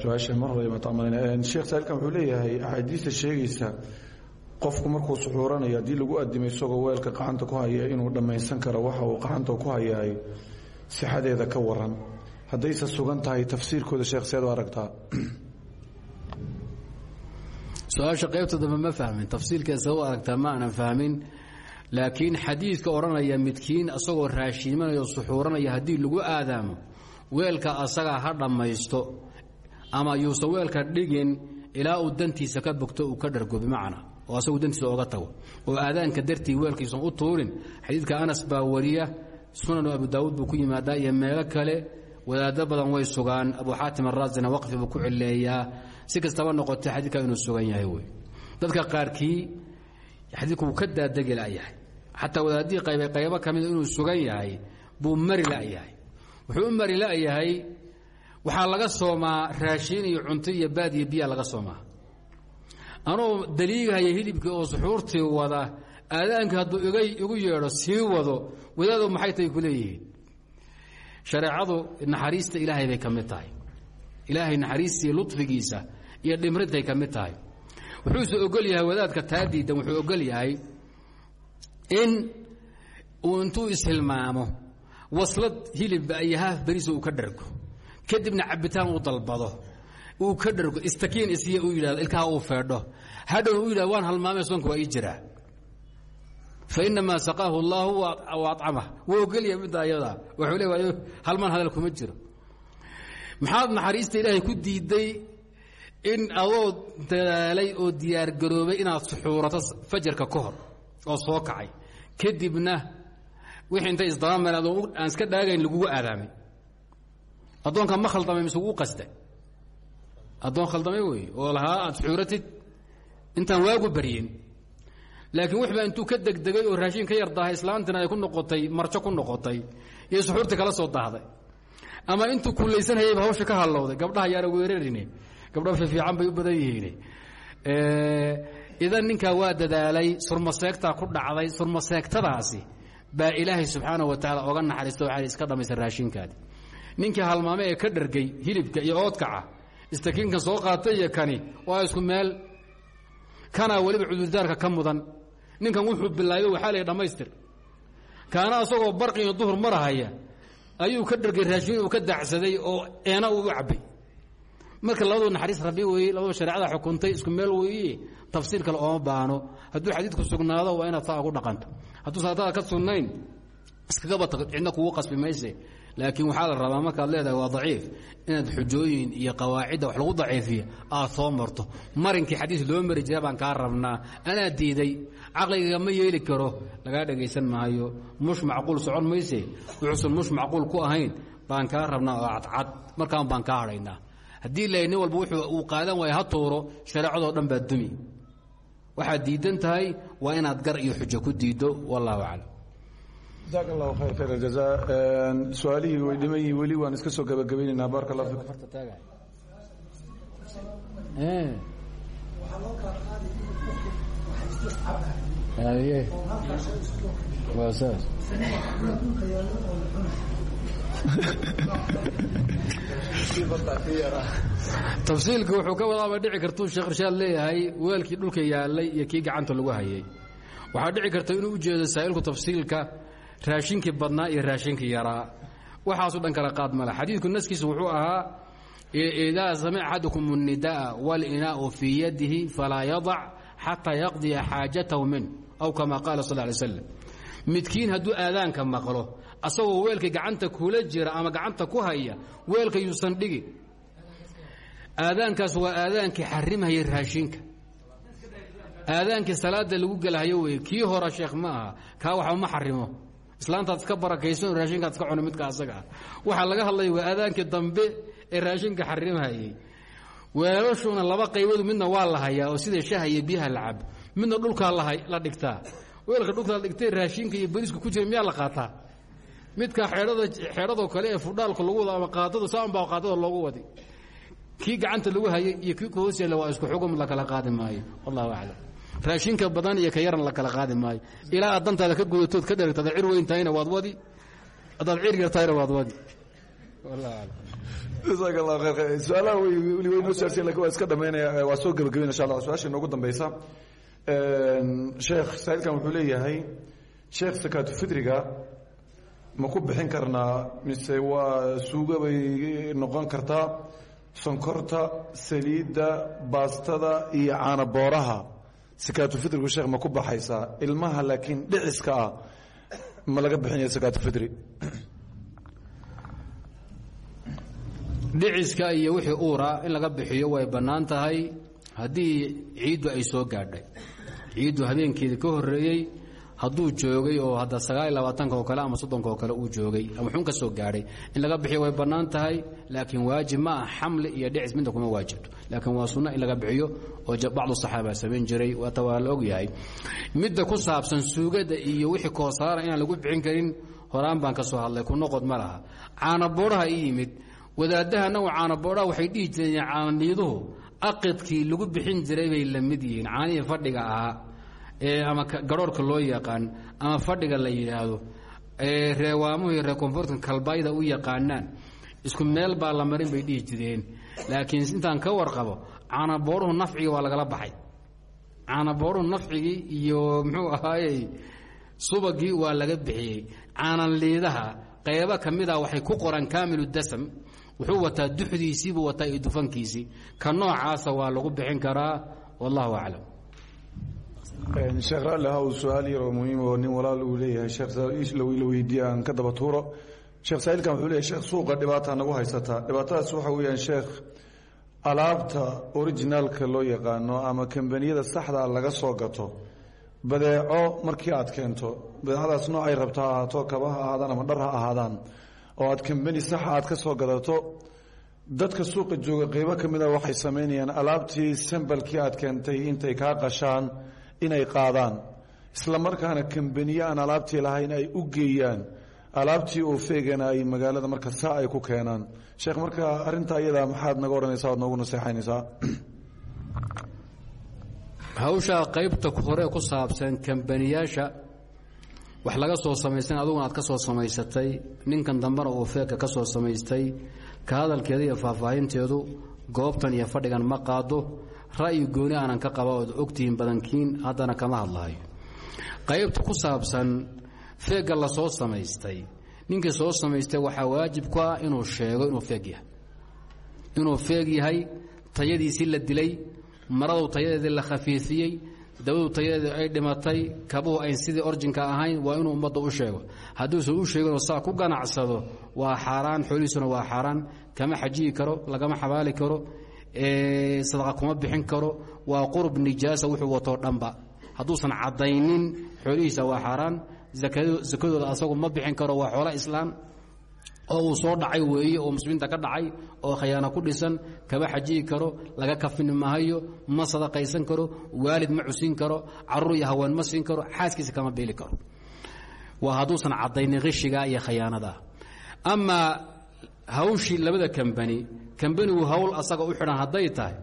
Su'aasha mar hore ma tacmalina. Sheekh saalkan wuxuu leeyahay axaadiista sheegaysa qofku markuu suxuuranayo haddii lagu adimay isagoo weelka qacanta ku haya inuu dhammaysan karo waxa uu qacanta ku hayaay sixadeeda ka waran. Haddayse sugan tafsiirkooda sheekh seed u aragtaa. Su'aasha ma fahmin. Tafsiilkeesa u aragtaa ma aanan fahmin. Laakiin xadiidka odhanaya midkiin asagoo raashiimanaya o suxuuranaya haddii lagu aadaamo weelka asaga ha dhammaysto ama yuusan weelka dhigin ilaa uu dantiisa ka bogto uu ka dhargo bimacnaa oo asagu dantiisa oga tago. Oo aadaanka dartii weelkiisan u tuurin xadiidka anas baa wariya sunanu abu daawuud buu ku yimaadaa iyo meelo kale. Wadaado badan way sugaan abu xaatim araasina waqfi buu ku cileeyaa si kastaba noqotay xadiidka inuu sugan yahay wey. Dadka qaarkii xadiidku wuu ka daadegi layahay xataa wadaadihii qayba qaybo ka mida inuu sugan yahay buu mari layahay wuxuu u mari layahay waxaa laga soomaa raashiin iyo cunto iyo baad iyo biya laga soomaa. Anoo daliigahaya hilibkii oo suxuurtii wada aadaankii hadduu iga igu yeedho sii wado wadaado maxay tahay ku leeyihiin? Shareecadu naxariista ilaahay bay ka mid tahay. Ilaahay naxariistii ludfigiisa iyo dhimrintay ka mid tahay. Wuxuuse ogol yahay wadaadka taa diidan wuxuu ogol yahay in uu intuu ishilmaamo waslad hilibba iyo haaf beriisa uu ka dhargo. Kadibna cabitaan uu dalbado. Uu ka dhargo istakiin isiya uu yidhahdo ilkaha uu feedho. Hadhow uu yidhahdo waan halmaamay soonka waa jiraa fa inamaa saqaahu allaahu acamah wuu ogolyahay midda ayadaa. Wuxuu le halmaan hadal kuma jiro. Maxaad naxariista ilaahay ku diiday in adoo dadaalay oo diyaargaroobay inaad suxuurato fajarka ka hor oo soo kacay. Kadibna wixii intay isdabameen adoon aan iska dhaagayn lagugu aadaamay. Addoonka ma khaldamay mise wuu qasday addoon khaldamay wey oo lahaa aad suxuuratid intaan waagu baryin. Laakiin wixbaa intuu ka degdegay oo raashin ka yar daahay islaantina ay ku noqotay marjo ku noqotay iyo suxuurtii kala soo daahday. Ama intuu kulaysanhayayba hawsha ka hallowday. Gabdhaha yaana weerarine gabdha fiifiican bay u badan yihiin idan ninkaa waa dadaalay surmaseegtaa ku dhacday surmaseegtadaasi baa ilaahay subxaana wa tacaala oga naxariista waxaa iska dhamaysa raashinkaadi. Ninkii halmaame ee ka dhargay hilibka iyo oodkaca istakiinkan soo qaatay iyo kani waa isku meel kanaa weliba cudurdaarka ka mudan. Ninkan wuxuu bilaabay waxaa la dhammaystir kaana asagoo barqiyo duhur marahaya ayuu ka dhargay raashin uu ka daacsaday oo eena uu u cabbay marka labadu naxariis rabbi weeye labadu shareecada xukuntay isku meel weeye tafsiir kale ooma baano hadduu xadiidku sugnaado waa inaad saa ugu dhaqanto hadduu saatada ka sugnayn iskagaba tag cidna kugu qasbi mayse. Laakiin waxaa la rabaa markaad leedahay waa daciif inaad xujooyin iyo qawaacidda wax lagu daciifiya aad soo marto. Marinkii xadiis loo mari jira baan kaa rabnaa anaa diiday caqligayga ma yeeli karo. Lagaa dhagaysan maayo. Mush macquul socon mayse. Wuxuusan mush macquul ku ahayn. Baan kaa rabnaa oo cadcad markaan baan kaa hadhaynaa haddii la nin walba wuxuu uu qaadan waaya ha tuuro shareecadoo dhan baa dumi waxaad diidan tahay waa inaad gar iyo xujo ku diiddo wallahu aclam. Jazaak allahu khayr khayr aljaza su'aalihii way dhiman yihiin weli waan iska soo gabagabaynaynaa baarka waa saas tafsiilka wuxuu ka wadaaba dhici kartuu sheekh irshaad leeyahay weelkii dhulka yaalay iyo kii gacanta lagu hayay. Waxaa dhici karta inuu u jeedo saa'ilku tafsiilka raashinkii badnaa iyo raashinkii yaraa. Waxaasu dhan kala qaad mala. Xadiidku naskiisa wuxuu ahaa idaa samica axadukum unidaa walinaau fii yadihi falaa yadac xataa yaqdiya xaajatahu min aw kama qaala sal lay slam midkiin hadduu aadaanka maqlo asagoo weelka gacanta kula jira ama gacanta ku haya weelka yuusan dhigin aadaankaas waa aadaankii xarimhaya raashinka. Aadaankii salaada lagu gelahayo wey kii hore sheekh ma aha kaa ma xarimo. Islaantaad iska barakaysan raashinkaad iska cuna midka asaga ah. Laga hadlaya waa aadaankii dambe ee raashinka xarimhayay weelashuna laba qayboodu midna waa la hayaa oo sida shaha iyo biyaha la midna dhulkaa la dhigtaa. Weelka dhulkaa la dhigtay raashinka iyo bariisku ku jira miyaa la qaataa midka xeedhadoo kale ee fudhaalka lagu wado ama qaadada saanbaa qaadada loogu wadi. Kii gacanta lagu hayay iyo kii ku hoos yaalla waa isku xugum la kala qaadi maayo. Wallahu aclam. Raashinka badan iyo ka yaran la kala qaadi maayo. Ilaa aad dantaada ka gudatood ka dheragtada cir weyn tahayna waad wadi. Haddaad cir yar tahayna waad wadi. Jazaak allah khayr su'aalaha weli way noo saarsiin laakiin waa iska dhamaynaya waa soo gebagabayn insha allah. Su'aasha inoogu dambeysa sheekh saa'ilkan wuxuu leeyahay sheekh sakaatu fitriga ma ku bixin karnaa mise waa suuga bay noqon kartaa? Sonkorta saliidda baastada iyo caana booraha sakaatu fitrigu sheekh ma ku baxaysaa? Ilmaha laakiin dhiciska ah ma laga bixinaya sakaatu fitri. Dhiciska iyo wixii uura in laga bixiyo way bannaan tahay. Haddii ciiddu ay soo gaadhay ciiddu habeenkeeda ka horreeyey hadduu joogay oo hadda sagaal iyo labaatanka ama soddonka oo kale uu joogay ama xun ka soo gaadhay in laga bixiyo way bannaan tahay laakiin waajib ma ah iyo dhicis midna kuma waajibto laakiin waa sunno in laga bixiyo oo bacdu saxaaba samayn jiray waata waa la ogyahay midda ku saabsan suugada iyo wixii koosaara inaan lagu bixin karin horaan baan ka soo hadlay ku noqod ma laha. Caanaboodhaha i yimid wadaaddaha anagu caanaboodhaha waxay dhihi jireen aqidkii lagu bixin jiray bay la yihiin caanihii fadhiga ahaa ama garhoorka loo yaqaan ama fadhiga la yidhaahdo ee reewaamuhu iyo reer kalbayda u yaqaanaan isku meel baa la marin bay dhihi jireen. Laakiin intaan ka warqabo caanabooruhu nafcigii waa lagala baxay. Caanabooruhu nafcigii iyo muxuu ahaayey subagii waa laga bixiyey. Caananliidaha qaybo ka mida waxay ku qoran kaamilu dasam. Wuxuu wataa duxdiisiibuu wataa iyo dufankiisii. Ka noocaasa waa lagu bixin karaa wallahu aclam sheekh raalli ha uu su'aal yaroo muhiim oo nin walaal uu leeyahay. Sheekh la weydiiye aan ka daba tuuro. Sheekh saaiilkan wuxuu leeyahay sheekh suuqa dhibaata nagu haysataa dhibaatadaas waxa weeyaan sheekh alaabta orijinaalka loo yaqaano ama kambaniyada saxdaa laga soo gato badeeco markii aad keento badeecadaas noocay rabta ha ahaato kaba ama dhar ha ahaadaan oo aad kambani saxa aad ka soo gadato dadka suuqa jooga qeybo ka mida waxay samaynayaan alaabtii sambalkii aad keentay intay kaa qashaan inay qaadaan. Isla markaana kambaniye aan alaabtii lahayn ay u geeyaan. Alaabtii oo feegana ay magaalada marka saa ay ku keenaan. Sheekh marka arintaa iyadaa maxaad naga odhanaysaa oad noogu naseexaynaysaa? Hawshaa qaybta hore ku saabsan kambaniyaasha wax laga soo samaysan aduguna aad ka soo samaysatay ninkan dambena uu feegka ka soo samaystay ka hadalkeeda iyo faahfaahinteedu goobtan iyo fadhigan ma qaado ra'yi gooni aanan ka qaba ood ogtihiin badankiin haddana kama hadlahayo qaybta ku saabsan feegga la soo samaystay ninkii soo samaystay waxaa waajib ku ah inuu sheego inuu feeg yahay. Inuu feeg yahay tayadiisii la dilay maradu tayadeedii la khafiifiyey dawadu tayadeedii ay dhimatay kabuhu ayn sidii orjinka ahayn waa inuu ummadda u sheego. Hadduusan u sheeginoo saa ku ganacsado waa xaaraan xoolihiisuna waa xaaraan kama xajiyi karo lagama xabaali karo sadaqa kuma bixin karo waa qurub nijaasa wuxuu watoo dhanba. Hadduusan caddaynin xoolihiisa waa xaaraan sakadooda asagu ma bixin karo waa xoola islaam oo uu soo dhacay weeye oo muslimiinta ka dhacay oo khayaano ku dhisan kama xajiyi karo laga kafini mahayo ma sadaqaysan karo waalid ma cusin karo carruur iyo haween ma siin karo xaaskiisa kama beeli karo. Waa hadduusan caddaynin qishiga iyo khayaanada. Amaa hawshii labada kambani kambanigu hawl asaga u xidhan hadday tahay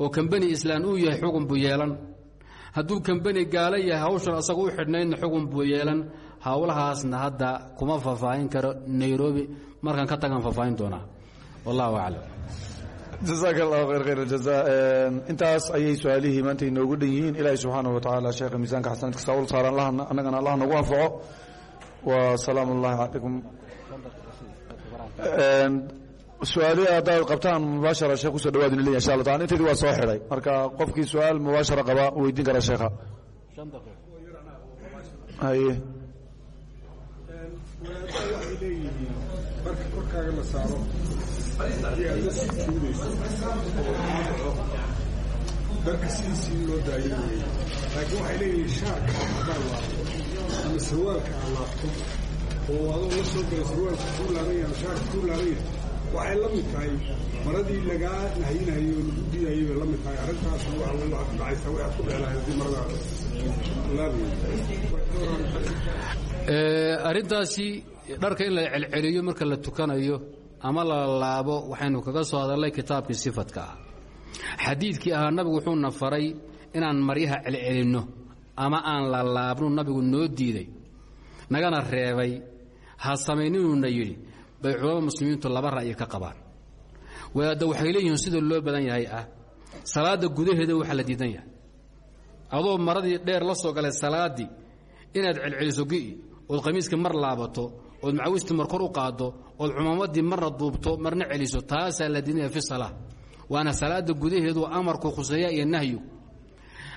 oo kambani islaan uu yahay xugun buu yeelan. Hadduu kambani gaalo yahay hawshan asaga u xidhnaydna xugun buu yeelan. Howlahaasna hadda kuma faahfaahin karo nairobi markaan ka tagaan faahfaahin doonaa. Wallahu aclam. Jasaaka allahu khayr khayr intaas ayay su'aalihii maanta inoogu dhan yihiin. Ilaahay subxaanahu wa tacaala sheekha miisaanka xasanadka saawul saaran annagana allah nagu anfaco. Wa salaamu ullahi su'aalihi haddaad qabtaan mubaashara sheekh ku soo dhawaadina leeyahay insha allah taala inteedii waa soo xidhay marka qofkii su'aal mubaashara qaba weydiin karaa sheekha. Haye wadaadda oo adoo la soo gala sarwaalka kuu laabanya ama shaarka kuu laabanya waxay la mid tahay maradii lagaa nahyinayo oo lagu diidayay la mid tahay arrintaasna waa ku dhacaysaa waxaad ku dheelahay haddii maradaada arrintaasi dharka in la celceliyo marka la tukanayo ama la laabo waxaynu kaga soo hadalnay kitaabkii sifadka ah xadiidkii ahaa nabigu wuxuuna faray inaan maryaha celcelinno ama aan la laabno nabigu noo diiday nagana reebay ha samayninuuna yidhi. Bay culamada muslimiintu laba ra'yi ka qabaan. Wadaadda waxay leeyihiin sida loo badan yahay ah salaadda gudaheeda waxaa la diidan yahay. Adoo maradii dheer la soo galay salaaddii inaad celceliso gi'i ood khamiiskii mar laabato ood macawistii mar kor u qaaddo ood cumaamadii marna duubto marna celiso taasaa la diinaya fi salaa waana salaada gudaheedu amarku khuseeya iyo nahyu.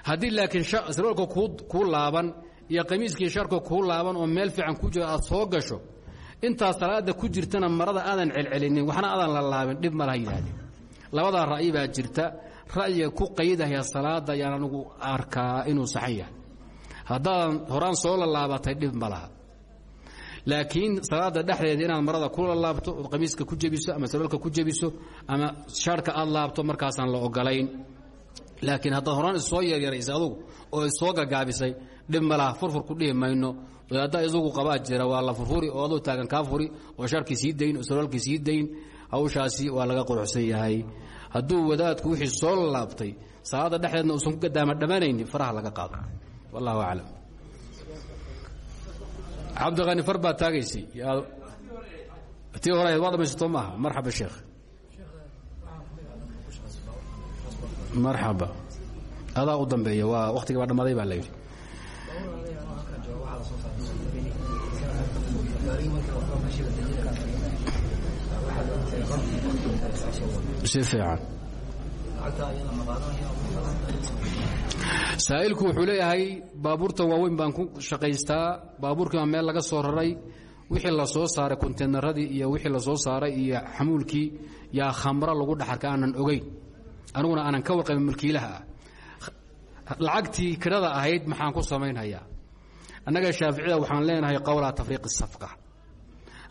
Haddii laakiin sarwaalka kuu laaban iyo khamiiskii sharka kuu laaban oo meel fiican ku jiro aad soo gasho intaad salaada ku jirtana marada aadan celcelinin waxna aadan la laabin dhib ma laha yidhaahdeen labadaa ra'yi baa jirta ra'yiga ku qaydahaya salaada ayaan anigu arkaa inuu saxan yahay. Haddaadan horaan soo lalaabatay dhib ma laha. Laakiin salaada dhexdeeda inaad marada ku lalaabto ood qamiiska ku jebiso ama sarwalka ku jebiso ama shaarhka aad laabto markaasaan la ogolayn laakiin haddaad horaan issoo yaryaraysay adugu oo issoo gagaabisay dhib furfur ku dhihi mayno. Wadaadda isagu jira waa la furfuri oo aduu taagan kaa furi oo shaarkii sii dayn oo sarwaalkii sii dayn hawshaasi waa laga quruxsan yahay. Hadduu wadaadku wixii soo lalaabtay salaada dhexdeedna uusan ku gadaama dhammaanaynin faraha laga qaado. Wallahu aclam. Cabdiqani far baad taagaysay. Tii hore waad dhamaysato maaha. Marxaba sheekh. Marxaba. Adaa u dambeeya waa wakhtiga baa dhammaaday baa la yidhi saa'ilku wuxuu leeyahay baabuurta waaweyn baan ku shaqaystaa. Baabuurkii baa meel laga soo raray wixii la soo saaray konteynaradii iyo wixii la soo saaray iyo xamuulkii yaa khamro lagu dhaxarka aanan ogeyn. Aniguna aanan ka warqabin mulkiilaha ah lacagtii kirada ahayd maxaan ku samaynhayaa annaga shaaficida waxaan leenahay qowlaa tafriiqi safqa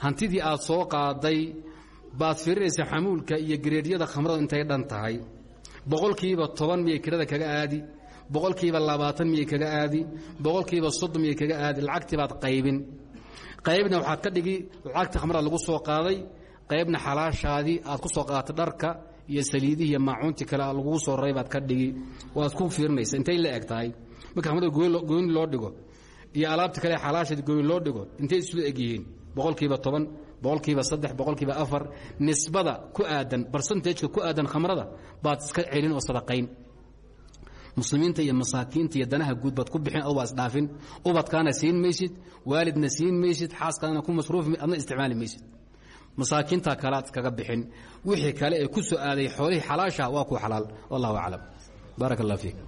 hantidii aad soo qaaday baad firinaysa xamuulka iyo gareedyada khamrada intay dhan tahay. Boqolkiiba toban miyay kirada kaga aadi boqolkiiba labaatan miyay kaga aadi boqolkiiba soddon miyay kaga aadi lacagtii baad qaybin. Qaybna waxaad ka dhigi lacagta khamrada lagu soo qaaday qaybna xalaashaadii aad ku soo qaadatay dharka iyo saliidihii iyo maacuuntii kale laguu soo raray baad ka dhigi. Waad ku fiirinaysa intay la eg tahay marka khamrada gooni loo dhigo. Iyo alaabta kale xalaashaadi gooni loo dhigo intay isula eg yihiin. Boqolkiiba toban boqolkiiba saddex boqolkiiba afar nisbada ku aadan barsentageka ku aadan khamrada baad iska celin oo sadaqayn. Muslimiinta iyo masaakiinta iyo danaha guud baad ku bixin ad waa isdhaafin ubadkaana siin maysid waalidna siin maysid xaaskaadana ku masruufi adna isticmaali maysid masaakiinta kale aad kaga bixin. Wixii kale ee ku soo aaday xoolihii xalaasha waa ku xalaal. Wallahu aclam. Baarak allah fiik